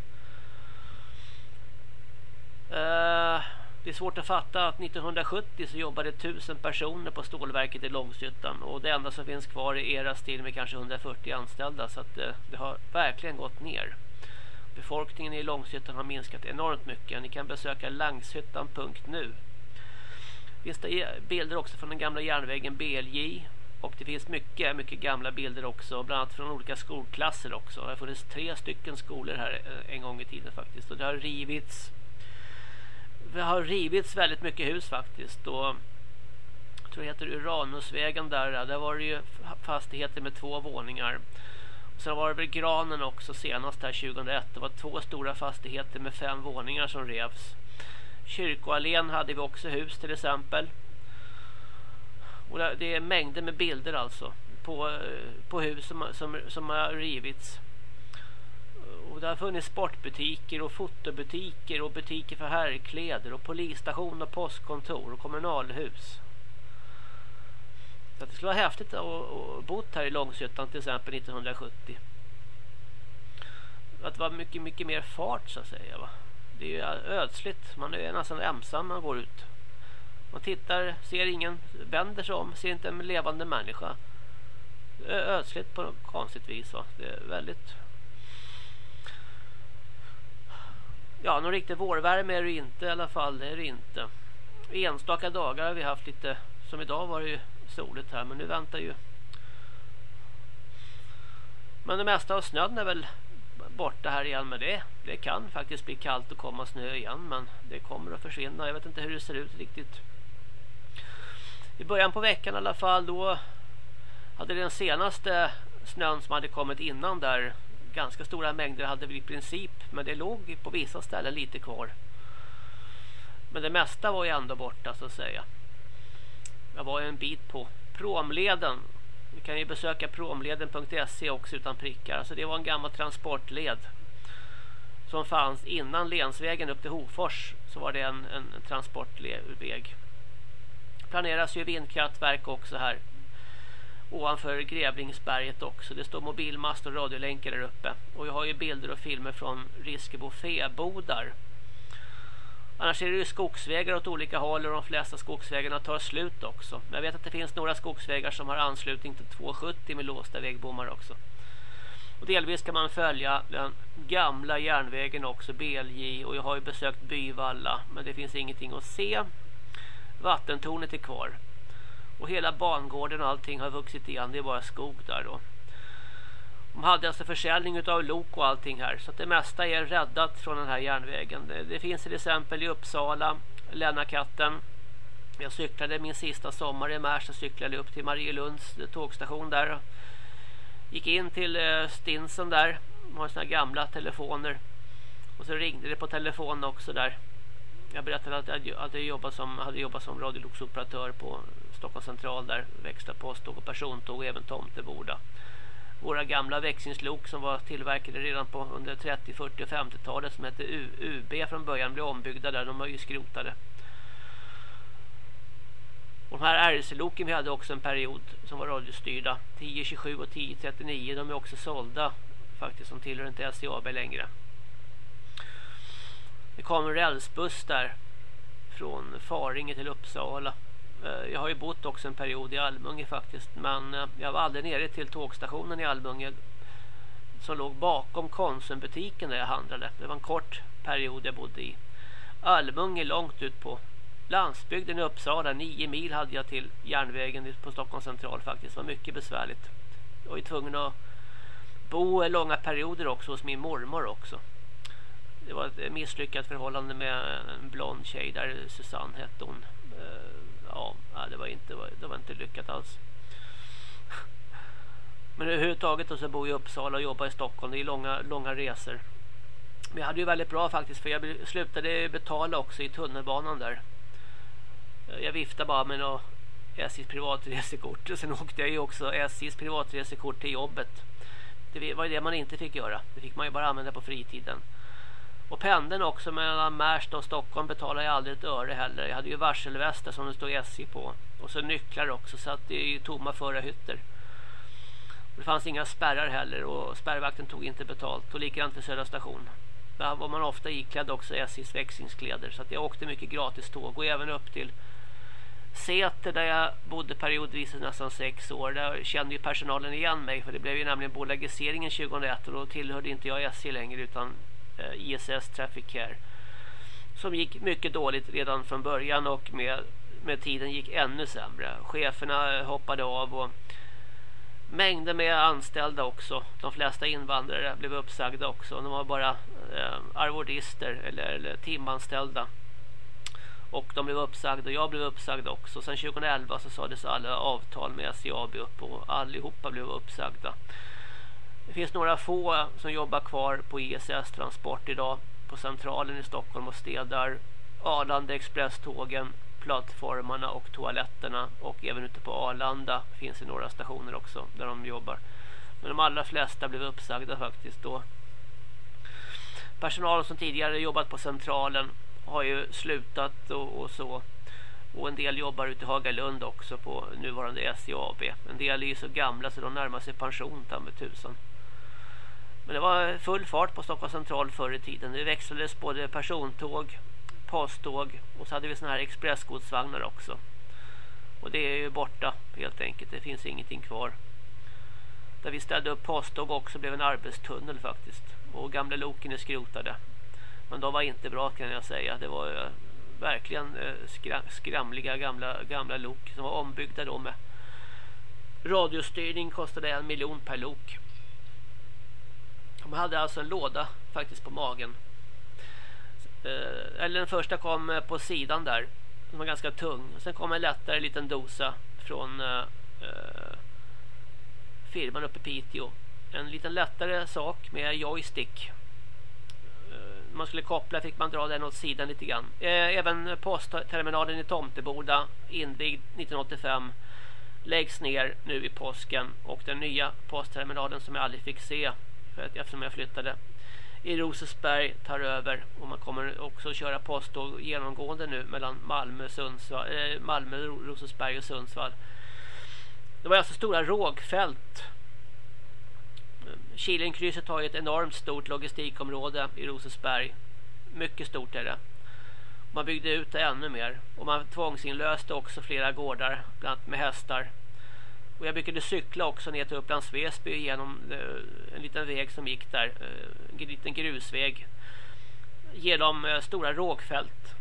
Uh, det är svårt att fatta att 1970 så jobbade tusen personer på stålverket i Långshyttan och det enda som finns kvar är Eras till med kanske 140 anställda så att eh, det, har verkligen gått ner. Befolkningen i Långshyttan har minskat enormt mycket. Ni kan besöka langshyttan.nu. Finns det bilder också från den gamla järnvägen BLJ Och det finns mycket, mycket gamla bilder också. Bland annat från olika skolklasser också. Det har funnits tre stycken skolor här eh, en gång i tiden faktiskt. Och det har rivits. Det har rivits väldigt mycket hus faktiskt. Och jag tror det heter Uranusvägen där. Där var det ju fastigheter med två våningar. Och sen var det väl Granen också senast här 2001. Det var två stora fastigheter med fem våningar som revs. Kyrkoallén hade vi också hus till exempel. Och det är mängder med bilder alltså på, på hus som, som, som har rivits. Och det har funnits sportbutiker och fotobutiker och butiker för herrkläder och polisstation och postkontor och kommunalhus. Så det skulle vara häftigt att bo här i Långshyttan till exempel 1970. Att det var mycket, mycket mer fart så att säga va. Det är ju ödsligt. Man är nästan ensam när man går ut. Man tittar, ser ingen, vänder sig om, ser inte en levande människa. Ödsligt på något konstigt vis va. Det är väldigt... Ja, någon riktig vårvärme är det inte i alla fall. Det är det inte. Enstaka dagar har vi haft lite, som idag var det ju soligt här, men nu väntar ju men det mesta av snön är väl borta här igen med det. Det kan faktiskt bli kallt och komma snö igen men det kommer att försvinna. Jag vet inte hur det ser ut riktigt. I början på veckan i alla fall då hade den senaste snön som hade kommit innan där ganska stora mängder hade vi i princip men det låg på vissa ställen lite kvar. Men det mesta var ju ändå borta så att säga. Jag var en bit på promleden vi kan ju besöka promleden.se också utan prickar. Alltså det var en gammal transportled som fanns innan Lensvägen upp till Hofors så var det en, en, en transportväg. Planeras ju vindkraftverk också här ovanför Grävlingsberget också. Det står mobilmast och radiolänkar där uppe. Och jag har ju bilder och filmer från Riskebo fäbodar Annars är det ju skogsvägar åt olika håll och de flesta skogsvägarna tar slut också. Men jag vet att det finns några skogsvägar som har anslutning till 270 med låsta vägbommar också. Och delvis kan man följa den gamla järnvägen också, BLJ. Och jag har ju besökt Byvalla, men det finns ingenting att se. Vattentornet är kvar. Och hela bangården och allting har vuxit igen, det är bara skog där då. De hade alltså försäljning av lok och allting här. Så att det mesta är räddat från den här järnvägen. Det, det finns till exempel i Uppsala, Lennakatten. Jag cyklade min sista sommar i Märsta cyklade upp till Marielunds tågstation där. Gick in till eh, Stinsen där. De har sina gamla telefoner. Och så ringde det på telefon också där. Jag berättade att jag hade jobbat som, hade jobbat som radioloksoperatör på Stockholms central där. Växla posttåg och persontåg och även tomteboda våra gamla växlingslok som var tillverkade redan på under 30, 40 och 50-talet som hette UB från början blev ombyggda där. De var ju skrotade. Och de här RC-loken vi hade också en period som var radiostyrda. 1027 och 1039 de är också sålda faktiskt. De tillhör inte SCAB längre. Det kom en rälsbuss där från Faringe till Uppsala. Eh, jag har ju bott också en period i Almunge faktiskt. Men eh, jag var aldrig nere till tågstationen i Almunge. Som låg bakom Konsumbutiken där jag handlade. Det var en kort period jag bodde i. Almunge långt ut på landsbygden i Uppsala. Nio mil hade jag till järnvägen på Stockholms central faktiskt. Det var mycket besvärligt. Jag var ju tvungen att bo långa perioder också hos min mormor också. Det var ett misslyckat förhållande med en blond tjej där Susanne hette hon. Eh, ja, det var inte det var inte lyckat alls. Men överhuvudtaget så bor jag i Uppsala och jobbar i Stockholm. Det är långa, långa resor. Men jag hade ju väldigt bra faktiskt för jag slutade betala också i tunnelbanan där. Eh, jag viftade bara med något SJs privatresekort. Och sen åkte jag ju också SJs privatresekort till jobbet. Det var ju det man inte fick göra. Det fick man ju bara använda på fritiden. Och pendeln också mellan Märsta och Stockholm betalade jag aldrig ett öre heller. Jag hade ju varselvästar som det stod SJ på. Och så nycklar också så att det är ju tomma förarhytter. Det fanns inga spärrar heller och spärrvakten tog inte betalt. Och likadant vid Södra station. Där var man ofta iklädd också SJs växlingskläder. Så att jag åkte mycket gratis tåg och även upp till Säter där jag bodde periodvis i nästan sex år. Där kände ju personalen igen mig för det blev ju nämligen bolagiseringen 2001 och då tillhörde inte jag SJ längre utan Eh, ISS Traffic Care som gick mycket dåligt redan från början och med med tiden gick ännu sämre. Cheferna hoppade av och mängder med anställda också. De flesta invandrare blev uppsagda också. De var bara eh, arvodister eller, eller timanställda. Och de blev uppsagda och jag blev uppsagd också. Sen 2011 så sades alla avtal med SJ AB upp och allihopa blev uppsagda. Det finns några få som jobbar kvar på ISS Transport idag på centralen i Stockholm och städar Arlanda Express-tågen, plattformarna och toaletterna och även ute på Arlanda finns det några stationer också där de jobbar. Men de allra flesta blev uppsagda faktiskt då. Personal som tidigare jobbat på centralen har ju slutat och, och så. Och en del jobbar ute i Hagalund också på nuvarande SJ AB. En del är ju så gamla så de närmar sig pension med tusen. Men det var full fart på Stockholms central förr i tiden. Det växlades både persontåg, posttåg och så hade vi såna här expressgodsvagnar också. Och det är ju borta helt enkelt. Det finns ingenting kvar. Där vi ställde upp posttåg också blev en arbetstunnel faktiskt. Och gamla loken är skrotade. Men de var inte bra kan jag säga. Det var eh, verkligen eh, skramliga gamla, gamla lok som var ombyggda då med radiostyrning kostade en miljon per lok. De hade alltså en låda faktiskt på magen. Eh, eller den första kom eh, på sidan där. Den var ganska tung. Sen kom en lättare liten dosa från eh, eh, firman uppe i Piteå. En liten lättare sak med joystick man skulle koppla fick man dra den åt sidan lite grann. Eh, även postterminalen i Tomteboda invigd 1985 läggs ner nu i påsken och den nya postterminalen som jag aldrig fick se för att, eftersom jag flyttade i Rosesberg tar över och man kommer också köra posttåg genomgående nu mellan Malmö, Sundsvall, eh, Malmö, Rosesberg och Sundsvall. Det var alltså stora rågfält Kilenkrysset har ju ett enormt stort logistikområde i Rosesberg. Mycket stort är det. Man byggde ut det ännu mer. Och man tvångsinlöste också flera gårdar, bland annat med hästar. Och jag brukade cykla också ner till Upplands Väsby genom eh, en liten väg som gick där. Eh, en liten grusväg. Genom eh, stora rågfält.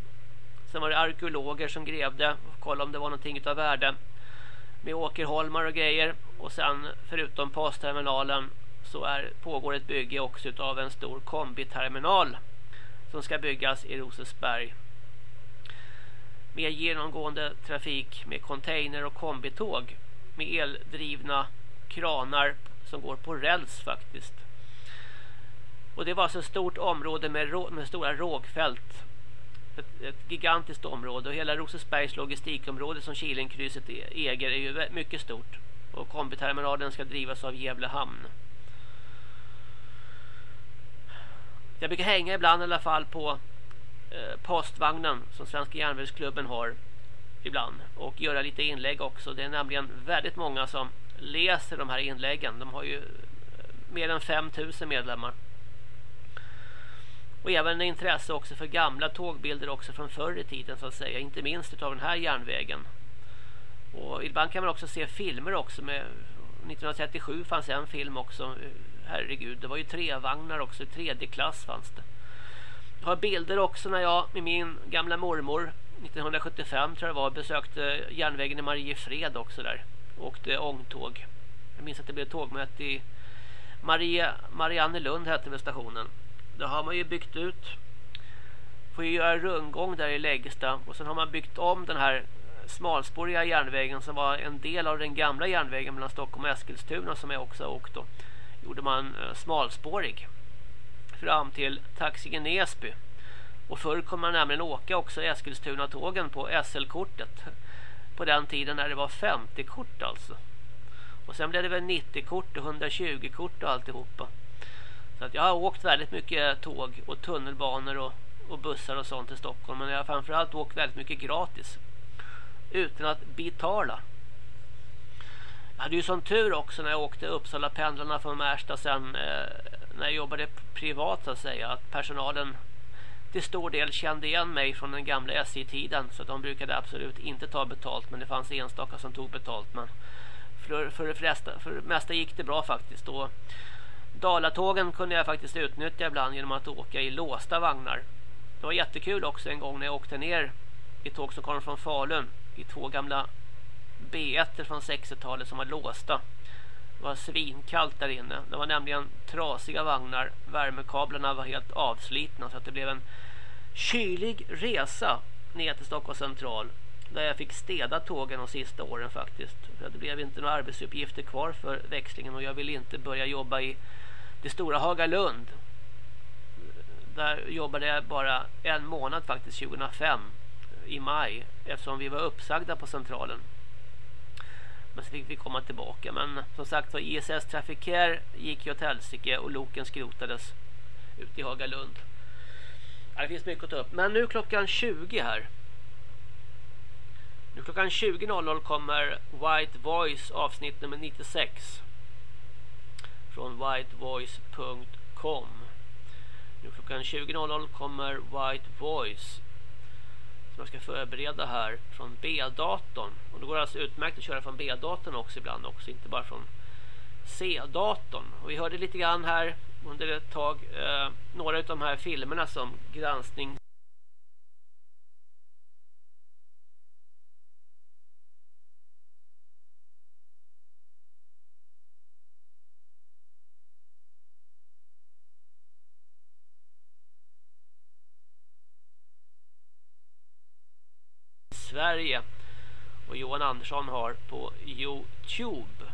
Sen var det arkeologer som grävde och kollade om det var någonting av värde. Med åkerholmar och grejer. Och sen förutom postterminalen så är, pågår ett bygge också av en stor kombiterminal som ska byggas i Rosesberg. Med genomgående trafik med container och kombitåg med eldrivna kranar som går på räls faktiskt. Och det var alltså ett stort område med, med stora rågfält. Ett, ett, gigantiskt område och hela Rosersbergs logistikområde som Kilenkrysset e-, äger är ju mycket stort. Och kombiterminalen ska drivas av Gävle hamn. Jag brukar hänga ibland i alla fall på eh, postvagnen som Svenska järnvägsklubben har ibland och göra lite inlägg också. Det är nämligen väldigt många som läser de här inläggen. De har ju eh, mer än 5000 medlemmar. Och även intresse också för gamla tågbilder också från förr i tiden så att säga. Inte minst utav den här järnvägen. Och ibland kan man också se filmer också med 1937 fanns en film också herregud, det var ju tre vagnar också, tredje klass fanns det. Jag har bilder också när jag med min gamla mormor 1975 tror jag det var besökte järnvägen i Mariefred också där. Åkte ångtåg. Jag minns att det blev tågmöte i Marie, Mariannelund hette väl stationen. Då har man ju byggt ut får ju göra rundgång där i Läggesta och sen har man byggt om den här smalspåriga järnvägen som var en del av den gamla järnvägen mellan Stockholm och Eskilstuna som jag också har åkt då gjorde man eh, smalspårig fram till Taxinge-Näsby. Och förr kunde man nämligen åka också Eskilstuna-tågen på SL-kortet. På den tiden när det var 50-kort alltså. Och sen blev det väl 90-kort och 120-kort och alltihopa. Så att jag har åkt väldigt mycket tåg och tunnelbanor och, och bussar och sånt i Stockholm. Men jag har framförallt åkt väldigt mycket gratis. Utan att betala. Jag hade ju sån tur också när jag åkte Uppsala pendlarna från Märsta sen eh, när jag jobbade privat så att säga att personalen till stor del kände igen mig från den gamla SJ-tiden så de brukade absolut inte ta betalt men det fanns enstaka som tog betalt men för, för, det, flesta, för det mesta gick det bra faktiskt då Dalatågen kunde jag faktiskt utnyttja ibland genom att åka i låsta vagnar. Det var jättekul också en gång när jag åkte ner i tåg som kom från Falun i två gamla B1 från 60-talet som var låsta. Det var svinkallt där inne. Det var nämligen trasiga vagnar. Värmekablarna var helt avslitna så att det blev en kylig resa ner till Stockholms central. Där jag fick städa tågen de sista åren faktiskt. För det blev inte några arbetsuppgifter kvar för växlingen och jag ville inte börja jobba i det stora Hagalund. Där jobbade jag bara en månad faktiskt 2005 i maj eftersom vi var uppsagda på centralen. Men så fick vi komma tillbaka. Men som sagt var ISS Trafficare gick ju åt helsike och loken skrotades ute i Hagalund. Ja, det finns mycket att ta upp. Men nu klockan 20 här. Nu klockan 20.00 kommer White Voice avsnitt nummer 96. Från whitevoice.com. Nu klockan 20.00 kommer White Voice jag ska förbereda här från B-datorn. Och det går alltså utmärkt att köra från B-datorn också ibland också, inte bara från C-datorn. Och vi hörde lite grann här under ett tag eh, några av de här filmerna som granskning Sverige och Johan Andersson har på Youtube.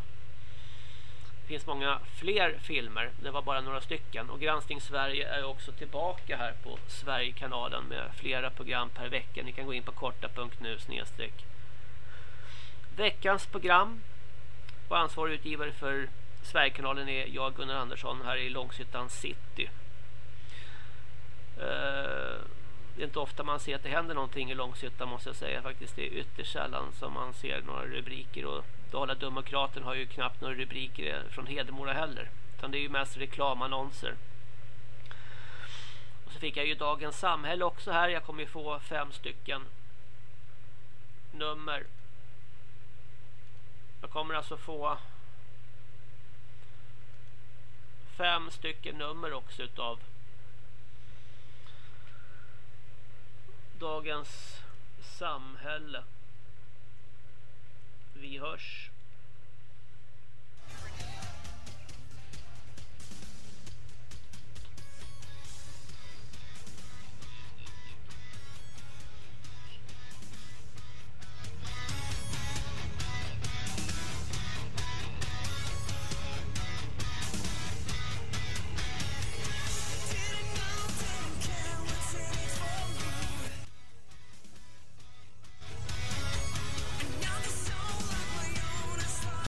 Det finns många fler filmer, det var bara några stycken. Och Granskning Sverige är också tillbaka här på Sverigekanalen med flera program per vecka. Ni kan gå in på korta.nu snedstreck. Veckans program och ansvarig utgivare för Sverigekanalen är jag Gunnar Andersson här i Långshyttan City. Uh, det är inte ofta man ser att det händer någonting i Långshyttan måste jag säga faktiskt. Det är ytterst sällan som man ser några rubriker och Dala Demokraten har ju knappt några rubriker från Hedemora heller. Utan det är ju mest reklamannonser. Och så fick jag ju Dagens Samhälle också här. Jag kommer ju få fem stycken nummer. Jag kommer alltså få fem stycken nummer också utav dagens samhälle. Vi hörs.